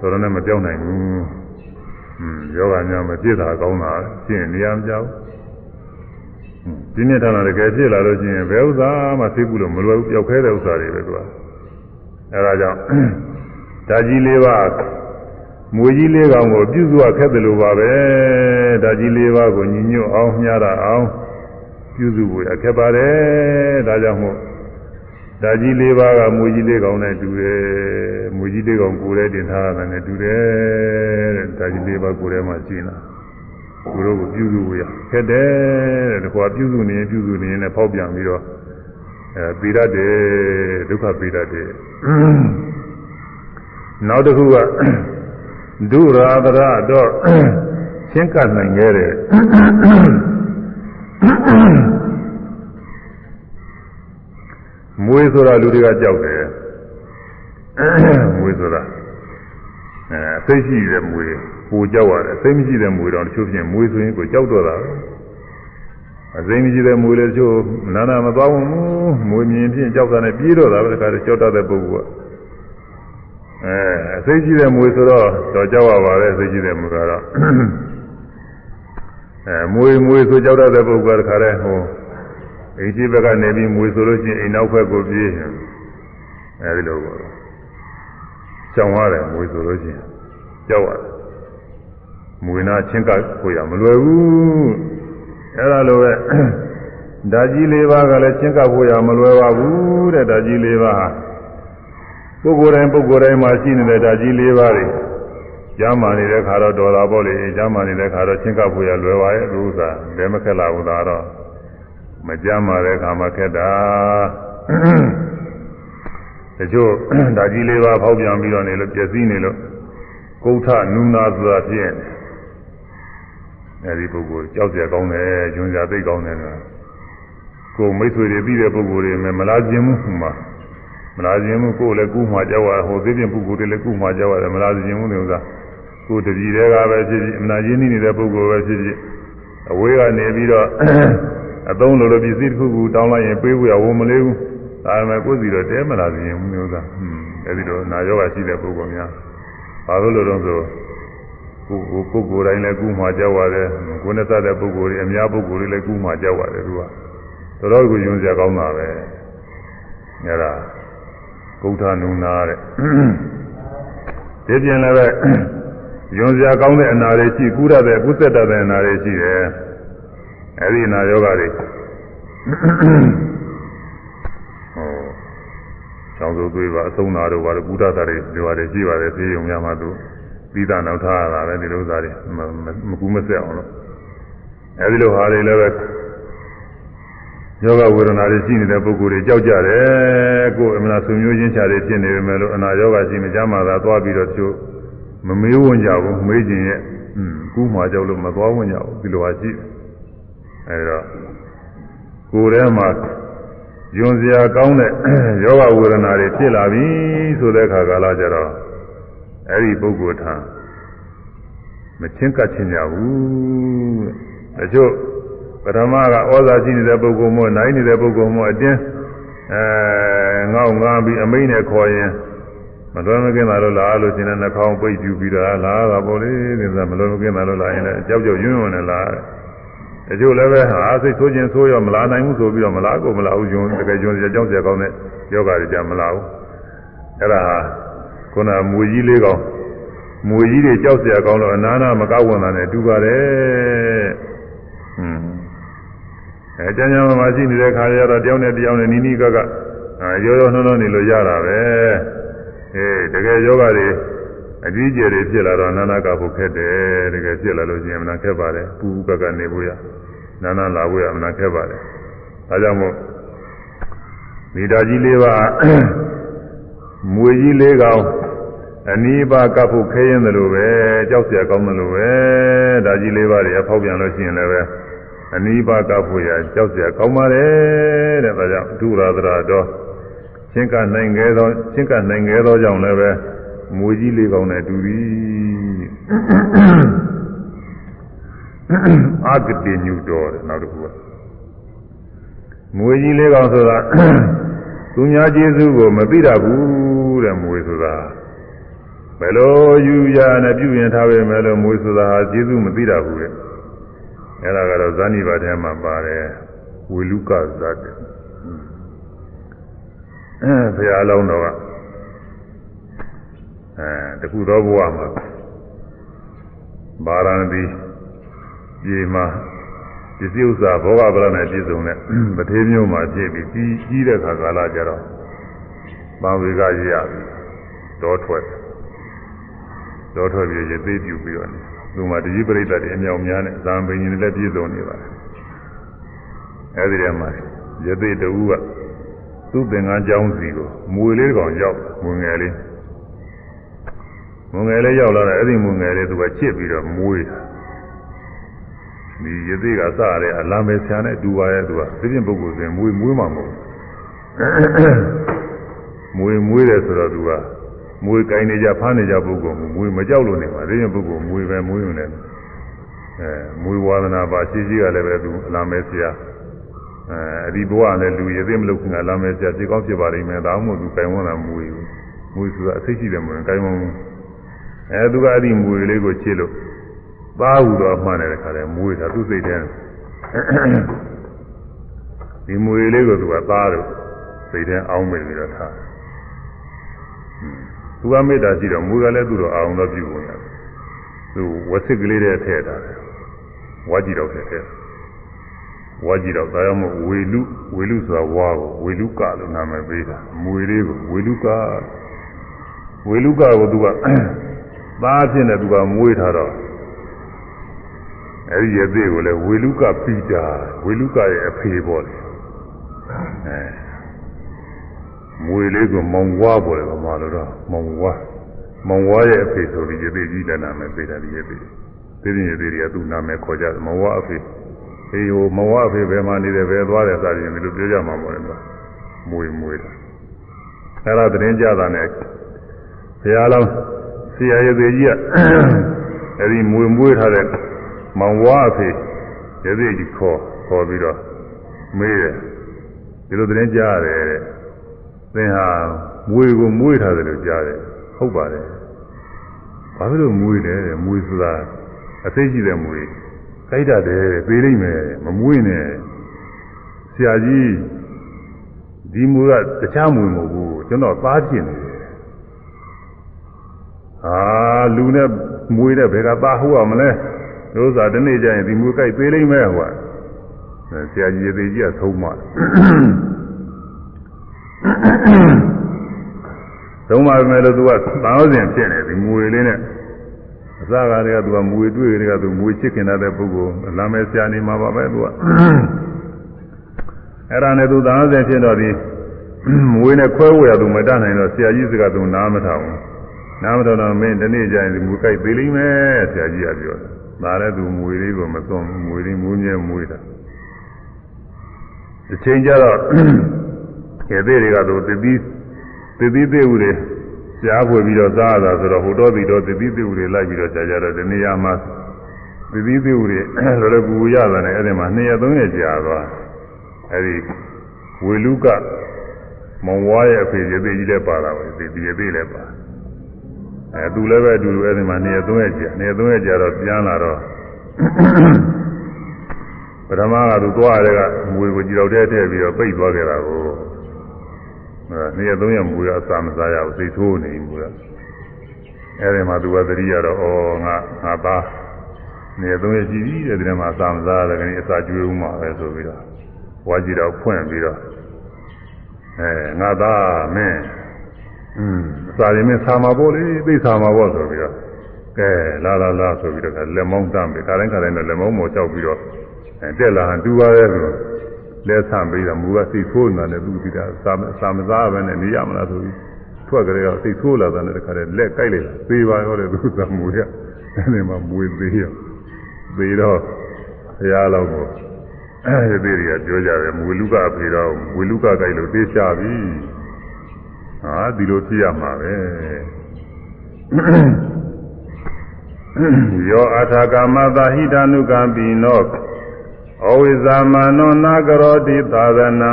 တော်တော်နဲ့မပြောင်းနိုင်ဘူးอืมယောဂများမဖြစ်တာကောင်းတာရှင်းနေရမကြောက် ဒီနေ့ထားတာတကယ်ဖြစ်လာလို့ရှိရင်ဘယ်ဥစ္စာမှသိဘူးလို့မလွယ်ဘူးပျောက်ခဲတဲ့ဥစ္စာတွေပဲသူကအဲဒါကြောင့်ဓာကြီးလေးပါမွေကြီးလေးကောင်ကိုပြုစုရခက်တယ်လို့ပါပဲဓာကြီးလေးပါကိုညီညွတ်အောင်မျှတာအောင်ပြုစုဖို့အခက်ပါတယ်ဒါကြောင့်မို့ဓာကြီးလေးပါကမွေကြီးလေးကောင်နဲ့တူတယ်မွေကြီးလေးကောင်ကိုယ်နဲ့တင်ထားတာနဲ့တူတယ်တဲ့ဓာကြီးလေးပါကိုယ်ထဲမှာရှင်းတာ ကိုတို့ကိုပြုစုဖို့ရခက်တယ်တဲ့ဒီကွာပြုစုနေရင်ပြုစုနေရင်လည်းဖောက်ပြန်ပြီးတော့အဲပြီးတတ်တယ်ဒုက္ခပြီးတတ်တယ်နောက်တစ်ခုကဒုရာသရတော့ချင်းကပ်နိုင်ခဲ့တယ်မွေးဆိုတာလူတွေကကြောက်တယ်မွေးဆိုတာအဲသိရှိတဲ့မွေး ပူကြောက်ရတယ်သိမရှိတဲ့မွေးတော့တချို့ဖြင့်မွေးဆိုရင်ကိုကြောက်တော့တာအသိမရှိတဲ့မွေးလည်းတချို့နာနာမသွားဘူးမွေးမြင်ဖြင့်ကြောက်တာနဲ့ပြေးတော့တာပဲတခါတည်းကြောက်တတ်တဲ့ပုဂ္ဂိုလ်ကအဲအသိရှိတဲ့မွေးဆိုတော့တော့ကြောက်ရပါတယ်အသိရှိတဲ့မွေးကတော့အဲမွေးမွေးဆိုကြောက်တတ်တဲ့ပုဂ္ဂိုလ်ကတခါတည်းဟိုအိမ်ရှိဘက်ကနေပြီးမွေးဆိုလို့ရှိရင်အိမ်နောက်ဘက်ကိုပြေးရင်အဲဒီလိုပေါ့ကြောင်ရတယ်မွေးဆိုလို့ရှိရင်ကြောက်ရတယ် မွေနာချင်းကကိုရမလွယ်ဘူးအဲဒါလိုပဲဓာကြီးလေးပါးကလည်းချင်းကဖို့ရမလွယ်ပါဘူးတဲ့ဓာကြီးလေးပါးဟာပုဂ္ဂိုလ်တိုင်းပုဂ္ဂိုလ်တိုင်းမှာရှိနေတဲ့ဓာကြီးလေးပါးတွေကျမ်းမာနေတဲ့ခါတော့တော်တာပေါ့လေကျမ်းမာနေတဲ့ခါတော့ချင်းကဖို့ရလွယ်ပါရဲ့ဥစ္စာလည်းမခက်လာဘူးဒါတော့မကြမ်းမာတဲ့ခါမှာခက်တာတချို့ဓာကြီးလေးပါးဖောက်ပြန်ပြီးတော့နေလို့ပြည့်စည်နေလို့ကုဋ္ဌနုနာဆိုတာဖြစ် အဲဒီပုဂ္ဂိုလ်ကြောက်ကြကောင်းတယ်ဂျွန်းကြသိကောင်းတယ်နော်ကိုမိတ်ဆွေတွေပြီးတဲ့ပုဂ္ဂိုလ်တွေမလားခြင်းမှုမှာမလားခြင်းမှုကိုလည်းကူးမှကြောက်ရဟိုသိပြင်ပုဂ္ဂိုလ်တွေလည်းကူးမှကြောက်ရတယ်မလားခြင်းမှုတွေဥစ္စာကိုတပြည်တွေကပဲဖြစ်ဖြစ်အမနာရင်းနေတဲ့ပုဂ္ဂိုလ်ပဲဖြစ်ဖြစ်အဝေးကနေပြီးတော့အသုံးလိုလိုပစ္စည်းတစ်ခုခုတောင်းလိုက်ရင်ပေးဖို့ရဝမလေးဘူးဒါပေမဲ့ကိုယ်စီတော့တဲမလားခြင်းမှုမျိုးသားဟွန်းအဲဒီတော့နာယောဂရှိတဲ့ပုဂ္ဂိုလ်များဘာလို့လို့တော့ဆို ကိုကိုကိုကိုယ်တိုင်းလည်းကူးမှကြောက်ရတယ်ကိုယ်နဲ့စတဲ့ပုဂ္ဂိုလ်တွေအများပုဂ္ဂိုလ်တွေလည်းကူးမှကြောက်ရတယ်သူကတော်တော်ကိုယုံစရာကောင်းတာပဲအဲဒါဂုဋ္ဌနုနာတဲ့ဒီပြင်လည်းပဲယုံစရာကောင်းတဲ့အနာတွေရှိကူးရတဲ့ကုသတတ်တဲ့အနာတွေရှိတယ်အဲဒီအနာယောဂတွေဟောကျောင်းစုသွေးပါအဆုံးနာတို့ပါကုသတာတွေဒီပါတယ်ရှိပါတယ်သိယုံများမှသူ ပြီးသားနောက်ထားရတာပဲဒီလိုသားတွေမကူးမဆက်အောင်လို့အဲဒီလိုဟာတွေလည်းပဲယောဂဝေဒနာတွေရှိနေတဲ့ပုဂ္ဂိုလ်တွေကြောက်ကြတယ်ကိုယ်အမှန်ဆွေမျိုးချင်းချာတွေဖြစ်နေပေမဲ့လို့အနာယောဂရှိမကြမှာသာသွားပြီးတော့သူမမေးဝင်ကြဘူးမေးခြင်းရဲ့ကူးမှကြောက်လို့မသွားဝင်ကြဘူးဒီလိုဟာရှိအဲဒီတော့ကိုယ်ထဲမှာယွန်စရာကောင်းတဲ့ယောဂဝေဒနာတွေဖြစ်လာပြီဆိုတဲ့အခါကာလကျတော့ အဲ့ဒီပုဂ္ဂိုလ်ထားမချင်းကပ်ချင်းကြဘူးတချို့ပထမကဩဇာရှိနေတဲ့ပုဂ္ဂိုလ်မို့နိုင်နေတဲ့ပုဂ္ဂိုလ်မို့အတင်းအဲငေါငားပြီးအမိန်နဲ့ခေါ်ရင်မတော်မကင်းတာလို့လားလို့ရှင်တဲ့နှာခေါင်းပိတ်ပြူပြီးတော့လားတာပေါ့လေဒီကမတော်မကင်းတာလို့လားရင်လည်းကြောက်ကြောက်ယွန်းယွန်းနဲ့လားတချို့လည်းပဲဟာစိတ်ဆိုးခြင်းဆိုးရောမလာနိုင်ဘူးဆိုပြီးတော့မလာကိုမလာဘူးယွန်းတကယ်ယွန်းစရာကြောက်စရာကောင်းတဲ့ယောဂတွေကြမလာဘူးအဲ့ဒါဟာ ခုနမွေကြီးလေးကောင်မွေကြီးတွေကြောက်เสียကောင်းလို့အနာနာမကောက်ဝင်တာနဲ့တူပါတယ်ဟွန်းအဲကျမ်းကျမ်းမှာရှိနေတဲ့ခါရတော့တယောက်နဲ့တယောက်နဲ့နီးနီးကက အဲရောရောနှုံးနှုံးနေလို့ရတာပဲအေးတကယ်ယောဂတွေအကြီးအကျယ်တွေဖြစ်လာတော့နာနာကဖို့ခက်တယ်တကယ်ဖြစ်လာလို့ရှိရင်မနာခက်ပါတယ်ပူပူကကနေဖို့ရနာနာလာဖို့ရမနာခက်ပါတယ်ဒါကြောင့်မို့မိသားကြီးလေးပါ မွေကြီးလေးကောင်အနီးပါကပ်ဖို့ခဲရင်တယ်လို့ပဲကြောက်เสียကောင်းတယ်လို့ပဲဒါကြီးလေးပါတွေအဖောက်ပြန်လို့ရှိရင်လည်းပဲအနီးပါကပ်ဖို့ရကြောက်เสียကောင်းပါတယ်တဲ့ဒါကြောင့်ဒုရာသရာတော်ချင်းကနိုင်ခဲ့သောချင်းကနိုင်ခဲ့သောကြောင့်လည်းပဲမွေကြီးလေးကောင်နဲ့တူသည်အာဂတိညူတော်တဲ့နောက်တစ်ခုကမွေကြီးလေးကောင်ဆိုတာ သူများကျေးဇူးကိုမသိတတ်ဘူးတဲ့မွေဆိုတာဘယ်လိုယူရနဲ့ပြုရင်ထားပေမဲ့လို့မွေဆိုတာဟာကျေးဇူးမသိတတ်ဘူးတဲ့အဲ့ဒါကတော့ဇာနိပါထဲမှာပါတယ်ဝေလူကဇတ်တဲ့အဲဘုရားလုံးတော်ကအဲတခုသောဘဝမှာဗာရာဏသီပြည်မှာ ပစ္စည်းဥစ္စာဘောဂဗရနဲ့ပြည့်စုံတဲ့ပထေးမျိုးမှာပြည့်ပြီးကြီးကြီးတဲ့ခါကာလကြတော့ဘာဝေကရရတော့ထွက်တော့ထွက်ပြီးရသေးပြူပြီးတော့နေသူမှတကြီးပရိသတ်တွေအမြောင်များနဲ့ဇံပင်ကြီးတွေလည်းပြည့်စုံနေပါတယ်အဲဒီထဲမှာရသေးတူကသူ့သင်္ကန်းကျောင်းစီကိုမွေလေးကောင်ရောက်မွေငယ်လေးမွေငယ်လေးရောက်လာတယ်အဲ့ဒီမွေငယ်လေးသူကချစ်ပြီးတော့မွေးတာ ဒီရသေးကစရတဲ့အလံပဲဆရာနဲ့တူပါရဲ့သူကသိပြင်ပုဂ္ဂိုလ်စဉ်မွေးမွေးမှာမဟုတ်မွေးမွေးတယ်ဆိုတော့သူကမွေးကိုင်းနေကြဖားနေကြပုဂ္ဂိုလ်မွေးမကြောက်လို့နေပါသိပြင်ပုဂ္ဂိုလ်မွေးပဲမွေးနေတယ်အဲမွေးဝါဒနာပါရှိရှိကလည်းပဲသူအလံပဲဆရာအဲဒီဘဝနဲ့လူရသေးမလို့ခင်ဗျာလမ်းမဲဆရာဖြစ်ကောင်းဖြစ်ပါလိမ့်မယ်ဒါမှမဟုတ်သူတိုင်ဝန်းတာမွေဘူးမွေဆိုတာအသိရှိတယ်မွေတိုင်ဝန်းအဲသူကအဲ့ဒီမွေလေးကိုချစ်လို့ သားဟုတော့မှန်းတယ်ခါတယ်မွေတာသူစိတ်ထဲဒီမွေလေးကိုသူကသားလို့စိတ်ထဲအောင်းမိပြီးတော့ထားသူကမေတ္တာရှိတော့မွေကလည်းသူ့တော့အောင်တော့ပြုပုံရတယ်သူဝစစ်ကလေးတဲ့ထည့်တာဝါကြည့်တော့ထည့်တယ်ဝါကြည့်တော့ဒါကြောင့်မို့ဝေလူဝေလူဆိုတာဝါကိုဝေလူကလို့နာမည်ပေးတာမွေလေးကိုဝေလူကဝေလူကကိုသူကသားဖြစ်နေသူကမွေးထားတော့ အဲဒီရသေးကိုလည်းဝေလူကပိတာဝေလူကရဲ့အဖေပေါ်တယ်အဲမွေလေးကိုမောင်ဝါပေါ်တယ်ဗမာလိုတော့မောင်ဝါမောင်ဝါရဲ့အဖေဆိုပြီးရသေးကြီးလည်းနာမည်ပေးတာဒီရသေးသေးသေးရသေးတွေကသူ့နာမည်ခေါ်ကြတယ်မောင်ဝါအဖေအေးဟိုမဝဖေဘယ်မှာနေတယ်ဘယ်သွားတယ်စသည်ဖြင့်ဒီလိုပြောကြမှာပေါ့လေကွာမွေမွေတာအဲ့ဒါသတင်းကြတာနဲ့ဘုရားလောင်းဆရာရသေးကြီးကအဲ့ဒီမွေမွေထားတဲ့ မောင်ဝါဖေရသေးကြီးခေါ်ခေါ်ပြီးတော့မေးတယ်ဒီလိုသတင်းကြားရတယ်တဲ့သင်ဟာမွေကိုမွေထားတယ်လို့ကြားတယ်ဟုတ်ပါတယ်ဘာဖြစ်လို့မွေတယ်တဲ့မွေဆိုတာအသိရှိတဲ့မွေကြိုက်တတ်တယ်ပေးလိုက်မယ်မမွေးနဲ့ဆရာကြီးဒီမူကတခြားမွေမဟုတ်ဘူးကျွန်တော်သားဖြစ်နေတယ်အာလူနဲ့မွေးတဲ့ဘယ်ကသားဟုတ်ရမလဲ လို့ဆိုတာဒီနေ့ကျရင်ဒီမူကြိုက်ပေးလိုက်မယ်ဟိုကဆရာကြီးသေးကြီးကသုံးမသုံးပါမယ်လို့သူကသာဝစဉ်ဖြစ်နေဒီမွေလေးနဲ့အစကားတွေကသူကမွေတွေ့တွေကသူမွေချစ်ခင်တဲ့ပုဂ္ဂိုလ်လာမယ်ဆရာနေမှာပါပဲသူကအဲ့ဒါနဲ့သူသာသနာဖြစ်တော့ဒီမွေနဲ့ခွဲဝေရသူမတတ်နိုင်တော့ဆရာကြီးစကားသူနားမထောင်ဘူးနားမထောင်တော့မင်းဒီနေ့ကျရင်ဒီမွေကြိုက်သေးလိမ့်မယ်ဆရာကြီးကပြောတယ် ဒါလည်းသူမွေလေးကိုမစွန့်မွေလေးမွေးမြဲမွေးတာဒီချိန်ကျတော့ခေသေးတွေကသူတတိတတိသေးဦးတွေကြားဖွယ်ပြီးတော့စားရတာဆိုတော့ဟိုတော့ဒီတော့သတိသိဥတွေလိုက်ပြီးတော့ကြာကြတော့ဒီနေရာမှာသတိသိဥတွေလောလောကူရလာတယ်အဲ့ဒီမှာ2ရက်3ရက်ကြာသွားအဲ့ဒီဝေလူကမောင်ဝါရဲ့အဖေရသေးကြီးလည်းပါလာပဲဒီဒီရသေးလည်းပါ အဲသူလည်းပဲအတူတူအဲ့ဒီမှာ2ရက်3ရက်ကြာ2ရက်3ရက်ကြာတော့ပြန်လာတော့ပထမကသူသွားရတဲ့ကမွေကိုကြည်တော့တဲ့ထည့်ပြီးတော့ပိတ်သွားခဲ့တာကိုအဲနေ့ရက်သုံးရက်မူရအစာမစားရဘူးသိထိုးနေမူရအဲဒီမှာသူကသတိရတော့ဩငါငါသားနေ့ရက်သုံးရက်ရှိပြီတဲ့ဒီထဲမှာအစာမစားရတယ်ခင်ဗျအစာကျွေးဦးမှာပဲဆိုပြီးတော့ဝါကြည့်တော့ဖွင့်ပြီးတော့အဲငါသားမင်း อืมစာရင်မင်းစာမှာပေါ့လေသိစာမှာပေါ့ဆိုပြီးတော့ကဲလာလာလာဆိုပြီးတော့လက်မောင်းတမ်းပြီးခါတိုင်းခါတိုင်းတော့လက်မောင်းပေါ်ကြောက်ပြီးတော့အဲတက်လာဟန်တူပါရဲ့ဆိုလဲဆန့်ပြီးတော့မူကစိတ်ဆိုးနေတာနဲ့သူဒီကစာစာမစားပဲနဲ့နေရမလားဆိုပြီးထွက်ကြတော့စိတ်ဆိုးလာတဲ့တခါတည်းလက်ကြိုက်လိုက်သေးပါရောတဲ့သူကမူရအဲဒီမှာမွေသေးရောသေးတော့ဘုရားတော်ကိုအဲဒီတွေကပြောကြတယ်မွေလူကအဖေတော့မွေလူကကြိုက်လို့သေးချပြီ ဟာဒီလိုဖြစ်ရမှာပဲယောအထာကမသာဟိတ ानु ကံပိနောအဝိဇာမနောနာကရောတိသာသနံ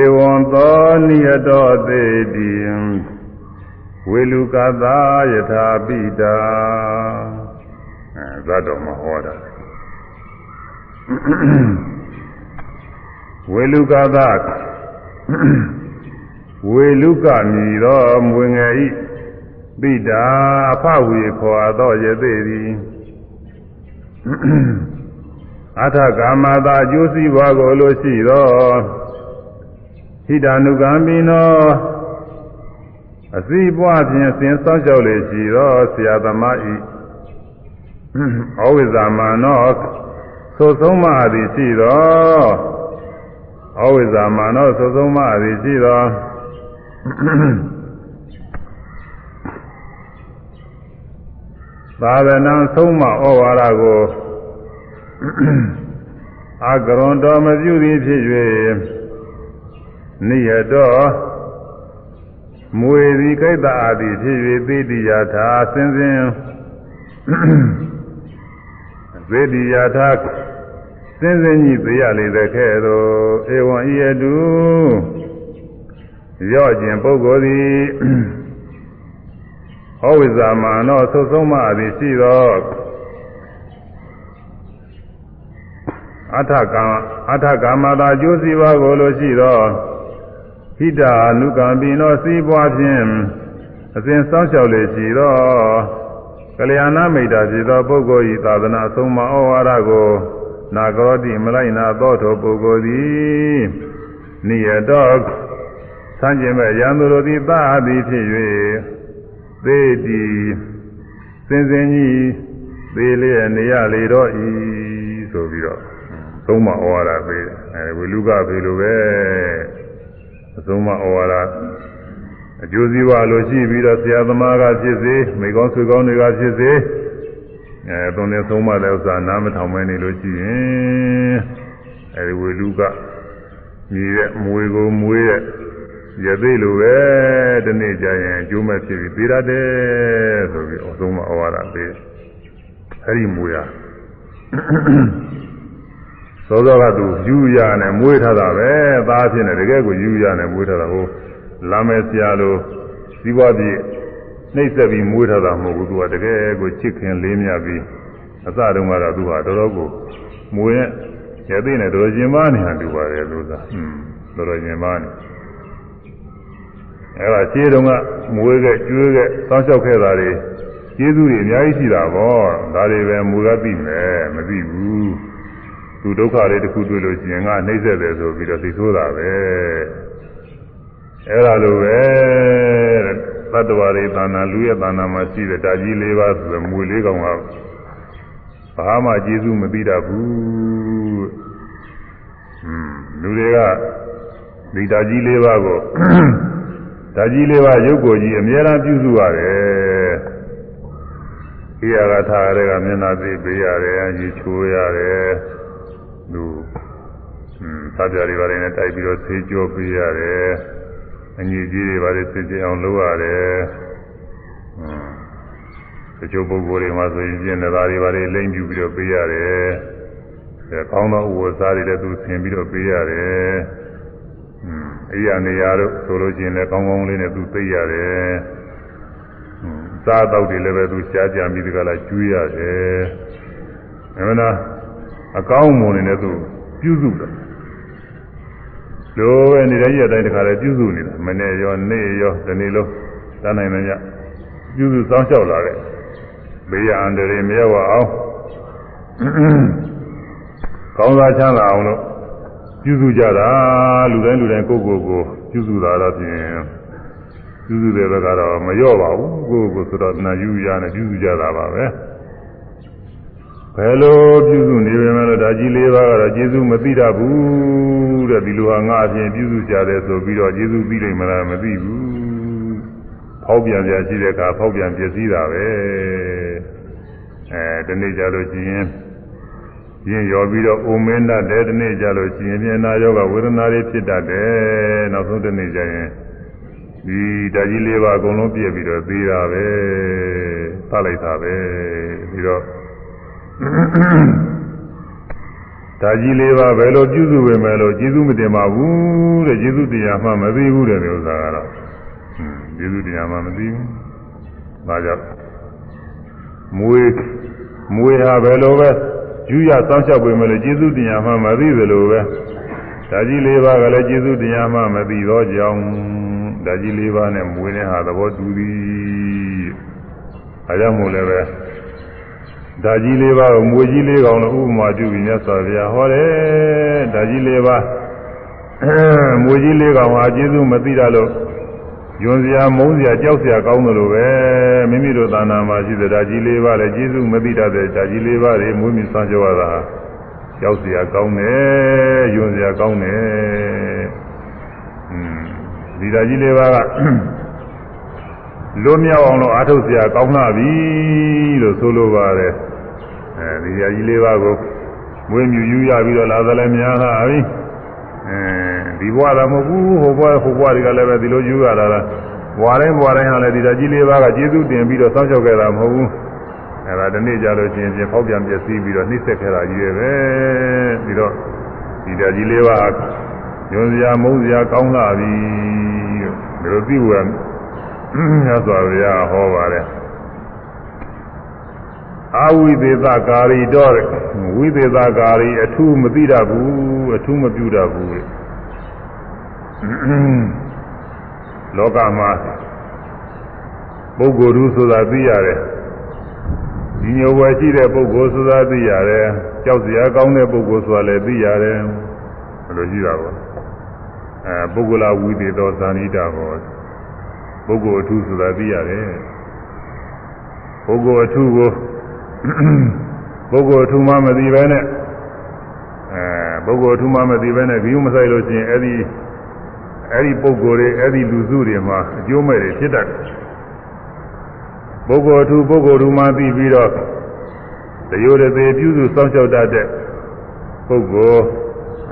ဧဝံသောနိယတောသေတိဝေလူကသာယထာပိတာအဲဇတ်တော်မှာဟောတာဝေလူကသာ ဝေလူကမြည်သောမွေငယ်ဤပိတာအဖဝေခေါ်သောယသိသည်အထကာမသာအကျိုးစီးပွားကိုလိုရှိသောဟိတ ानु ကံပိနောအစီပွားဖြင့်စဉ်စောင့်ကြောက်လေရှိသောဆရာသမားဤဩဝိဇာမနောသို့ဆုံးမသည်ရှိသော ဩဝိဇာမနောသို့ဆုံးမသည်ရှိသောသာသနာဆုံးမဩဝါဒကိုအာကရွန်တော်မပြုသည်ဖြစ်၍နိယတော်မွေသည်ကိတ္တအာသည်ဖြစ်၍သေတိယထာဆင်းဆင်းသေတိယထာ ဆင်းဆင်းကြီးသိရလေတဲ့ခဲ့သို့ဧဝံဤအတုရော့ခြင်းပုဂ္ဂိုလ်သည်ဟောဝိဇာမာနောသုဆုံးမသည်ရှိသောအထကံအထကမတာကျိုးစီပါကိုလိုရှိသောဟိတာအနုကံပိနောစီးပွားဖြင့်အစဉ်စောင့်ရှောက်လေရှိသောကလျာဏမိတ်တာဖြစ်သောပုဂ္ဂိုလ်ဤသာသနာအဆုံးမဩဝါဒကို နာဂရောတိမလိုက်နာသောထိုပုဂ္ဂိုလ်သည်နိယတောဆန်းကျင်မဲ့ရန်သူတို့သည်သာသည်ဖြစ်၍သေတီစင်စင်ကြီးသေးလျက်နေရလေတော့ဤဆိုပြီးတော့သုံးမဩဝါဒပေးတယ်အဲဝိလူကဖေလိုပဲအဆုံးမဩဝါဒအကျိုးစီးပွားလိုရှိပြီးတော့ဆရာသမားကဖြစ်စေမိကောင်းဆွေကောင်းတွေကဖြစ်စေ အဲသုံးနေသုံးမတဲ့ဥစ္စာနားမထောင်မဲနေလို့ရှိရင်အဲဒီဝေလူကမြည်တဲ့မွေကိုမွေးတဲ့ရသေးလိုပဲဒီနေ့ကျရင်အကျိုးမဲ့ဖြစ်ပြီးသေးရတယ်ဆိုပြီးအဆုံးမဩဝါဒပေးအဲဒီမွေဟာသောသောကသူယူရနဲ့မွေးထားတာပဲသားဖြစ်နေတကယ်ကိုယူရနဲ့မွေးထားတာဟိုလာမယ်ဆရာလိုဇီဝပြည့် နှိမ့်ဆက်ပြီးမွေးထားတာမဟုတ်ဘူးသူကတကယ်ကိုချစ်ခင်လေးမြတ်ပြီးအစတုန်းကတော့သူဟာတော်တော်ကိုမွေးနဲ့ရသေးနဲ့တော်တော်ကျင်ပါနေတာတူပါတယ်လို့သာဟွန်းတော်တော်ကျင်ပါနေအဲ့ဒါခြေတုံးကမွေးခဲ့ကျွေးခဲ့စောင်းလျှောက်ခဲ့တာတွေကျေးဇူးတွေအများကြီးရှိတာပေါ့ဒါတွေပဲမူရသိမယ်မသိဘူးသူဒုက္ခလေးတစ်ခုတွေ့လို့ရှိရင်ကနှိမ့်ဆက်တယ်ဆိုပြီးတော့သိဆိုးတာပဲအဲ့ဒါလိုပဲ သတ္တဝါတွေသာနာလူရဲ့သာနာမှာရှိတဲ့ဓာကြီး၄ပါးဆိုတဲ့မူလေးကောင်ကဘာမှကျေးဇူးမသိတတ်ဘူးဟွန်းလူတွေကဒီဓာကြီး၄ပါးကိုဓာကြီး၄ပါးရုပ်ကိုကြီးအများအားပြုစုရတယ်ဣယာကထာရဲကမျက်နာသိပေးရတယ်ရေချိုးရတယ်သူဟွန်းသဗျာတွေပါတယ်နဲ့တိုက်ပြီးတော့ဆေးကြောပေးရတယ် အညီကြီးတွေပါတယ်ဆေးကြအောင်လုပ်ရတယ်ဟွန်းတချို့ပုဂ္ဂိုလ်တွေမှာဆိုရင်ကျင့်တဲ့သားတွေပါတယ်လိမ့်ပြပြီးတော့ပေးရတယ်အဲကောင်းသောဥပ္ပစာတွေလည်းသူဆင်ပြီးတော့ပေးရတယ်ဟွန်းအိယာနေရာတို့ဆိုလို့ရှိရင်လည်းကောင်းကောင်းလေးနဲ့သူသိရတယ်ဟွန်းစားတော့တွေလည်းပဲသူရှားကြံပြီးဒီကလာကျွေးရတယ်အဲမနာအကောင်းမွန်နေနဲ့သူပြုစုတယ် လိုပဲနေတဲ့ရက်တိုင်းတခါလဲပြုစုနေတာမနေ့ရောနေ့ရောဒီနေ့လုံးတန်းနိုင်မညပြုစုစောင့်ရှောက်လာတဲ့ဘေးရန်တွေမရောက်အောင်ကောင်းစားချမ်းသာအောင်လို့ပြုစုကြတာလူတိုင်းလူတိုင်းကိုယ့်ကိုယ်ကိုပြုစုတာတော့ဖြင့်ပြုစုတဲ့ဘက်ကတော့မလျော့ပါဘူးကိုယ့်ကိုယ်ဆိုတော့နာယူရနဲ့ပြုစုကြတာပါပဲ ဘယ်လိုပြုစုနေပေမဲ့လို့ဒါကြီးလေးပါးကတော့ကျေးဇူးမသိတတ်ဘူးတဲ့ဒီလိုဟာငါအပြင်ပြုစုကြတယ်ဆိုပြီးတော့ကျေးဇူးသိနိုင်မလားမသိဘူးဖောက်ပြန်ပြရှိတဲ့အခါဖောက်ပြန်ပြည့်စည်တာပဲအဲဒီနေ့ကြလို့ရှိရင်ရင်ရောပြီးတော့အိုမင်းတတ်တယ်ဒီနေ့ကြလို့ရှိရင်ပြင်နာယောဂဝေဒနာတွေဖြစ်တတ်တယ်နောက်ဆုံးဒီနေ့ကျရင်ဒီဓာကြီးလေးပါအကုန်လုံးပြည့်ပြီးတော့သေးတာပဲသတ်လိုက်တာပဲပြီးတော့ ဓာကြီးလေးပါဘယ်လိုပြုစုဝင်မယ်လို့ကျေးဇူးမတင်ပါဘူးတဲ့ကျေးဇူးတရားမှမသိဘူးတဲ့ဥစ္စာကတော့ကျေးဇူးတရားမှမသိဘူးဒါကြောင့်မွေးမွေးဟာဘယ်လိုပဲယူရစောင့်ရှောက်ပေမဲ့လည်းကျေးဇူးတရားမှမသိသလိုပဲဓာကြီးလေးပါးကလည်းကျေးဇူးတရားမှမသိတော့ကြောင်းဓာကြီးလေးပါးနဲ့မွေးတဲ့ဟာသဘောတူသည်အဲကြောင့်မို့လည်းပဲ ဓာကြီးလေးပါးကိုမွေကြီးလေးကောင်လို့ဥပမာပြုပြီးမြတ်စွာဘုရားဟောတယ်ဓာကြီးလေးပါးမွေကြီးလေးကောင်ဟာကျေးဇူးမသိတာလို့ယွန်စရာမုန်းစရာကြောက်စရာကောင်းတယ်လို့ပဲမိမိတို့သာနာမှာရှိတဲ့ဓာကြီးလေးပါးလည်းကျေးဇူးမသိတတ်တဲ့ဓာကြီးလေးပါးတွေမွေးမြူဆောင်ကြရတာကြောက်စရာကောင်းတယ်ယွန်စရာကောင်းတယ်อืมဒီဓာကြီးလေးပါးကလွတ်မြောက်အောင်လို့အားထုတ်စရာကောင်းလာပြီလို့ဆိုလိုပါတယ် အဲဒီရာကြီးလေးပါးကိုမွေးမြူယူရပြီးတော့လာသလဲများလာပြီအဲဒီဘဝတော့မဟုတ်ဘူးဟိုဘဝဟိုဘဝတွေကလည်းပဲဒီလိုယူရတာလားဘဝတိုင်းဘဝတိုင်းဟာလည်းဒီရာကြီးလေးပါးကကျေးဇူးတင်ပြီးတော့စောင့်ရှောက်ခဲ့တာမဟုတ်ဘူးအဲဒါဒီနေ့ကြလို့ချင်းချင်းဖောက်ပြန်ပြည့်စည်ပြီးတော့နှိမ့်ဆက်ခဲ့တာကြီးရဲ့ပဲပြီးတော့ဒီရာကြီးလေးပါးညွန်စရာမုန်းစရာကောင်းလာပြီလို့ဒီလိုသိဝယ်မြတ်စွာဘုရားဟောပါတယ် အာဝိသေသကာရီတော့ဝိသေသကာရီအထူးမသိတတ်ဘူးအထူးမပြုတတ်ဘူးလောကမှာပုဂ္ဂိုလ်သူဆိုတာသိရတယ်ဒီညိုဝယ်ရှိတဲ့ပုဂ္ဂိုလ်ဆိုတာသိရတယ်ကြောက်စရာကောင်းတဲ့ပုဂ္ဂိုလ်ဆိုတာလည်းသိရတယ်ဘယ်လိုရှိတာပေါ့အဲပုဂ္ဂလဝိသေသောဇာနိတာဘောပုဂ္ဂိုလ်အထူးဆိုတာသိရတယ်ပုဂ္ဂိုလ်အထူးကို ပုဂ္ဂိုလ်အထူးမှမသိပဲနဲ့အဲပုဂ္ဂိုလ်အထူးမှမသိပဲနဲ့ဂိယုမဆိုင်လို့ရှိရင်အဲ့ဒီအဲ့ဒီပုဂ္ဂိုလ်တွေအဲ့ဒီလူစုတွေမှာအကျိုးမဲ့တွေဖြစ်တတ်တယ်ပုဂ္ဂိုလ်အထူးပုဂ္ဂိုလ်ထူးမှသိပြီးတော့တရိုးတသေးပြုစုစောင့်ရှောက်တတ်တဲ့ပုဂ္ဂိုလ်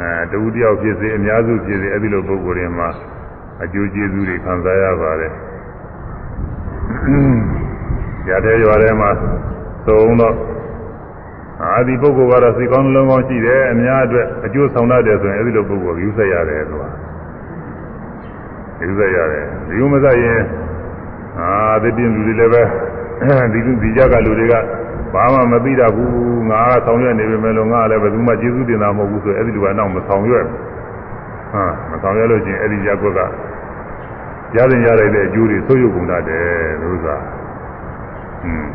အဲတူတယောက်ဖြစ်စေအများစုဖြစ်စေအဲ့ဒီလိုပုဂ္ဂိုလ်တွေမှာအကျိုးကျေးဇူးတွေခံစားရပါတယ်။ရတဲ့ရွာထဲမှာ သုံးတော့အာဒီပုဂ္ဂိုလ်ကတော့စိတ်ကောင်းလုံးကောင်းရှိတယ်အများအတွက်အကျိုးဆောင်တတ်တယ်ဆိုရင်အဲဒီလိုပုဂ္ဂိုလ်ယူဆက်ရတယ်ကွာယူဆက်ရတယ်ဒီလိုမဆက်ရင်အာဒီပြင်လူတွေလည်းပဲဒီလူဒီကြကလူတွေကဘာမှမသိတတ်ဘူးငါကဆောင်ရွက်နေပေမဲ့လို့ငါလည်းဘယ်သူမှကျေးဇူးတင်တာမဟုတ်ဘူးဆိုအဲဒီလူကတော့မဆောင်ရွက်ဘူးဟာမဆောင်ရွက်လို့ချင်းအဲ့ဒီရက်ွက်ကရတဲ့ရတဲ့အကျိုးတွေဆုပ်ယုပ်ကုန်တတ်တယ်လို့သာอืม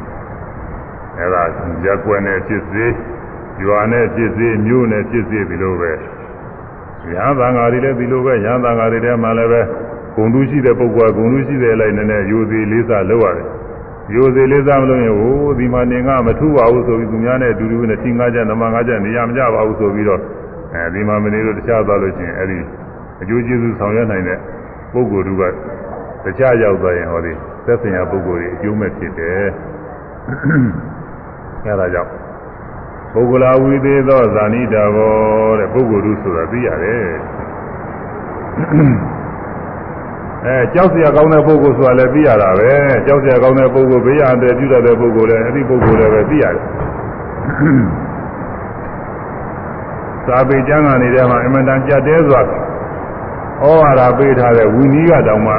အဲ့ဒါရက်ွက်နဲ့ဖြစ်စေရွာနဲ့ဖြစ်စေမြို့နဲ့ဖြစ်စေဒီလိုပဲရဟန်းသံဃာတွေလည်းဒီလိုပဲရဟန်းသံဃာတွေထဲမှာလည်းပဲဂုံတူးရှိတဲ့ပုဂ္ဂိုလ်ကဂုံတူးရှိတဲ့အလိုက်နဲ့ယူသေးလေးစားလုပ်ရတယ်ယူသေးလေးစားမလို့ရင်ဟိုဒီမှာနေငါမထူပါဘူးဆိုပြီးသူများနဲ့အတူတူနဲ့ထင်းငါးချက်နမငါးချက်နေရမကြပါဘူးဆိုပြီးတော့အဲဒီမှာမနေလို့တခြားသွားလို့ချင်းအဲဒီအကျိုးကျေးဇူးဆောင်ရွက်နိုင်တဲ့ပုဂ္ဂိုလ်တို့ကတခြားရောက်သွားရင်ဟောဒီသက်ဆိုင်ရာပုဂ္ဂိုလ်တွေအကျိုးမဲ့ဖြစ်တယ် အဲဒါကြောင့်ပုဂ္ဂလာဝိသေးသောဇာနိတာဘောတဲ့ပုဂ္ဂိုလ်တို့ဆိုတာသိရတယ်အဲကြောက်စရာကောင်းတဲ့ပုဂ္ဂိုလ်ဆိုတာလည်းသိရတာပဲကြောက်စရာကောင်းတဲ့ပုဂ္ဂိုလ်ဘေးရန်တဲ့ပြုတတ်တဲ့ပုဂ္ဂိုလ်လည်းအဲ့ဒီပုဂ္ဂိုလ်လည်းပဲသိရတယ်သာပေကျမ်းဂန်နေတဲ့မှာအမှန်တန်ကြက်တဲစွာဩဝါဒပေးထားတဲ့ဝိနည်းကတောင်မှ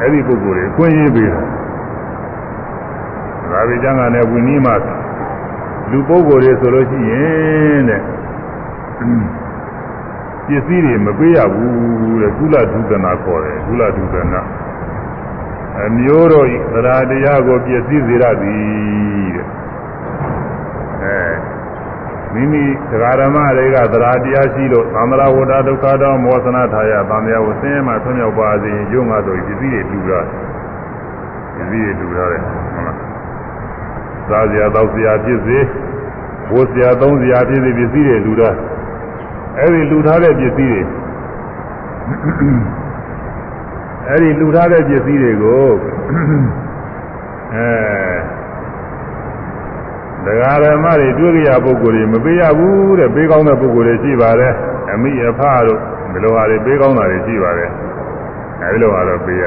အဲ့ဒီပုဂ္ဂိုလ်တွေအခွင့်အရေးပေးတယ်သာပေကျမ်းဂန်နဲ့ဝိနည်းမှာ လူပုဂ္ဂိုလ်တွေဆိုလို့ရှိရင်တဲ့ပစ္စည်းတွေမပေးရဘူးတဲ့ကုလဒုက္ခနာခေါ်တယ်ကုလဒုက္ခနာအမျိုးတို့သရတရားကိုပစ္စည်းစေရသည်တဲ့အဲမိမိတရားဓမ္မတွေကသရာတရားရှိလို့သံဃာဝတ္တဒုက္ခတောမောသနာထာယသံဃာဝဆင်းရဲမှဆွမြောက်ပါစေရုံငါတို့ပစ္စည်းတွေလူတာပစ္စည်းတွေလူထားတယ်ဟုတ်လား စားစရာတောက်စရာဖြစ်စေဝတ်စရာသုံးစရာဖြစ်စေပစ္စည်းတွေလူတာအဲ့ဒီလူထားတဲ့ပစ္စည်းတွေအဲ့ဒီလူထားတဲ့ပစ္စည်းတွေကိုအဲတရားဓမ္မတွေတွေ့ကြရပုဂ္ဂိုလ်တွေမပေးရဘူးတဲ့ပေးကောင်းတဲ့ပုဂ္ဂိုလ်တွေရှိပါတယ်အမိအဖတို့ဒီလိုဟာတွေပေးကောင်းတာတွေရှိပါတယ်အဲဒီလိုဟာတော့ပေးရ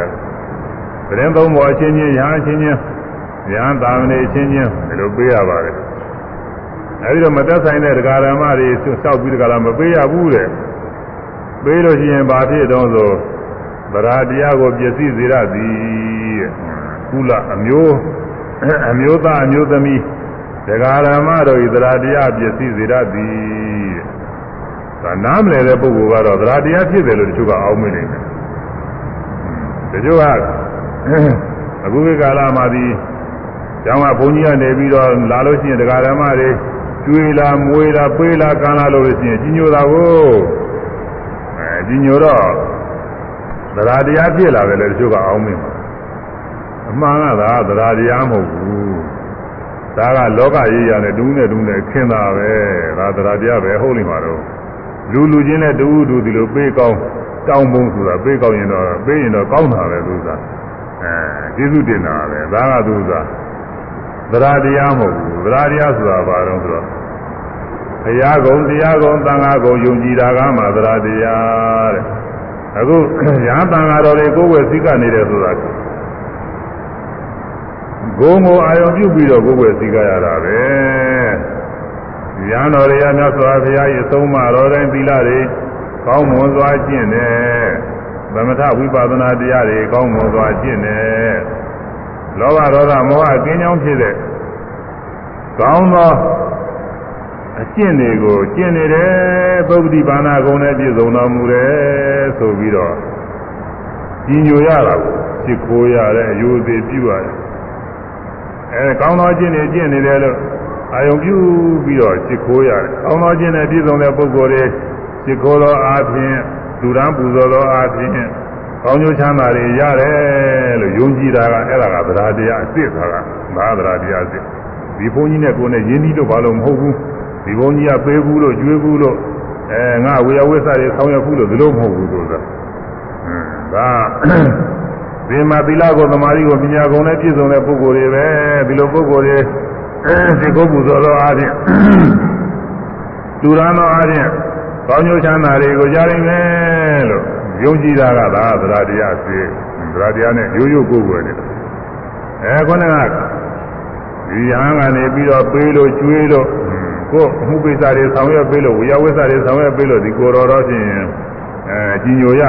သတင်းသုံးပေါ်အချင်းချင်းရဟန်းအချင်းချင်း ရဟန်းသာမဏေအချင်းချင်းဒီလိုပေးရပါတယ်အဲဒီတော့မသက်ဆိုင်တဲ့တရားဓမ္မတွေလျှောက်ပြီးတကလားမပေးရဘူးတဲ့ပေးလို့ရှိရင်ဘာဖြစ်တော့ဆိုဗရာတရားကိုပြည့်စည်စေရသည်တဲ့ကုလအမျိုးအမျိုးသားအမျိုးသမီးတရားဓမ္မတို့ဤသရတရားပြည့်စည်စေရသည်တဲ့ဒါနားမလည်တဲ့ပုဂ္ဂိုလ်ကတော့သရတရားဖြစ်တယ်လို့တချို့ကအောက်မေ့နေတယ်တချို့ကအခုခေတ်ကာလမှာဒီ ကျောင်းကဘုန်းကြီးကနေပြီးတော့လာလို့ရှိရင်တရားဓမ္မတွေကျွေးလာမွေးလာပေးလာကမ်းလာလို့ရှိရင်ကြီးညိုတာကိုအဲကြီးညိုတော့သရတရားဖြစ်လာတယ်လေတချို့ကအောက်မေ့မှာအမှန်ကသာသရတရားမဟုတ်ဘူးဒါကလောကရေးရနဲ့တူးနဲ့တူးနဲ့ခင်းတာပဲဒါသရတရားပဲဟုတ်လိမ့်မှာတော့လူလူချင်းနဲ့တူးတူးဒီလိုပေးကောင်းတောင်းပုံဆိုတာပေးကောင်းရင်တော့ပေးရင်တော့ကောင်းတာပဲသူကအဲကျေးဇူးတင်တာပဲဒါကသူက သရတရားမဟုတ်ဘူးသရတရားဆိုတာဘာတော့ဆိုတော့ဘုရားကုံတရားကုံသံဃာကုံယုံကြည်တာကမှသရတရားတဲ့အခုရဟန်းသံဃာတော်တွေကိုယ်ဝယ်စည်းကနေတယ်ဆိုတာဂုံကိုအာယုံပြုပြီးတော့ကိုယ်ွယ်စည်းကြရတာပဲရဟန်းတော်တွေကမြတ်စွာဘုရားရဲ့အဆုံးအမတော်တိုင်းသီလတွေကောင်းမွန်စွာကျင့်တယ်သမထဝိပဿနာတရားတွေကောင်းမွန်စွာကျင့်တယ် လောဘဒေါသမောဟကင်းကြောင်းဖြစ်တဲ့ကောင်းသောအကျင့်တွေကိုကျင့်နေတယ်ပုဂ္ဂတိဘာနာကုံနဲ့ပြည့်စုံတော်မူတယ်ဆိုပြီးတော့ကြီးညိုရတာကိုစစ်ခိုးရတယ်အယုသေးပြုရတယ်အဲကောင်းသောအကျင့်တွေကျင့်နေတယ်လို့အာယုံပြုပြီးတော့စစ်ခိုးရတယ်ကောင်းသောအကျင့်နဲ့ပြည့်စုံတဲ့ပုဂ္ဂိုလ်တွေစစ်ခိုးသောအားဖြင့်လူရန်ပူဇော်သောအားဖြင့် ကောင်းကျိုးချမ်းသာတွေရတယ်လို့ယုံကြည်တာကအဲ့ဒါကသဒ္ဓတရားအစ်စ်ဆိုတာကဘာသဒ္ဓတရားအစ်စ်ဒီဘုန်းကြီးနဲ့ကိုယ်နဲ့ယဉ်ပြီးတော့ဘာလို့မဟုတ်ဘူးဒီဘုန်းကြီးကပေးဘူးလို့ကျွေးဘူးလို့အဲငါဝေယဝိသတွေဆောင်းရဘူးလို့ဒီလိုမဟုတ်ဘူးဆိုတာဟွန်းဒါဒီမှာသီလကိုသမာဓိကိုပညာကုန်နဲ့ပြည့်စုံတဲ့ပုဂ္ဂိုလ်တွေပဲဒီလိုပုဂ္ဂိုလ်တွေဒီကုပူဇော်သောအားဖြင့်လူရန်သောအားဖြင့်ကောင်းကျိုးချမ်းသာတွေကိုကြားနိုင်မယ်လို့ ယုံကြည်တာကသာသရတရားစေသရတရားနဲ့ရိုးရိုးကိုယ်ကိုယ်နဲ့အဲခုနကဒီဟန်ကနေပြီးတော့ပေးလို့ကျွေးလို့ကိုယ်မှုပိစ္စတွေဆောင်ရွက်ပေးလို့ဝိယဝိစ္စတွေဆောင်ရွက်ပေးလို့ဒီကိုယ်တော်တော့ဖြင့်အဲကြီးညိုရ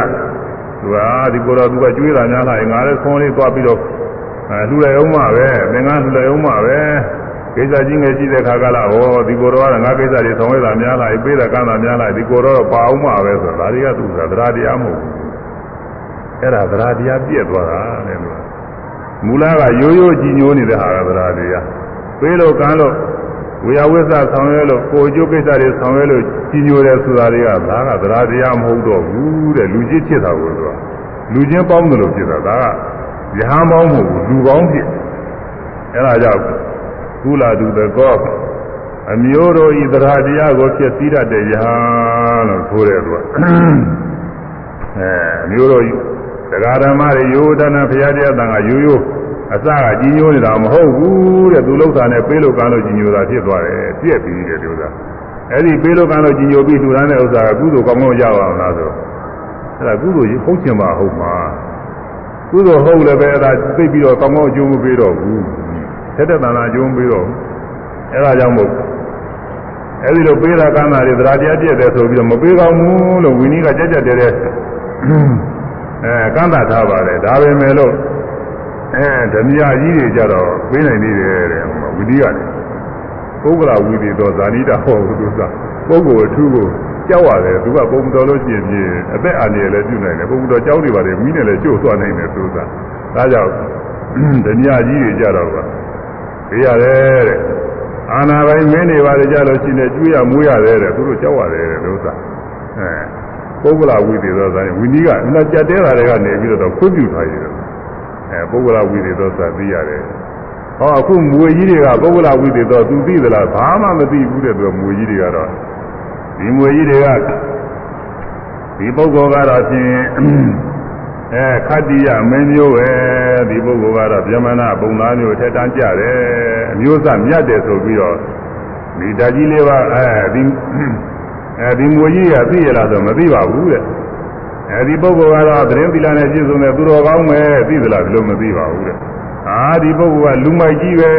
သူကဒီကိုယ်တော်သူကကျွေးတာများလာရင်ငါလည်းခွန်လေးသွားပြီးတော့အဲလှူလိုက်အောင်ပါပဲသင်္ကန်းလှူလိုက်အောင်ပါပဲ ကိစ္စကြီးငယ်ရှိတဲ့ခါကလာဟောဒီကိုယ်တော်ကငါကိစ္စတွေဆောင်ရွက်တာများလာပြီပေးတာကမ်းတာများလာဒီကိုယ်တော်ပါအောင်ပါပဲဆိုတာဒါတွေကသူကသရတရားမဟုတ်ဘူးအဲ့ဒါသရတရားပြည့်သွားတာတဲ့လို့မူလကရိုးရိုးကြည်ညိုနေတဲ့ဟာကသရတရားပေးလို့ကမ်းလို့ဝေယဝိသဆောင်ရွက်လို့ကိုအကျိုးကိစ္စတွေဆောင်ရွက်လို့ကြီးညိုတယ်ဆိုတာတွေကဒါကသရတရားမဟုတ်တော့ဘူးတဲ့လူချင်းဖြစ်တာကိုသူကလူချင်းပေါင်းတယ်လို့ဖြစ်တာဒါကယဟန်ပေါင်းမဟုတ်ဘူးလူပေါင်းဖြစ်အဲဒါကြောင့် ကုလာတုတကောအမျိုးတို့ဤသရတရားကိုဖြစ်စည်းတတ်တဲ့ယဟန်လို့ဆိုတယ်သူကအဲအမျိုးတို့တရားဓမ္မတွေယောဒနာဘုရားတရားတန်ကရိုးရိုးအစကကြီးညိုနေတာမဟုတ်ဘူးတဲ့သူလောက်တာနဲ့ပေးလို့ကမ်းလို့ကြီးညိုတာဖြစ်သွားတယ်ပြက်ပြီးတယ်လို့သာအဲ့ဒီပေးလို့ကမ်းလို့ကြီးညိုပြီးထူရမ်းတဲ့ဥစ္စာကကုသိုလ်ကောင်းကောင်းရပါအောင်လားဆိုအဲ့ဒါကုသိုလ်ဟုတ်ချင်ပါဟုတ်မှာကုသိုလ်ဟုတ်လည်းပဲအဲ့ဒါသိပြီးတော့ကောင်းကောင်းအကျိုးမပေးတော့ဘူး တက်တက်တန်တန်အကျိုးမပေးတော့ဘူးအဲ့ဒါကြောင့်မို့အဲ့ဒီလိုပေးတာကမ်းတာတွေသရာတရားပြည့်တယ်ဆိုပြီးတော့မပေးကောင်းဘူးလို့ဝိနည်းကကြက်ကြက်တဲတဲအဲကမ်းတာထားပါတယ်ဒါပဲမဲ့လို့အဲဓမြကြီးတွေကြတော့ပေးနိုင်သေးတယ်တဲ့ဝိသီကလည်းပုဂ္ဂလာဝိသီတော့ဇာနိတာဟောဘူးသူကပုဂ္ဂိုလ်အထူးကိုကြောက်ရတယ်သူကပုံတော်လို့ရှိရင်ပြင်းအသက်အန္တရာယ်လည်းပြုနိုင်တယ်ပုံတော်ကြောက်နေပါလေမိနဲ့လည်းကျို့သွားနိုင်တယ်သူကဒါကြောင့်ဓမြကြီးတွေကြတော့က ပေးရတယ်တဲ့အာနာပိုင်းမင်းတွေပါကြလို့ရှိနေကျွေးရမွေးရတယ်တဲ့သူတို့ကြောက်ရတယ်တဲ့လို့သာအဲပုဂ္ဂလဝိသေသောသာဝိနည်းကအမှကြက်တဲတာတွေကနေပြီးတော့ခွင့်ပြုထားရတယ်အဲပုဂ္ဂလဝိသေသောသာသိရတယ်ဟောအခုမွေကြီးတွေကပုဂ္ဂလဝိသေသောသူသိသလားဘာမှမသိဘူးတဲ့သူမွေကြီးတွေကတော့ဒီမွေကြီးတွေကဒီပုဂ္ဂိုလ်ကတော့ဖြင့် အဲခတ္တိယမင်းမျိုးပဲဒီပုဂ္ဂိုလ်ကတော့ဗျမနာပုံသားမျိုးထက်တန်းကြတယ်အမျိုးသားမြတ်တယ်ဆိုပြီးတော့ဒီဓာကြီးလေးပါအဲဒီအဲဒီမွေကြီးကသိရလားဆိုမသိပါဘူးတဲ့အဲဒီပုဂ္ဂိုလ်ကတော့သတင်းသီလနဲ့ပြည့်စုံတဲ့သူတော်ကောင်းပဲသိသလားဒီလိုမသိပါဘူးတဲ့အာဒီပုဂ္ဂိုလ်ကလူမိုက်ကြီးပဲ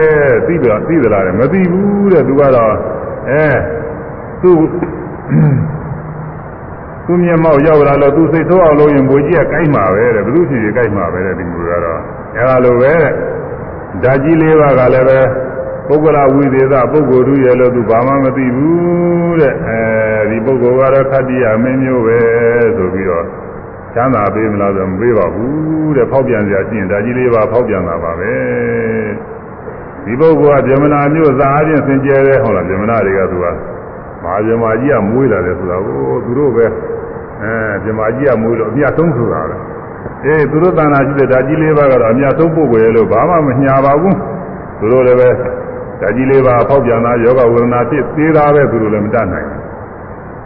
သိသလားသိသလားတဲ့မသိဘူးတဲ့သူကတော့အဲသူ သူမျက်မှောက်ရောက်လာတော့သူစိတ်ဆိုးအောင်လုပ်ရင်ဘိုးကြီးကကြိုက်မှာပဲတဲ့ဘယ်သူဖြစ်ဖြစ်ကြိုက်မှာပဲတဲ့ဒီလိုကတော့အဲလိုပဲတဲ့ဓာကြီးလေးပါးကလည်းပဲပုဂ္ဂလဝိသေသပုဂ္ဂိုလ်တို့ရဲ့လို့သူဘာမှမသိဘူးတဲ့အဲဒီပုဂ္ဂိုလ်ကတော့ခတ္တိယမင်းမျိုးပဲဆိုပြီးတော့ချမ်းသာပေးမလားဆိုမပေးပါဘူးတဲ့ဖောက်ပြန်စရာရှိရင်ဓာကြီးလေးပါးဖောက်ပြန်တာပါပဲဒီပုဂ္ဂိုလ်ကဗြဟ္မဏမျိုးသာအချင်းစင်ကြဲတယ်ဟုတ်လားဗြဟ္မဏတွေကသူက မဟာဗြဟ္မာကြီးကမွေးလာတယ်ဆိုတာကိုသူတို့ပဲအဲဗြဟ္မာကြီးကမွေးလို့အမြတ်ဆုံးဆိုတာလေအေးသူတို့တဏ္ဍာရှိတဲ့ဓာကြီးလေးပါးကတော့အမြတ်ဆုံးပုဂ္ဂိုလ်ရဲ့လို့ဘာမှမညာပါဘူးသူတို့လည်းပဲဓာကြီးလေးပါးဖောက်ပြန်တာယောဂဝေဒနာဖြစ်သေးတာပဲသူတို့လည်းမတတ်နိုင်ဘူး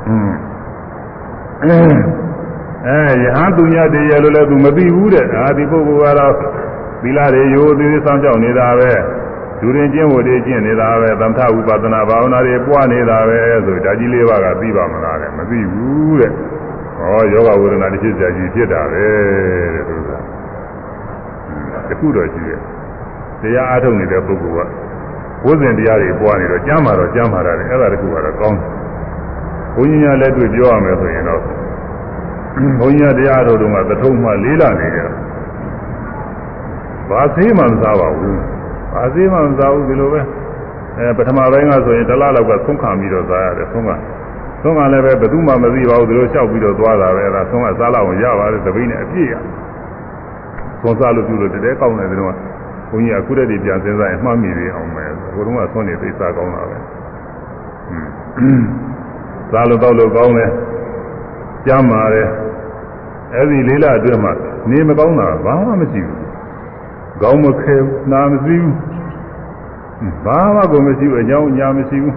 อืมအဲယဟန်သူညတည်းရဲ့လို့လည်းသူမသိဘူးတဲ့အာဒီပုဂ္ဂိုလ်ကတော့သီလတွေရိုးသေးသေးဆောင်ကြောက်နေတာပဲ လူရင်ကျင့်ဝတ်တွေကျင့်နေတာပဲသမထဥပဒနာဘာဝနာတွေပွားနေတာပဲဆိုဓာကြီးလေးပါးကသိပါမလားတဲ့မသိဘူးတဲ့ဟောယောဂဝေဒနာတစ်ဖြစ်ကြကြီးဖြစ်တာပဲတဲ့သူကတခုတော့ရှိတယ်တရားအားထုတ်နေတဲ့ပုဂ္ဂိုလ်ကဝိဇ္ဇင်တရားတွေပွားနေတော့ကျမ်းမာတော့ကျမ်းမာတာလေအဲ့ဒါတခုကတော့ကောင်းတယ်ဘုန်းကြီးများလက်တွေ့ပြောရမယ်ဆိုရင်တော့ဘုန်းကြီးတရားတော်တုန်းကသထုံမှလေးလာနေတယ်ဘာသေးမှမစားပါဘူး ဘာသေးမှမစားဘူးဒီလိုပဲအဲပထမပိုင်းကဆိုရင်တစ်လလောက်ကသုံးခံပြီးတော့စားရတယ်သုံးကသုံးကလည်းပဲဘယ်သူမှမသိပါဘူးဒီလိုလျှောက်ပြီးတော့သွားတာပဲအဲဒါသုံးကစားလောက်ရပါတယ်သပိနဲ့အပြည့်ရသုံးစားလို့ပြုလို့တည်းကောင်းတယ်ဒီတော့ဘုန်းကြီးကခုတည်းတည်းပြန်စဉ်းစားရင်မှတ်မိသေးအောင်မယ်ဟိုတုန်းကသုံးနေသိစားကောင်းတာပဲစားလို့တော့လို့ကောင်းတယ်ကျမ်းပါတယ်အဲ့ဒီလေးလအတွင်းမှာနေမကောင်းတာဘာမှမရှိဘူး ကောင်းမခဲဘူးနာမရှိဘူးဘာမှကိုမရှိဘူးအကြောင်းညာမရှိဘူး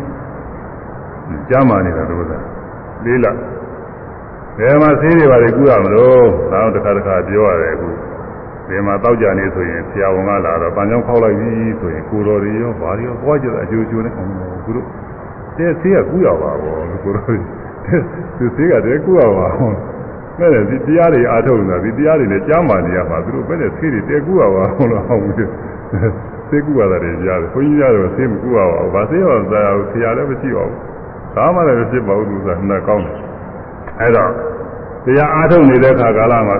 ကျမ်းမာနေတာတို့ကလေးလဘယ်မှာသေးတွေပါလေကူရမလို့ဒါတော့တစ်ခါတစ်ခါပြောရတယ်အခုဒီမှာတောက်ကြနေဆိုရင်ဆရာဝန်ကလာတော့ပန်းချောင်းခောက်လိုက်ပြီဆိုရင်ကိုတော်တွေရောဘာတွေရောပွားကြတာအကျိုးကျိုးနဲ့အောင်ကူတို့တဲ့ဆေးကကူရပါဘောကိုတော်ဒီဆေးကတည်းကကူရပါဘော မဲ့ဒီတရားတွေအားထုတ်နေတာဒီတရားတွေနဲ့ကြားမှနေရမှာသူတို့ပဲတဲ့ဆေးတွေတဲကူရပါဟုတ်လားဟုတ်ဘူးဆေးကူရတာတွေကြားတယ်ဘုန်းကြီးကတော့ဆေးမကူရပါဘူးဘာဆေးရောသာဆရာလည်းမရှိပါဘူးဒါမှလည်းဖြစ်ပါဘူးသူကနှစ်ကောင်းတယ်အဲ့တော့တရားအားထုတ်နေတဲ့ခါကာလမှာ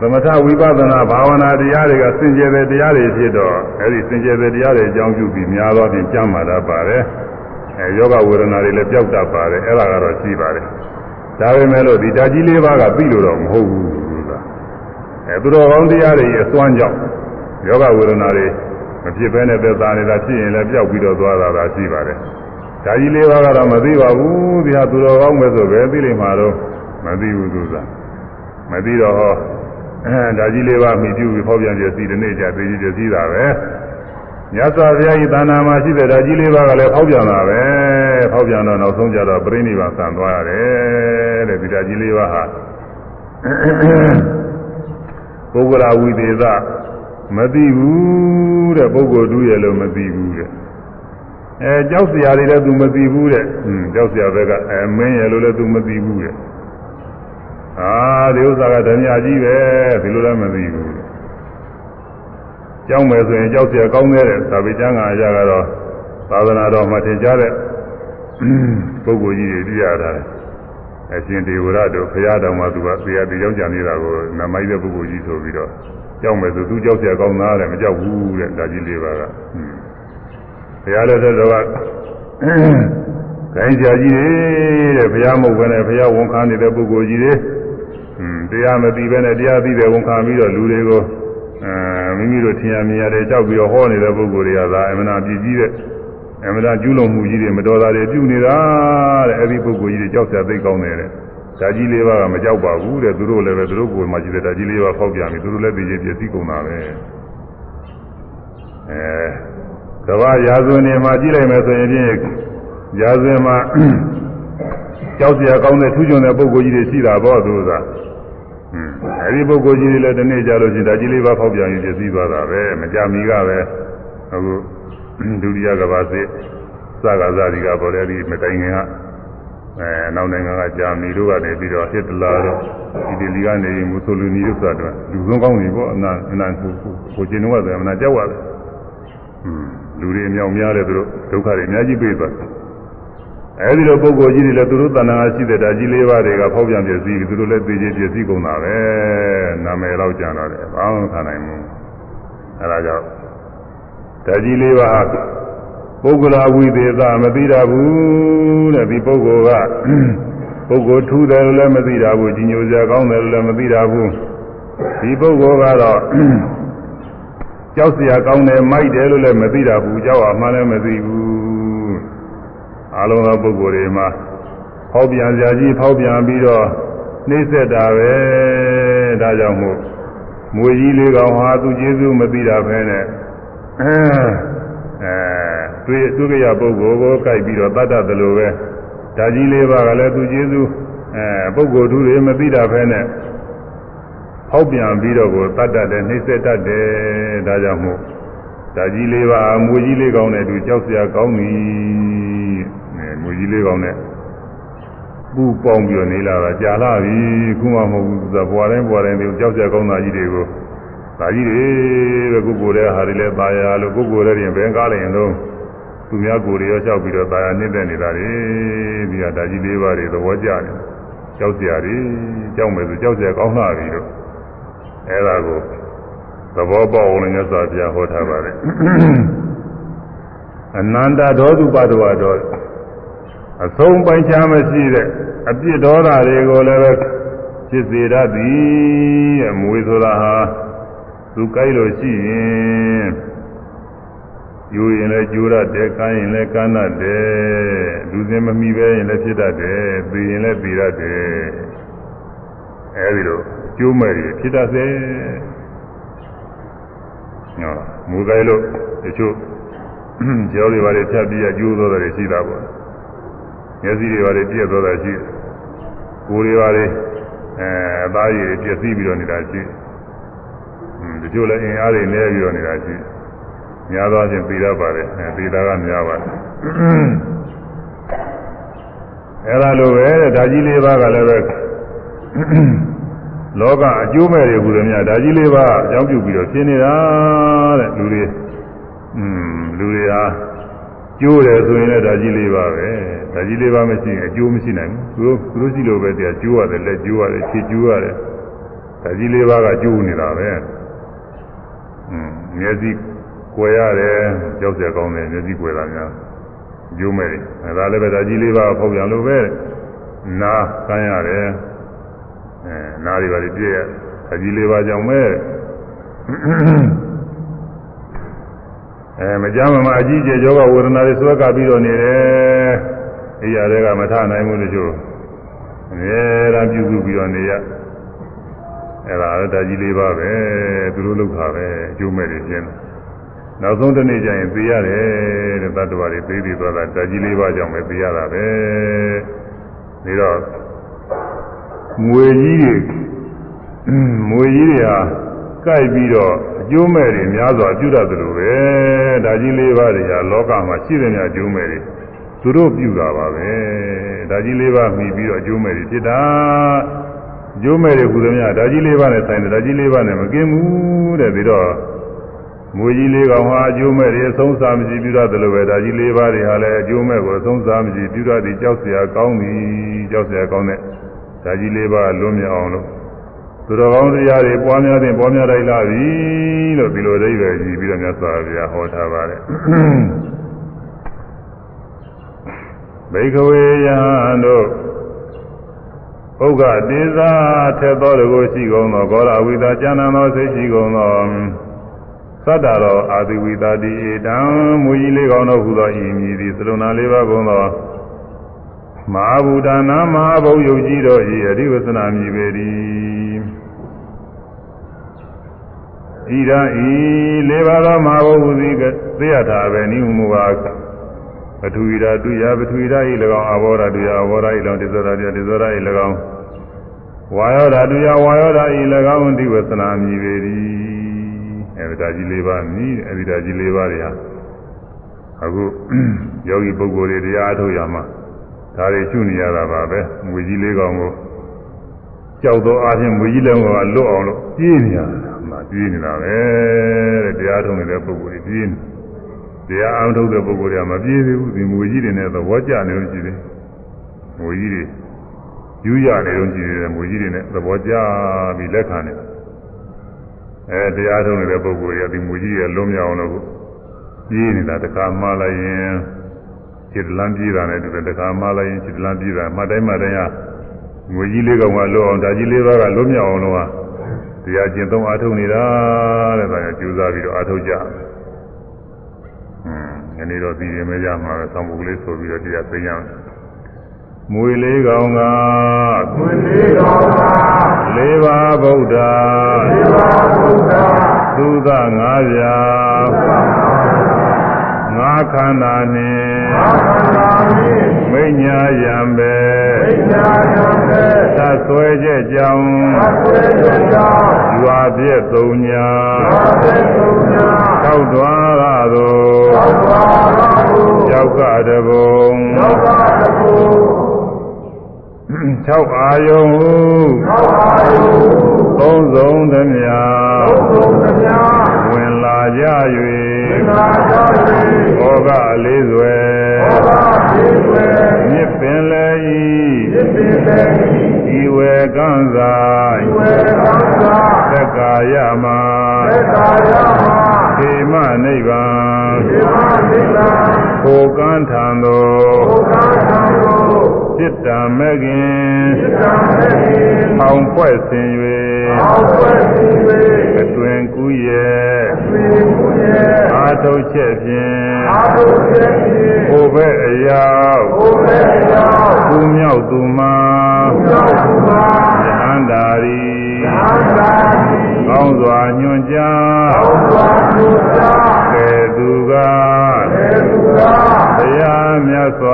သမထဝိပဿနာဘာဝနာတရားတွေကစင်ကြယ်တဲ့တရားတွေဖြစ်တော့အဲဒီစင်ကြယ်တဲ့တရားတွေအကြောင်းပြုပြီးများသောဖြင့်ကြမ်းမာတတ်ပါတယ်အဲယောဂဝေဒနာတွေလည်းပျောက်တတ်ပါတယ်အဲ့ဒါကတော့ရှိပါတယ် ဒါပေမဲ့လို့ဒီဓာကြီးလေးပါးကပြီးလို့တော့မဟုတ်ဘူးဆိုတာအဲသူတော်ကောင်းတရားတွေအစွမ်းကြောင့်ယောဂဝေဒနာတွေမဖြစ်ဘဲနဲ့သက်သာနေတာဖြစ်ရင်လည်းပျောက်ပြီးတော့သွားတာသာရှိပါတယ်ဓာကြီးလေးပါးကတော့မသိပါဘူးဒီဟာသူတော်ကောင်းပဲဆိုပဲသိလိမ့်မှာတော့မသိဘူးသူကမသိတော့ဟောအဲဒါကြီးလေးပါမိပြုပြီးဟောပြန်ပြစီဒီနေ့ကျသေးကြီးပြစီတာပဲ မြတ်စွာဘုရားဤသာနာမှာရှိတဲ့ဒါကြီးလေးပါကလည်းဖောက်ပြန်တာပဲဖောက်ပြန်တော့နောက်ဆုံးကြတော့ပြိဋိဘံဆံသွားရတယ်တဲ့ဒီဒါကြီးလေးပါဟာပုဂ္ဂလဝိသေသမသိဘူးတဲ့ပုဂ္ဂိုလ်တူရဲ့လို့မသိဘူးတဲ့အဲကြောက်စရာတွေလည်းသူမသိဘူးတဲ့ဟွန်းကြောက်စရာဘက်ကအဲမင်းရဲ့လို့လည်းသူမသိဘူးတဲ့အာဒီဥစ္စာကဓမြကြီးပဲဒီလိုလည်းမသိဘူး ကြောက်မယ်ဆိုရင်ကြောက်เสียကောင်းတဲ့သာဝေကျမ်းကအရာကတော့သာသနာတော်မှာသင်ကြားတဲ့ပုဂ္ဂိုလ်ကြီးတွေသိရတာအရှင်ဒေဝရတို့ဘုရားတော်မှာသူကတရားတရားကြံနေတာကိုနမိုက်တဲ့ပုဂ္ဂိုလ်ကြီးဆိုပြီးတော့ကြောက်မယ်ဆိုသူကြောက်เสียကောင်းသားတယ်မကြောက်ဘူးတဲ့ဒါကြီးလေးပါကဘုရားလည်းတဲ့တော့ကခိုင်းကြကြီးတဲ့ဘုရားမဟုတ်ဘဲနဲ့ဘုရားဝန်ခံနေတဲ့ပုဂ္ဂိုလ်ကြီးတွေတရားမသိပဲနဲ့တရားသိတယ်ဝန်ခံပြီးတော့လူတွေကို အဲ မိမိတို့ထင်ရမြင်ရတယ်ကြောက်ပြီးတော့ဟောနေတဲ့ပုဂ္ဂိုလ်တွေကသာအမှန်အပြည့်ကြီးတဲ့အမှန်ကျူးလွန်မှုကြီးတွေမတော်တာတွေပြုနေတာတဲ့အဲ့ဒီပုဂ္ဂိုလ်ကြီးတွေကြောက်စရာသိကောင်းတယ်တဲ့ဓာကြီးလေးပါးကမကြောက်ပါဘူးတဲ့သူတို့လည်းပဲသူတို့ကိုယ်မှာရှိတဲ့ဓာကြီးလေးပါးဖောက်ပြန်ပြီသူတို့လည်းသိချင်းပြည့်စည်ကုန်တာပဲအဲကဘာရာဇဝင်တွေမှာကြည့်လိုက်မယ်ဆိုရင်ဖြင့်ရာဇဝင်မှာကြောက်စရာကောင်းတဲ့ထူးချွန်တဲ့ပုဂ္ဂိုလ်ကြီးတွေရှိတာပေါ့သူက အဲဒီပုဂ္ဂိုလ်ကြီးတွေလည်းဒီနေ့ကြလို့ရှိရင်ဓာကြီးလေးပါးဖောက်ပြန်ပြီးပြည့်စည်သွားတာပဲမကြမီကပဲအခုဒုတိယကဘာစစ်စကားဇာတိကပေါ်တယ်ဒီမတိုင်ခင်ကအဲနောက်နိုင်ငံကဂျာမနီတို့ကနေပြီးတော့ဟစ်တလာတို့အီတလီကနေမူဆိုလီနီတို့ဆိုတာလူဆုံးကောင်းနေပေါ့အနာအနာကိုကိုကျင်းတော့ဆိုအနာကြောက်ရတယ်လူတွေအမြောက်များတယ်သူတို့ဒုက္ခတွေအများကြီးပေးသွားတယ် အဲဒီလိုပုဂ္ဂိုလ်ကြီးတွေလည်းသူတို့တဏ္ဍာရှိတဲ့ဓာကြီးလေးပါးတွေကဖောက်ပြန်ပြည့်စည်ပြီးသူတို့လည်းသိချင်းပြည့်စည်ကုန်တာပဲနာမည်တော့ကြံတော့တယ်ဘာမှမခံနိုင်ဘူးအဲဒါကြောင့်ဓာကြီးလေးပါးပုဂ္ဂလာဝိသေသမသိတာဘူးတဲ့ဒီပုဂ္ဂိုလ်ကပုဂ္ဂိုလ်ထူးတယ်လို့လည်းမသိတာဘူးကြီးညိုစရာကောင်းတယ်လို့လည်းမသိတာဘူးဒီပုဂ္ဂိုလ်ကတော့ကြောက်စရာကောင်းတယ်မိုက်တယ်လို့လည်းမသိတာဘူးကြောက်အောင်မှလည်းမသိဘူး အလုံးသောပုဂ္ဂိုလ်တွေမှာဖောက်ပြန်စရာကြီးဖောက်ပြန်ပြီးတော့နှိမ့်ဆက်တာပဲဒါကြောင့်မို့မွေကြီးလေးကောင်ဟာသူကျေးဇူးမသိတာပဲနဲ့အဲတွေ့သူကရပုဂ္ဂိုလ်ကိုကြိုက်ပြီးတော့တတ်တတ်တယ်လို့ပဲဒါကြီးလေးပါကလည်းသူကျေးဇူးအဲပုဂ္ဂိုလ်သူတွေမသိတာပဲနဲ့ဟောက်ပြန်ပြီးတော့ကိုတတ်တတ်တယ်နှိမ့်ဆက်တတ်တယ်ဒါကြောင့်မို့ဒါကြီးလေးပါမွေကြီးလေးကောင်းတဲ့သူကြောက်စရာကောင်းပြီအဲမွေ ကြီးလေးကောင်းတဲ့ပူပေါင်းပြီးတော့နေလာတာကြာလာပြီခုမှမဟုတ်ဘူးသူကဘွာတိုင်းဘွာတိုင်းဒီကြောက်စရာကောင်းတာကြီးတွေကိုဒါကြီးတွေပဲကိုကိုယ်တဲ့ဟာတွေလည်းตายရလို့ကိုကိုယ်တဲ့ရင်ဘယ်ကားလိုက်ရင်တော့သူများကိုယ်တွေရောလျှောက်ပြီးတော့ตายရနှိမ့်တဲ့နေတာတွေဒီဟာဒါကြီးလေးပါးတွေသဘောကျတယ်ကြောက်စရာတွေကြောက်မယ်ဆိုကြောက်စရာကောင်းလာပြီလို့အဲဒါကိုသဘောပေါက်အောင်လည်းမြတ်စွာဘုရားဟောထားပါတယ်အနန္တဒေါသုပတ္တဝါတော် အဆုံးပိုင်းခြားမရှိတဲ့အပြစ်ဒေါသတွေကိုလည်းပဲဖြစ်စေတတ်သည်အမွေဆိုတာဟာသူကြိုက်လို့ရှိရင်ယူရင်လည်းကျိုးရတယ်ကမ်းရင်လည်းကမ်းတတ်တယ်လူစင်မမိပဲရင်လည်းဖြစ်တတ်တယ်သိရင်လည်းသိတတ်တယ်အဲဒီလိုကျိုးမဲ့တွေဖြစ်တတ်စေဟောမူကြိုက်လို့တချို့ကျောင်းတွေပါလေဖြတ်ပြီးကျိုးသောတယ်ရှိတာပေါ့ မျက်စိတွေပါလေပြည့်သောတာရှိတယ်ကိုယ်တွေပါလေအဲအသားရည်တွေပြည့်စည်ပြီးတော့နေတာရှိတယ်တချို့လည်းအင်အားတွေနည်းပြီးတော့နေတာရှိများသောအားဖြင့်သိရပါတယ်အဲသိတာကများပါတယ်အဲဒါလိုပဲတဲ့ဓာကြီးလေးပါးကလည်းပဲလောကအကျိုးမဲ့တွေဟူသည်များဓာကြီးလေးပါးအကြောင်းပြုပြီးတော့ဖြစ်နေတာတဲ့လူတွေอืมလူတွေဟာ ကျိုးတယ်ဆိုရင်လည်းဓာကြီးလေးပါပဲဓာကြီးလေးပါမရှိရင်အကျိုးမရှိနိုင်ဘူးသူတို့သူတို့ရှိလို့ပဲတရားကျိုးရတယ်လက်ကျိုးရတယ်ခြေကျိုးရတယ်ဓာကြီးလေးပါးကကျိုးနေတာပဲမျက်စိကွယ်ရတယ်ကြောက်စရာကောင်းတယ်မျက်စိကွယ်တာများကျိုးမဲ့တယ်ဒါလည်းပဲဒါကြီးလေးပါဖောက်ပြန်လို့ပဲနာကမ်းရတယ်အဲနာတွေပါလေပြည့်ရဒါကြီးလေးပါကြောင့်ပဲ အဲမကြမ်းမမအကြီးကျယ်ယောဂဝေဒနာတွေဆွဲကပြီးတော့နေတယ်အိယာတွေကမထနိုင်ဘူးလို့ကျိုးအများအားပြုစုပြီးတော့နေရအဲ့ဒါလည်းဓာကြီးလေးပါပဲသူတို့လောက်တာပဲအကျိုးမဲ့တွေကျင်းနောက်ဆုံးတစ်နေ့ကျရင်သိရတယ်တဲ့တတ္တဝါတွေသိပြီးသွားတာဓာကြီးလေးပါကြောင့်ပဲသိရတာပဲဒါတော့ငွေကြီးတွေငွေကြီးတွေဟာကြိုက်ပြီးတော့အကျိုးမဲ့တွေများစွာပြုတတ်တယ်လို့ပဲ ဓာကြီး၄ပါးတွေဟာလောကမှာရှိတဲ့များအကျိုးမဲ့တွေသူတို့ပြုတာပါပဲဓာကြီး၄ပါးမှီပြီးတော့အကျိုးမဲ့တွေဖြစ်တာအကျိုးမဲ့တွေကုသမြဓာကြီး၄ပါးနဲ့ဆိုင်တယ်ဓာကြီး၄ပါးနဲ့မကင်းဘူးတဲ့ပြီးတော့မွေကြီးလေးကောင်ဟာအကျိုးမဲ့တွေအဆုံးစားမရှိပြုရတယ်လို့ပဲဓာကြီး၄ပါးတွေဟာလည်းအကျိုးမဲ့ကိုအဆုံးစားမရှိပြုရတယ်ကြောက်စရာကောင်းသည်ကြောက်စရာကောင်းတဲ့ဓာကြီး၄ပါးလွတ်မြောက်အောင်လို့ သူတော်ကောင်းတရားတွေပွားများတဲ့ပွားများလိုက်လာပြီလို့ဒီလိုအိဗယ်ကြီးပြီးတော့မြတ်စွာဘုရားဟောထားပါတယ်ဘိကဝေယံတို့ဩဥက္ကတေသာထက်သောတကိုရှိကုန်သောဂောရဝိတာကျမ်းသောစိတ်ရှိကုန်သောသတ္တရောအာတိဝိတာတိဧတံမူကြီးလေးကောင်းသောဟူသောဤမည်သည်သလုံနာလေးပါးကုန်သောမဟာဗုဒ္ဓနာမဟာဘုံယုတ်ကြီးတို့၏အရိဝသနာမြည်ပေသည် ဣဒံဤလေးပါးသောမဟာဘုံဟူသည်သိရတာပဲနိမူပါပထဝီဓာတုယပထဝီဓာဤ၎င်းအဘောဓာတုယအဘောဓာဤ၎င်းတိဇ္ဇဓာတုယတိဇ္ဇဓာဤ၎င်းဝါယောဓာတုယဝါယောဓာဤ၎င်းဒီဝသနာမြည်ပေသည်အဲဒီဓာကြီး၄ပါးမြည်အဲဒီဓာကြီး၄ပါးတွေဟာအခုယောဂီပုဂ္ဂိုလ်တွေတရားအထုတ်ရမှာဒါတွေရှုနေရတာပါပဲငွေကြီးလေးကောင်ကိုကြောက်သောအားဖြင့်ငွေကြီးလည်းကလွတ်အောင်လို့ပြေးနေရတာ မှပြေးနေတာပဲတဲ့တရားထုတ်နေတဲ့ပုဂ္ဂိုလ်တွေပြေးနေတရားအောင်ထုတ်တဲ့ပုဂ္ဂိုလ်တွေကမပြေးသေးဘူးဒီငွေကြီးတွေနဲ့သဘောကျနေလို့ရှိတယ်ငွေကြီးတွေယူရနေလို့ရှိတယ်ငွေကြီးတွေနဲ့သဘောကျပြီးလက်ခံနေတာအဲတရားထုတ်နေတဲ့ပုဂ္ဂိုလ်တွေကဒီငွေကြီးတွေလုံးမရအောင်လို့ပြေးနေတာတခါမှလိုက်ရင်ခြေတလန်းပြေးတာနဲ့တူတယ်တခါမှလိုက်ရင်ခြေတလန်းပြေးတာမှတိုင်းမှတိုင်းကငွေကြီးလေးကောင်ကလွတ်အောင်ဓာကြီးလေးပါးကလွတ်မြောက်အောင်လို့ဟာ တရားကျင့်သုံးအားထုတ်နေတာတဲ့ဒါကြောင့်ကြိုးစားပြီးတော့အားထုတ်ကြဟွန်းဒီနေ့တော့ဒီရင်မရမှာပဲဆောင်းပုတ်ကလေးဆိုပြီးတော့တရားသိရအောင်မွေလေးကောင်ကမွေလေးကောင်ကလေးပါးဗုဒ္ဓလေးပါးဗုဒ္ဓသုသငါးပြာ ငါးခန္ဓာနှင့်ငါးခန္ဓာနှင့်မိညာယံပဲမိညာယံပဲသတ်ဆွဲချက်ကြောင့်သတ်ဆွဲချက်ကြောင့်ရွာပြည့်သုံးညာရွာပြည့်သုံးညာတောက်သွားရသောတောက်သွားရသောယောက်ကတဘုံယောက်ကတဘုံ6အာယုံ6အာယုံသုံးစုံသမျှသုံးစုံသမျှဝင်လာ ကြ၍ဝင်လာကြ၍ဩကအလေးစွယ်ဩကအလေးစွယ်မြစ်ပင်လည်းဤမြစ်ပင်လည်းဤဤဝေကံသာဤဝေကံသာသက္ကာယမသက္ကာယမေမနိဗ္ဗာန်ေမနိဗ္ဗာန်ကိုကံထံသို့ကိုကံထံသို့ จิตตမဂင်จิตตမဂင်အောင်ဖွဲ့ဆင်၍အောင်ဖွဲ့ဆင်၍အတွင်ကူးရဲ့အတွင်ကူးရဲ့အာထုတ်ချက်ဖြင့်အာထုတ်ချက်ဖြင့်ကိုယ်ပဲအရာကိုယ်ပဲအရာသူမြောက်သူမှာသူမြောက်သူမှာယဟန္တာရီယဟန္တာရီကောင်းစွာညွှန်ကြားကောင်းစွာညွှန်ကြားကဲသူကကဲသူကတရားမြတ်စွာရီတရားမြတ်စွာရီ ာ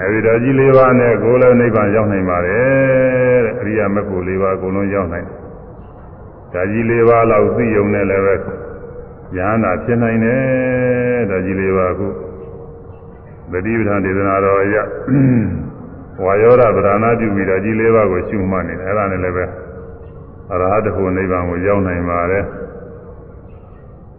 အဲဒီတော်ကြီးလေးပါးနဲ့ကိုယ်လည်းနိဗ္ဗာန်ရောက်နိုင်ပါတယ်တဲ့အရိယာမဂ္ဂိုလ်လေးပါးအကုန်လုံးရောက်နိုင်ဒါကြီးလေးပါးလောက်သိယုံနဲ့လည်းပဲဉာဏ်နာဖြစ်နိုင်တယ်ဒါကြီးလေးပါးခုသတိပဋ္ဌာန်ဒေသနာတော်အရဝါယောဓဗရဏပြုပြီးတော့ကြီးလေးပါးကိုရှုမှတ်နေတယ်အဲ့ဒါနဲ့လည်းပဲအရဟတဖို့နိဗ္ဗာန်ကိုရောက်နိုင်ပါတယ်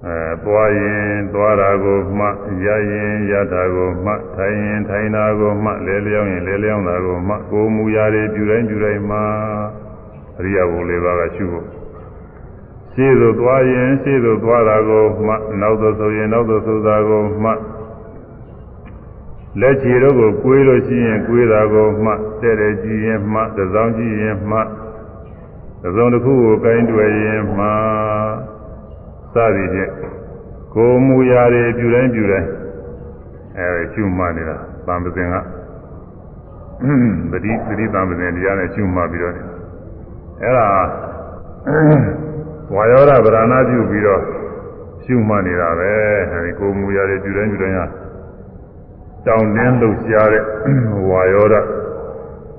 အဲသွားရင်သွားတာကိုမှရရင်ရတာကိုမှထိုင်ရင်ထိုင်တာကိုမှလဲလျောင်းရင်လဲလျောင်းတာကိုမှကိုမူရာတွေပြုတိုင်းပြုတိုင်းမှအရိယဘုလေးပါးကရှုဖို့ရှေ့သို့သွားရင်ရှေ့သို့သွားတာကိုမှနောက်သို့ဆိုရင်နောက်သို့ဆိုတာကိုမှလက်ချီတို့ကိုကွေးလို့ရှိရင်ကွေးတာကိုမှတဲ့တဲ့ကြည့်ရင်မှသစောင်းကြည့်ရင်မှသစောင်းတစ်ခုကိုကိုင်းတွေ့ရင်မှ စသည်ဖြင့်ကိုမူရာတွေပြုတိုင်းပြုတိုင်းအဲရှုမှတ်နေတာသံပစဉ်ကပတိပတိသံပစဉ်တရားနဲ့ရှုမှတ်ပြီးတော့အဲဒါဝါယောဓဗရဏပြုပြီးတော့ရှုမှတ်နေတာပဲအဲဒီကိုမူရာတွေပြုတိုင်းပြုတိုင်းဟာတောင်းတင်းလှုပ်ရှားတဲ့ဝါယောဓ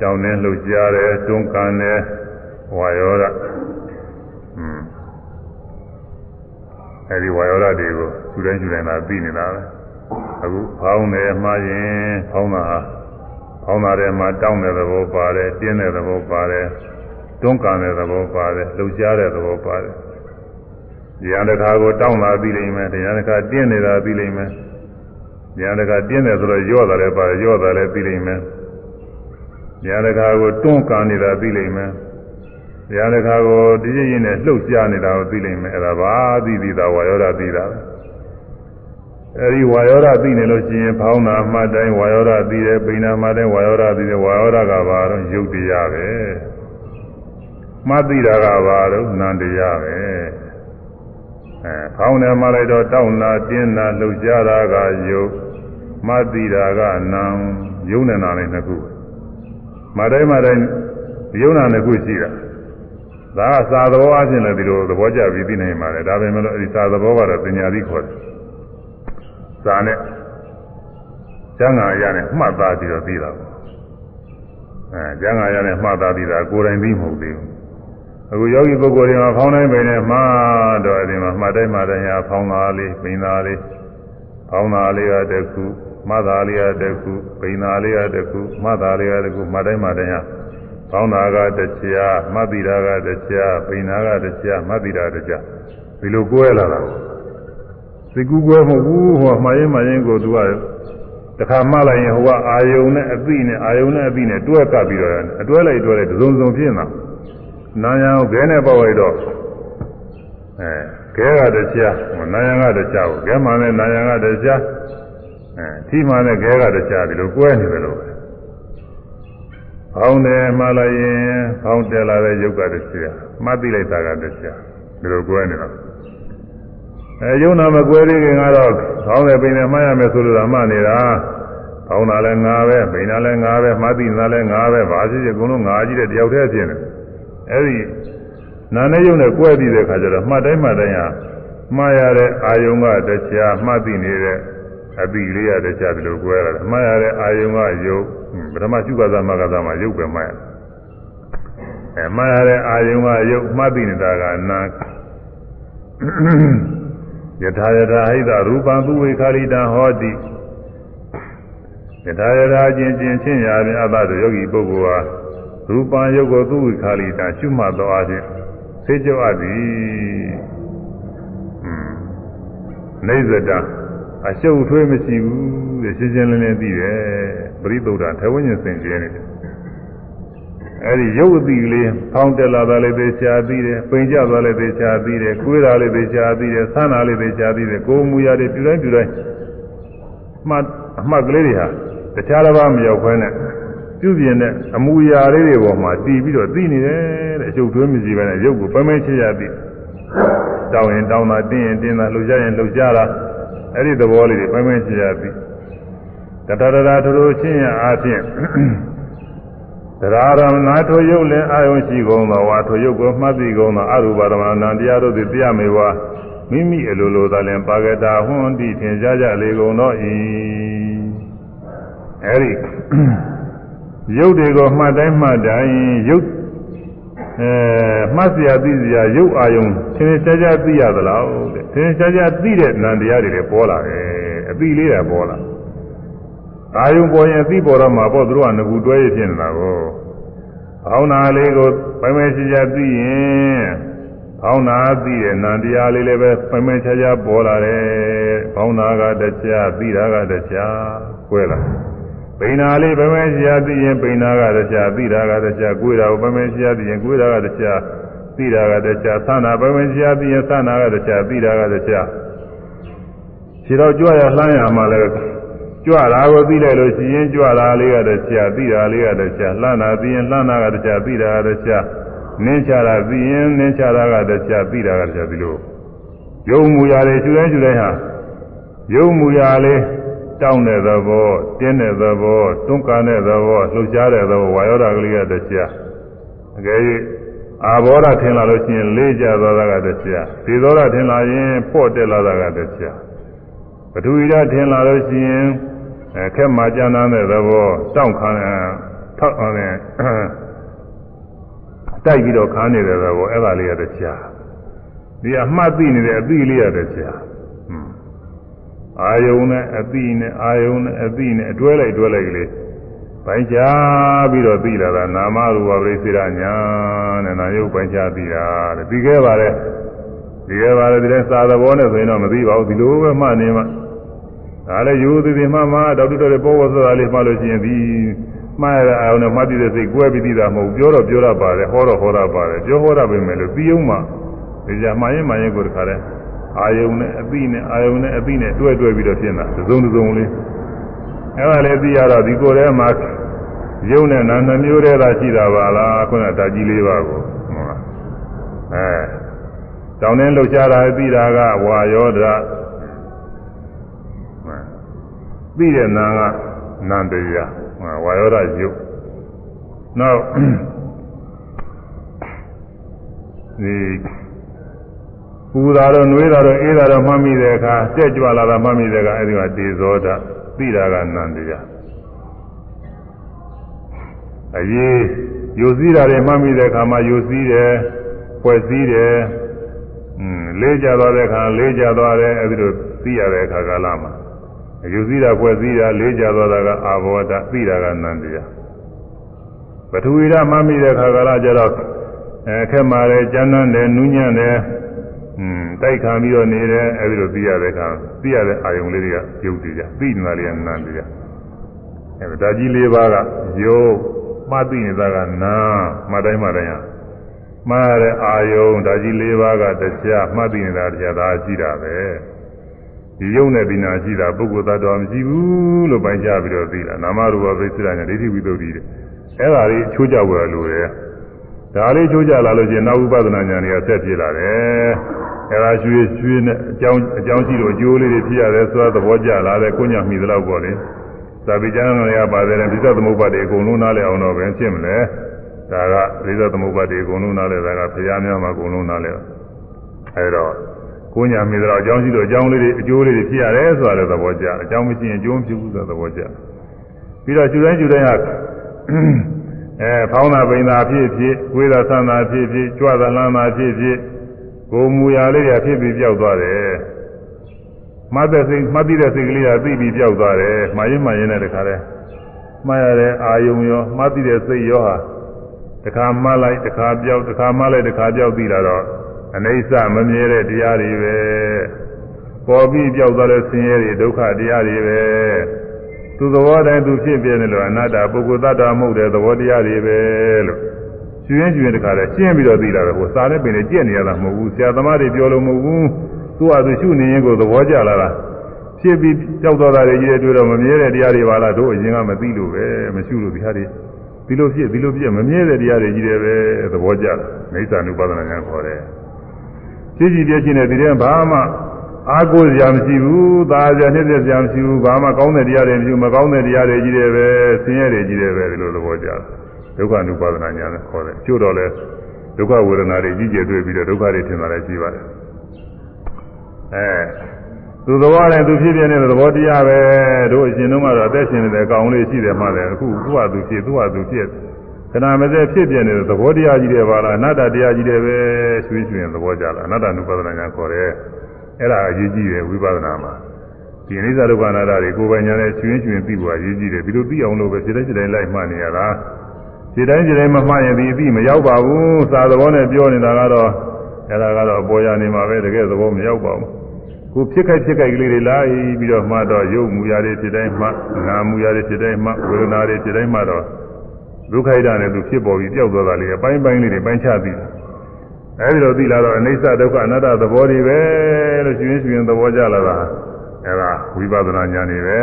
တောင်းတင်းလှုပ်ရှားတဲ့တွန်းကန်တဲ့ဝါယောဓ အဲဒီဝါယောဓတွေကိုသူတိုင်းသူတိုင်းသာသိနေတာပဲအခုဖောင်းတယ်မှားရင်ဖောင်းတာဟာဖောင်းတာထဲမှာတောင်းတဲ့သဘောပါတယ်တင်းတဲ့သဘောပါတယ်တွန်းကန်တဲ့သဘောပါတယ်လှုပ်ရှားတဲ့သဘောပါတယ်ဉာဏ်တစ်ခါကိုတောင်းတာသိလိမ့်မယ်ဉာဏ်တစ်ခါတင်းနေတာသိလိမ့်မယ်ဉာဏ်တစ်ခါတင်းတယ်ဆိုတော့ရော့တာလည်းပါတယ်ရော့တာလည်းသိလိမ့်မယ်ဉာဏ်တစ်ခါကိုတွန်းကန်နေတာသိလိမ့်မယ် တရားတစ်ခါကိုတည်ရင်းနဲ့လှုပ်ရှားနေတာကိုသိလိမ့်မယ်အဲ့ဒါပါသိသိသာဝါယောဓသိတာအဲဒီဝါယောဓာသိနေလို့ရှိရင်ဖောင်းတာမှတ်တိုင်းဝါယောဓာသိတယ်ပိဏာမှတ်တိုင်းဝါယောဓာသိတယ်ဝါယောဓာကဘာတော့ယုတ်တရားပဲမှတ်သိတာကဘာတော့နန္တရားပဲအဲဖောင်းတယ်မှလိုက်တော့တောင်းတာတင်းတာလှုပ်ရှားတာကယုတ်မှတ်သိတာကနံယုံနေတာလည်းနှစ်ခုမှတ်တိုင်းမှတ်တိုင်းယုံနာနှစ်ခုရှိတာ ဒါကစာသဘောအချင်းလည်းဒီလိုသဘောကျပြီးသိနိုင်ပါလေဒါပေမဲ့လို့အဲဒီစာသဘောကတော့ပညာသိခေါ်တယ်စာနဲ့ကျမ်းဂန်ရနဲ့မှတ်သားပြီးတော့ပြီးတာပေါ့အဲကျမ်းဂန်ရနဲ့မှတ်သားပြီးတာကိုယ်တိုင်ပြီးမဟုတ်သေးဘူးအခုယောဂီပုဂ္ဂိုလ်တွေမှာဖောင်းတိုင်းပင်နဲ့မှတော့အဲဒီမှာမှတ်တိုင်းမှတိုင်းဟာဖောင်းသားလေးပိန်သားလေးဖောင်းသားလေးကတခုမှတ်သားလေးကတခုပိန်သားလေးကတခုမှတ်သားလေးကတခုမှတ်တိုင်းမှတိုင်းဟာ ဖောင်းသားကတရားမှတ်တိတာကတရားပိန်သားကတရားမှတ်တိတာတရားဒီလိုကိုယ်ရလာတာစိတ်ကူးကွဲမဟုတ်ဘူးဟောမှားရင်မှားရင်ကိုသူကတခါမှလိုက်ရင်ဟိုကအာယုံနဲ့အသိနဲ့အာယုံနဲ့အသိနဲ့တွဲကပ်ပြီးတော့အတွဲလိုက်တွဲလိုက်ဒုံစုံဖြစ်နေတာနာယံကိုခဲနဲ့ပေါက်လိုက်တော့အဲခဲကတရားနာယံကတရားကိုခဲမှနဲ့နာယံကတရားအဲထိမှနဲ့ခဲကတရားဒီလိုကွဲနေတယ်လို့ ပဲအောင်းတယ်မှလိုက်ရင်အောင်းတယ်လာတဲ့ယုတ်ကတရားမှတ်သိလိုက်တာကတရားဒီလိုကွဲနေတော့အဲယုံနာမကွဲသေးခင်ကတော့ခေါင်းနဲ့ပိန်နဲ့မှားရမယ်ဆိုလို့တော့မှနေတာခေါင်းနာလည်းငါပဲပိန်နာလည်းငါပဲမှတ်သိနာလည်းငါပဲဘာဖြစ်ဖြစ်အကုန်လုံးငါကြီးတဲ့တယောက်တည်းဖြစ်နေအဲဒီနာနဲ့ယုံနဲ့ကွဲပြီးတဲ့ခါကျတော့မှတ်တိုင်းမှတ်တိုင်းဟာမှားရတဲ့အာယုံကတရားမှတ်သိနေတဲ့အပိလေးရတရားဒီလိုကွဲလာတယ်မှားရတဲ့အာယုံကယုတ် ပထမရှုကသမကသမယုတ်ပဲမှားရအဲမှားရတဲ့အာယုံကယုတ်မှတ်သိနေတာကနာယထာယထာဟိတရူပံသူဝေခာရိတံဟောတိယထာယထာချင်းချင်းချင်းရာဖြင့်အတ္တတို့ယောဂီပုဂ္ဂိုလ်ဟာရူပံယုတ်ကိုသူဝေခာရိတံရှုမှတ်တော်အခြင်းသိကြအပ်သည်နေဇတအရှုပ်ထွေးမရှိဘူးတဲ့ရှင်းရှင်းလင်းလင်းသိတယ် ပရိသုဒ္ဓထေဝဉ္ဇဉ်စင်ကျဲနေတယ်အဲဒီရုပ်အတိကလေးဖောင်းတက်လာတာလည်းသိချာသိတယ်ပိန်ကျသွားလည်းသိချာသိတယ်ကိုယ်တာလည်းသိချာသိတယ်ဆန်းတာလည်းသိချာသိတယ်ကိုယ်မူရာတွေပြုတိုင်းပြုတိုင်းမှတ်အမှတ်ကလေးတွေဟာတခြားတစ်ပါးမရောက်ခွဲနဲ့ပြုပြင်တဲ့အမူအရာလေးတွေပေါ်မှာတည်ပြီးတော့သိနေတယ်တဲ့အကျုပ်သွေးမရှိဘဲနဲ့ရုပ်ကိုပမဲချရသိတောင်းရင်တောင်းတာတင်းရင်တင်းတာလှုပ်ရှားရင်လှုပ်ရှားတာအဲ့ဒီသဘောလေးတွေပမဲချရသိ တတရတာထူထူချင်းရအချင်းတရားတော်နာထိုရုပ်လည်းအာယုံရှိကုန်သောဝါထိုရုပ်ကိုမှတ်သိကုန်သောအရူပဓမ္မနာတရားတို့သည်တရားမေဝါမိမိအလိုလိုသာလင်ပါကတာဟွန်းတိထင်ရှားကြလေကုန်တော့၏အဲဒီရုပ်တွေကိုမှတ်တိုင်းမှတ်တိုင်းရုပ်အဲမှတ်စရာသိစရာရုပ်အာယုံထင်ရှားကြသိရသလားတဲ့ထင်ရှားကြသိတဲ့နံတရားတွေလည်းပေါ်လာတယ်အသိလေးတွေပေါ်လာတယ် အာယုံပေါ်ရင်အသိပေါ်တော့မှာပေါ့သူတို့ကငကူတွဲရဖြစ်နေတာကိုအောင်းနာလေးကိုပိုင်ပိုင်ချာချာသိရင်အောင်းနာသိတဲ့နံတရားလေးလည်းပဲပိုင်ပိုင်ချာချာပေါ်လာတယ်အောင်းနာကတရားသိတာကတရားကွဲလာပိန်နာလေးပိုင်ပိုင်ချာသိရင်ပိန်နာကတရားသိတာကတရားကွဲတာကိုပိုင်ပိုင်ချာသိရင်ကွဲတာကတရားသိတာကတရားသနာပိုင်ပိုင်ချာသိရင်သနာကတရားသိတာကတရားခြေတော့ကြွရလှမ်းရမှာလည်း ကြွတာကိုသိလိုက်လို့ရှိရင်ကြွတာလေးကတည်းကသိတာလေးကတည်းကလှမ်းတာသိရင်လှမ်းတာကတည်းကသိတာကတည်းကနင်းချတာသိရင်နင်းချတာကတည်းကသိတာကတည်းကဒီလိုယုံမူရာတွေရှုတိုင်းရှုတိုင်းဟာယုံမူရာလေးတောင်းတဲ့သဘောတင်းတဲ့သဘောတွန်းကန်တဲ့သဘောလှုပ်ရှားတဲ့သဘောဝါယောဓာကလေးကတည်းကအကယ်၍အာဘောဓထင်လာလို့ရှိရင်လေးကြသွားတာကတည်းကသေသောဓထင်လာရင်ပေါ့တက်လာတာကတည်းက ပထဝီဓထင်လာလို့ရှိရင်အဲခက်မှကြမ်းတဲ့သဘောတောင့်ခံထောက်အောင်တိုက်ပြီးတော့ခါနေတဲ့သဘောအဲ့ဒါလေးရတဲ့ချာဒီအမှတ်သိနေတဲ့အသိလေးရတဲ့ချာအာယုံနဲ့အသိနဲ့အာယုံနဲ့အသိနဲ့အတွဲလိုက်တွဲလိုက်ကလေးပိုင်းခြားပြီးတော့သိလာတာနာမရူပပရိစေရညာနဲ့နာယုတ်ပိုင်းခြားသိတာတဲ့ပြီးခဲ့ပါလေ ဒီခဲ့ပါလေဒီလဲစာသဘောနဲ့ဆိုရင်တော့မသိပါဘူးဒီလိုပဲမှတ်နေမှဒါလည်းယူသည်သည်မှမှဒေါက်တာတွေပေါ်ပေါ်ဆိုတာလေးမှလို့ရှိရင်ဒီမှားရအောင်နဲ့မှတ်ပြီးတဲ့စိတ်ကွဲပြီးသိတာမဟုတ်ပြောတော့ပြောရပါတယ်ဟောတော့ဟောရပါတယ်ပြောဟောရပါမယ်လို့ပြီးအောင်မှဒီကြမှားရင်မှးရင်ကိုတခါလဲအာယုံနဲ့အပိနဲ့အာယုံနဲ့အပိနဲ့တွဲတွဲပြီးတော့ဖြစ်နေတာသုံးသုံးလေးအဲ့ဒါလည်းသိရတော့ဒီကိုယ်ထဲမှာယုံနဲ့နာနှမျိုးတည်းသာရှိတာပါလားခုနတာကြီးလေးပါကိုဟုတ်လားအဲ တောင်းတဲ့လှုပ်ရှားတာသိတာကဝါယောဒသိတဲ့နာကနန္တရားဝါယောဒယုတ်နောက်ဒီပူတာတော့နှွေးတာတော့အေးတာတော့မှတ်မိတဲ့အခါတက်ကြွလာတာမှတ်မိတဲ့အခါအဲဒီကတေဇောဓသိတာကနန္တရားအရေးယူစည်းတာတွေမှတ်မိတဲ့အခါမှာယူစည်းတယ်ဖွဲ့စည်းတယ်อืม လေးကြသွားတဲ့အခါလေးကြသွားတယ်အဲဒီလိုသိရတဲ့အခါကာလမှာယူစည်းတာဖွဲ့စည်းတာလေးကြသွားတာကအာဘောဓသိတာကနန္တရားပထဝီဓမှတ်မိတဲ့အခါကာလကျတော့အဲခက်မာတယ်ကျမ်းမ်းတယ်နူးညံ့တယ်อืมတိုက်ခံပြီးတော့နေတယ်အဲဒီလိုသိရတဲ့အခါသိရတဲ့အာယုံလေးတွေကပြုတ်တည်ကြသိနေတာလေးကနန္တရားအဲဒါကြီးလေးပါးကယုတ်မှတ်သိနေတာကနာမှတ်တိုင်းမှတ်တိုင်းဟာ မှားတဲ့အာယုံဒါကြီး၄ပါးကတရားမှတ်သိနေတာတရားဒါရှိတာပဲဒီယုံနဲ့ဒီနာရှိတာပုဂ္ဂိုလ်သတ္တဝါမရှိဘူးလို့ပိုင်းခြားပြီးတော့သိတာနာမရူပပိစ္ဆရာနဲ့ဒိဋ္ဌိဝိသုဒ္ဓိတဲ့အဲ့ဒါလေးချိုးကြဝယ်လို့ရတယ်ဒါလေးချိုးကြလာလို့ရှိရင်နောက်ဥပဒနာဉာဏ်တွေကဆက်ပြေလာတယ်အဲ့ဒါရွှေရွှေနဲ့အကြောင်းအကြောင်းရှိလို့အကျိုးလေးတွေဖြစ်ရတယ်ဆိုတော့သဘောကျလာတယ်ကိုညာမိသလောက်ပေါ့လေသာပိကျမ်းတွေကပါတယ်ပိဿသမုပ္ပါဒ်တွေအကုန်လုံးနားလည်အောင်တော့ပဲဖြစ်မလဲ ဒါကပိဿသမုပ္ပါဒ်တွေအကုန်လုံးနားလည်တာကဘုရားများမှာအကုန်လုံးနားလည်အဲတော့ကိုညာမိသလောက်အကြောင်းရှိလို့အကြောင်းလေးတွေအကျိုးလေးတွေဖြစ်ရတယ်ဆိုတာလည်းသဘောကျအကြောင်းမရှိရင်အကျိုးမဖြစ်ဘူးဆိုတာသဘောကျပြီးတော့ကျူတိုင်းကျူတိုင်းဟာအဲဖောင်းတာပိန်တာဖြစ်ဖြစ်ဝေးတာဆန်းတာဖြစ်ဖြစ်ကြွတာလန်းတာဖြစ်ဖြစ်ကိုမူရာလေးတွေဖြစ်ပြီးပြောက်သွားတယ်မှတ်တဲ့စိတ်မှတ်ပြီးတဲ့စိတ်ကလေးကသိပြီးပြောက်သွားတယ်မှားရင်မှားရင်လည်းတခါတည်းမှားရတဲ့အာယုံရောမှတ်ပြီးတဲ့စိတ်ရောဟာ တခါမှားလိုက်တခါပြောက်တခါမှားလိုက်တခါပြောက်ပြီးလာတော့အနိစ္စမမြဲတဲ့တရားတွေပဲပေါ်ပြီးပြောက်သွားတဲ့ဆင်းရဲတွေဒုက္ခတရားတွေပဲသူသဘောတိုင်းသူဖြစ်ပြနေလို့အနတ္တပုဂ္ဂိုလ်တ attva မဟုတ်တဲ့သဘောတရားတွေပဲလို့ကျွင်းကျွင်းတခါလဲရှင်းပြီးတော့သိလာတယ်ဟိုစားတဲ့ပင်နဲ့ကြက်နေရတာမဟုတ်ဘူးဆရာသမားတွေပြောလို့မဟုတ်ဘူးသူ့ဟာသူရှုနေရင်ကိုသဘောကျလာတာဖြစ်ပြီးကြောက်သွားတာတွေကြီးတဲ့တွေ့တော့မမြဲတဲ့တရားတွေပါလားတို့အရင်ကမသိလို့ပဲမရှုလို့ဒီဟာတွေ ဒီလိုဖြစ်ဒီလိုဖြစ်မမြဲတဲ့တရားတွေကြီးတယ်ပဲသဘောကျတယ်မိစ္ဆာနုပါဒနာညာခေါ်တယ်ကြည့်ကြည့်ပြည့်ချင်းတဲ့ဒီတဲ့ဘာမှအားကိုးစရာမရှိဘူးသာစရာနှစ်သက်စရာမရှိဘူးဘာမှကောင်းတဲ့တရားတွေမရှိဘူးမကောင်းတဲ့တရားတွေကြီးတယ်ပဲဆင်းရဲတွေကြီးတယ်ပဲဒီလိုသဘောကျတယ်ဒုက္ခ ानु ပါဒနာညာနဲ့ခေါ်တယ်ကျို့တော့လဲဒုက္ခဝေဒနာတွေကြီးကျယ်တွေ့ပြီးတော့ဒုက္ခတွေထင်လာတယ်ရှိပါတယ်အဲ သူသဘောနဲ့သူဖြစ်ပြနေတဲ့သဘောတရားပဲတို့အရှင်တို့ကတော့အသက်ရှင်နေတဲ့အကောင်လေးရှိတယ်မှလည်းအခုသူ့ဟာသူဖြစ်သူ့ဟာသူဖြစ်ခဏမစဲဖြစ်ပြနေတဲ့သဘောတရားကြီးတွေပါလားအနတ္တတရားကြီးတွေပဲရွှေ့ရွှင်သဘောကြလားအနတ္တ ानु ပါဒနာညာခေါ်တယ်အဲ့ဒါအရေးကြီးတယ်ဝိပဿနာမှာဒီအနိစ္စဒုက္ခအနတ္တတွေကိုယ်ပိုင်ညာနဲ့ကျွင်းကျွင်းသိဖို့အရေးကြီးတယ်ဒီလိုသိအောင်လို့ပဲစိတ်တိုင်းစိတ်တိုင်းလိုက်မှတ်နေရတာစိတ်တိုင်းစိတ်တိုင်းမမှတ်ရင်ဒီအသိမရောက်ပါဘူးစာသဘောနဲ့ပြောနေတာကတော့အဲ့ဒါကတော့ပေါ်ရနေမှာပဲတကယ်သဘောမရောက်ပါဘူး ကိုဖြစ်ခိုက်ဖြစ်ခိုက်ကလေးတွေလာပြီးတော့မှတော့ရုပ်မူရာတွေဖြစ်တိုင်းမှနာမူရာတွေဖြစ်တိုင်းမှဝေဒနာတွေဖြစ်တိုင်းမှတော့ဒုက္ခိတနဲ့သူဖြစ်ပေါ်ပြီးပျောက်သွားတာလေးအပိုင်းပိုင်းလေးတွေပိုင်းခြားပြီးအဲဒီလိုသိလာတော့အနိစ္စဒုက္ခအနတ္တသဘောတွေပဲလို့ရှင်ရှင်သဘောကြလာတာအဲဒါဝိပဿနာဉာဏ်တွေပဲ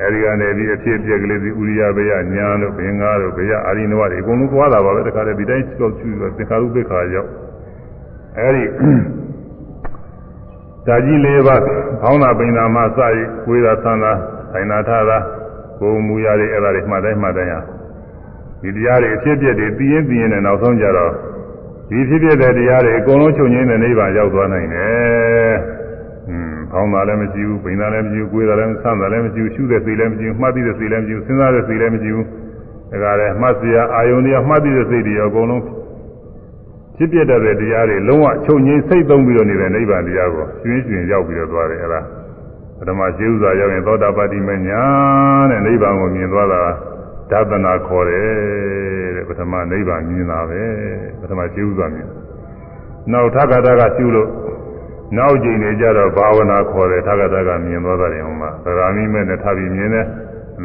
အဲဒီကနေပြီးအဖြစ်အပျက်ကလေးဒီဥရိယဘေယညာလို့ဘင်္ဂါတို့ဘေယအာရိနဝတွေအကုန်လုံးသွားတာပါပဲတခါတည်းဒီတိုင်းကြောက်ချူသင်္ခါရုပ္ပခါရောက်အဲဒီ ဓာကြီးလေးပါခေါင်းသာပိန်သာမှစရဝေသာသံသာဆိုင်နာထသာကိုမူရတွေအဲ့ဒါတွေမှတ်တိုင်းမှတ်တိုင်းဟာဒီတရားတွေအဖြစ်အပျက်တွေပြီးရင်ပြီးရင်လည်းနောက်ဆုံးကြတော့ဒီဖြစ်ဖြစ်တဲ့တရားတွေအကုန်လုံးချုပ်ငင်းတဲ့နိဗ္ဗာန်ရောက်သွားနိုင်တယ်။อืมခေါင်းသာလည်းမရှိဘူး၊ပိန်သာလည်းမရှိဘူး၊ကိုယ်သာလည်းဆန်းသာလည်းမရှိဘူး၊ရှုတဲ့စိတ်လည်းမရှိဘူး၊မှတ်သိတဲ့စိတ်လည်းမရှိဘူး၊စဉ်းစားတဲ့စိတ်လည်းမရှိဘူး။ဒါကြတဲ့မှတ်စရာအာယုန်တွေမှတ်သိတဲ့စိတ်တွေအကုန်လုံး ဖြစ်ပြတဲ့တရားတွေလုံးဝချုပ်ငြိမ်းစိတ်သုံးပြီးတော့နေတဲ့နိဗ္ဗာန်တရားကိုကျွင်းကျွင်းရောက်ပြီးတော့သွားတယ်အဲ့ဒါပထမကျေဥစွာရောက်ရင်သောတာပတ္တိမညာတဲ့နိဗ္ဗာန်ကိုမြင်သွားတာဒသနာခေါ်တယ်တဲ့ပထမနိဗ္ဗာန်မြင်တာပဲပထမကျေဥစွာမြင်နောက်ထက္ကတာကကျူလို့နောက်ကြိမ်နေကြတော့ဘာဝနာခေါ်တယ်ထက္ကတာကမြင်သွားတယ်ဟိုမှာသရဏိမဲ့နဲ့ထပ်ပြီးမြင်တယ်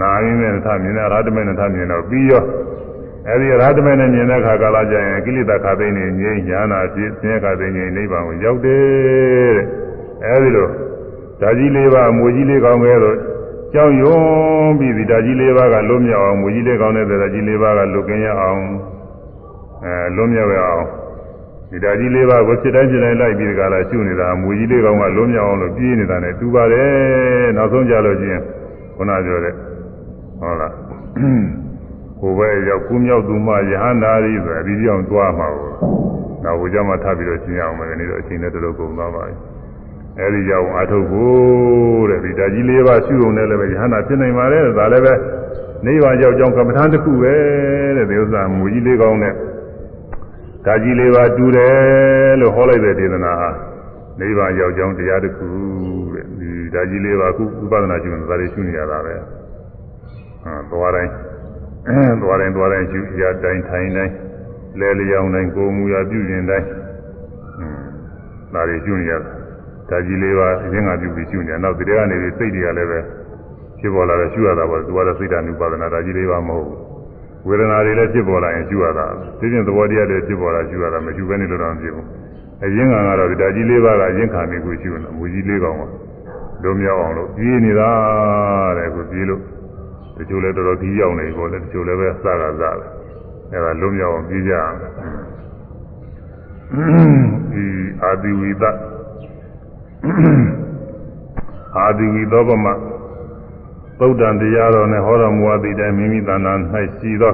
နာမိမဲ့နဲ့ထပ်မြင်တယ်အရဟတမဲ့နဲ့ထပ်မြင်တော့ပြီးရော အဲဒီရဟတမေနဲ့မြင်တဲ့အခါကာလကျရင်ကိလေသာခါသိနေငြိမ်းညာနာဖြစ်ဆင်းရဲခါသိနေနိဗ္ဗာန်ကိုရောက်တယ်တဲ့အဲဒီလိုဓာကြီးလေးပါအမွေကြီးလေးကောင်းခဲ့တော့ကြောင်းယွန်းပြီးဒီဓာကြီးလေးပါကလွတ်မြောက်အောင်မွေကြီးလေးကောင်းတဲ့ဓာကြီးလေးပါကလွတ်ကင်းရအောင်အဲလွတ်မြောက်ရအောင်ဒီဓာကြီးလေးပါကိုဖြစ်တိုင်းဖြစ်တိုင်းလိုက်ပြီးဒီကလာရှုနေတာမွေကြီးလေးကောင်းကလွတ်မြောက်အောင်လို့ပြေးနေတာနဲ့တူပါတယ်နောက်ဆုံးကြလို့ချင်းခုနပြောတဲ့ဟုတ်လား ကိုယ်ပဲရောက်ကူးမြောက်သူမှယဟန္တာရီဆိုအပြီးပြောင်းသွားမှာပေါ့။နောက်ဘုရားမထပ်ပြီးတော့ရှင်းရအောင်မယ်ဒီတော့အချိန်နဲ့တလို့ကုန်သွားပါပြီ။အဲဒီကြောင့်အာထုတ်ဖို့တဲ့ဒီဓာကြီးလေးပါရှုုံနဲ့လည်းပဲယဟန္တာဖြစ်နိုင်ပါတယ်ဒါလည်းပဲနိဗ္ဗာန်ရောက်ကြောင်းကမ္မထာတစ်ခုပဲတဲ့ဒီဥစ္စာမူကြီးလေးကောင်းတဲ့ဓာကြီးလေးပါတူတယ်လို့ဟောလိုက်တဲ့ဒေသနာဟာနိဗ္ဗာန်ရောက်ကြောင်းတရားတစ်ခုတဲ့ဒီဓာကြီးလေးပါခုဥပဒနာကျူနေတာတွေရှုနေရတာပဲ။ဟာသွားတိုင်း သွားတိုင်းသွားတိုင်းယူရတိုင်းထိုင်တိုင်းလဲလျောင်းတိုင်းကိုမူရပြုရင်တိုင်းဒါတွေကျူနေရတာဒါကြီးလေးပါအရင်ကပြုပြီးကျူနေနောက်ဒီထဲကနေစိတ်တွေကလည်းပဲဖြစ်ပေါ်လာတယ်ကျူရတာပေါ့သူကတော့စိတ်ဓာတ်နုပါဒနာဒါကြီးလေးပါမဟုတ်ဘူးဝေဒနာတွေလည်းဖြစ်ပေါ်လာရင်ကျူရတာဒီပြင်သဘောတရားတွေဖြစ်ပေါ်လာကျူရတာမကျူဘဲနေလို့တော့မဖြစ်ဘူးအရင်ကတော့ဒါကြီးလေးပါကအရင်ခံပြီးကိုကျူနေမူကြီးလေးကောင်ကလုံးမြောက်အောင်လို့ပြေးနေတာတဲ့ကိုပြေးလို့ တချို့လည်းတော်တော်ကြီးရောက်နေပေါ့လေတချို့လည်းပဲစကားစားတယ်အဲ့ဒါလုံးမြောက်အောင်ပြကြအောင်ဒီအာဒီဝိသအာဒီဝိသောပမသုတ်တံတရားတော်နဲ့ဟောတော်မူအပ်သည့်တိုင်မိမိတဏ္ဍာ၌ရှိသော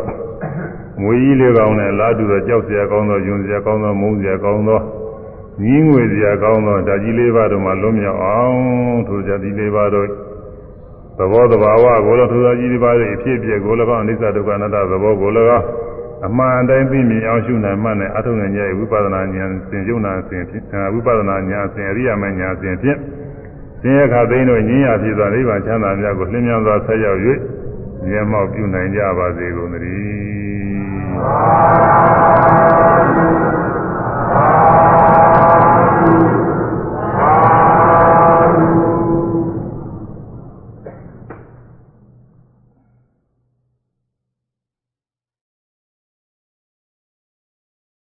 မွေကြီးလေးကောင်နဲ့လာတူသောကြောက်စရာကောင်းသောယွန်စရာကောင်းသောမုန်းစရာကောင်းသောညီးငွေစရာကောင်းသောဓာကြီးလေးပါးတို့မှလွတ်မြောက်အောင်ထိုဓာကြီးလေးပါးတို့ သဘောတဘာဝကိုလည်းထိုဓာကြီးလေးပါးရဲ့အဖြစ်အပျက်ကိုလည်းကောင်းအနိစ္စဒုက္ခအနတ္တသဘောကိုလည်းကောင်းအမှန်တိုင်းသိမြင်အောင်ရှုနိုင်မှနဲ့အထုံငယ်ရဲ့ဝိပဿနာဉာဏ်စဉ်ယုံနာစဉ်ဖြင့်ဝိပဿနာဉာဏ်စဉ်အရိယာမဉာဏ်စဉ်ဖြင့်သင်္ရခသိန်းတို့ညင်းရဖြစ်သောနိဗ္ဗာန်ချမ်းသာများကိုလင်းမြန်စွာဆက်ရောက်၍မျက်မှောက်ပြုနိုင်ကြပါစေကုန်သတည်း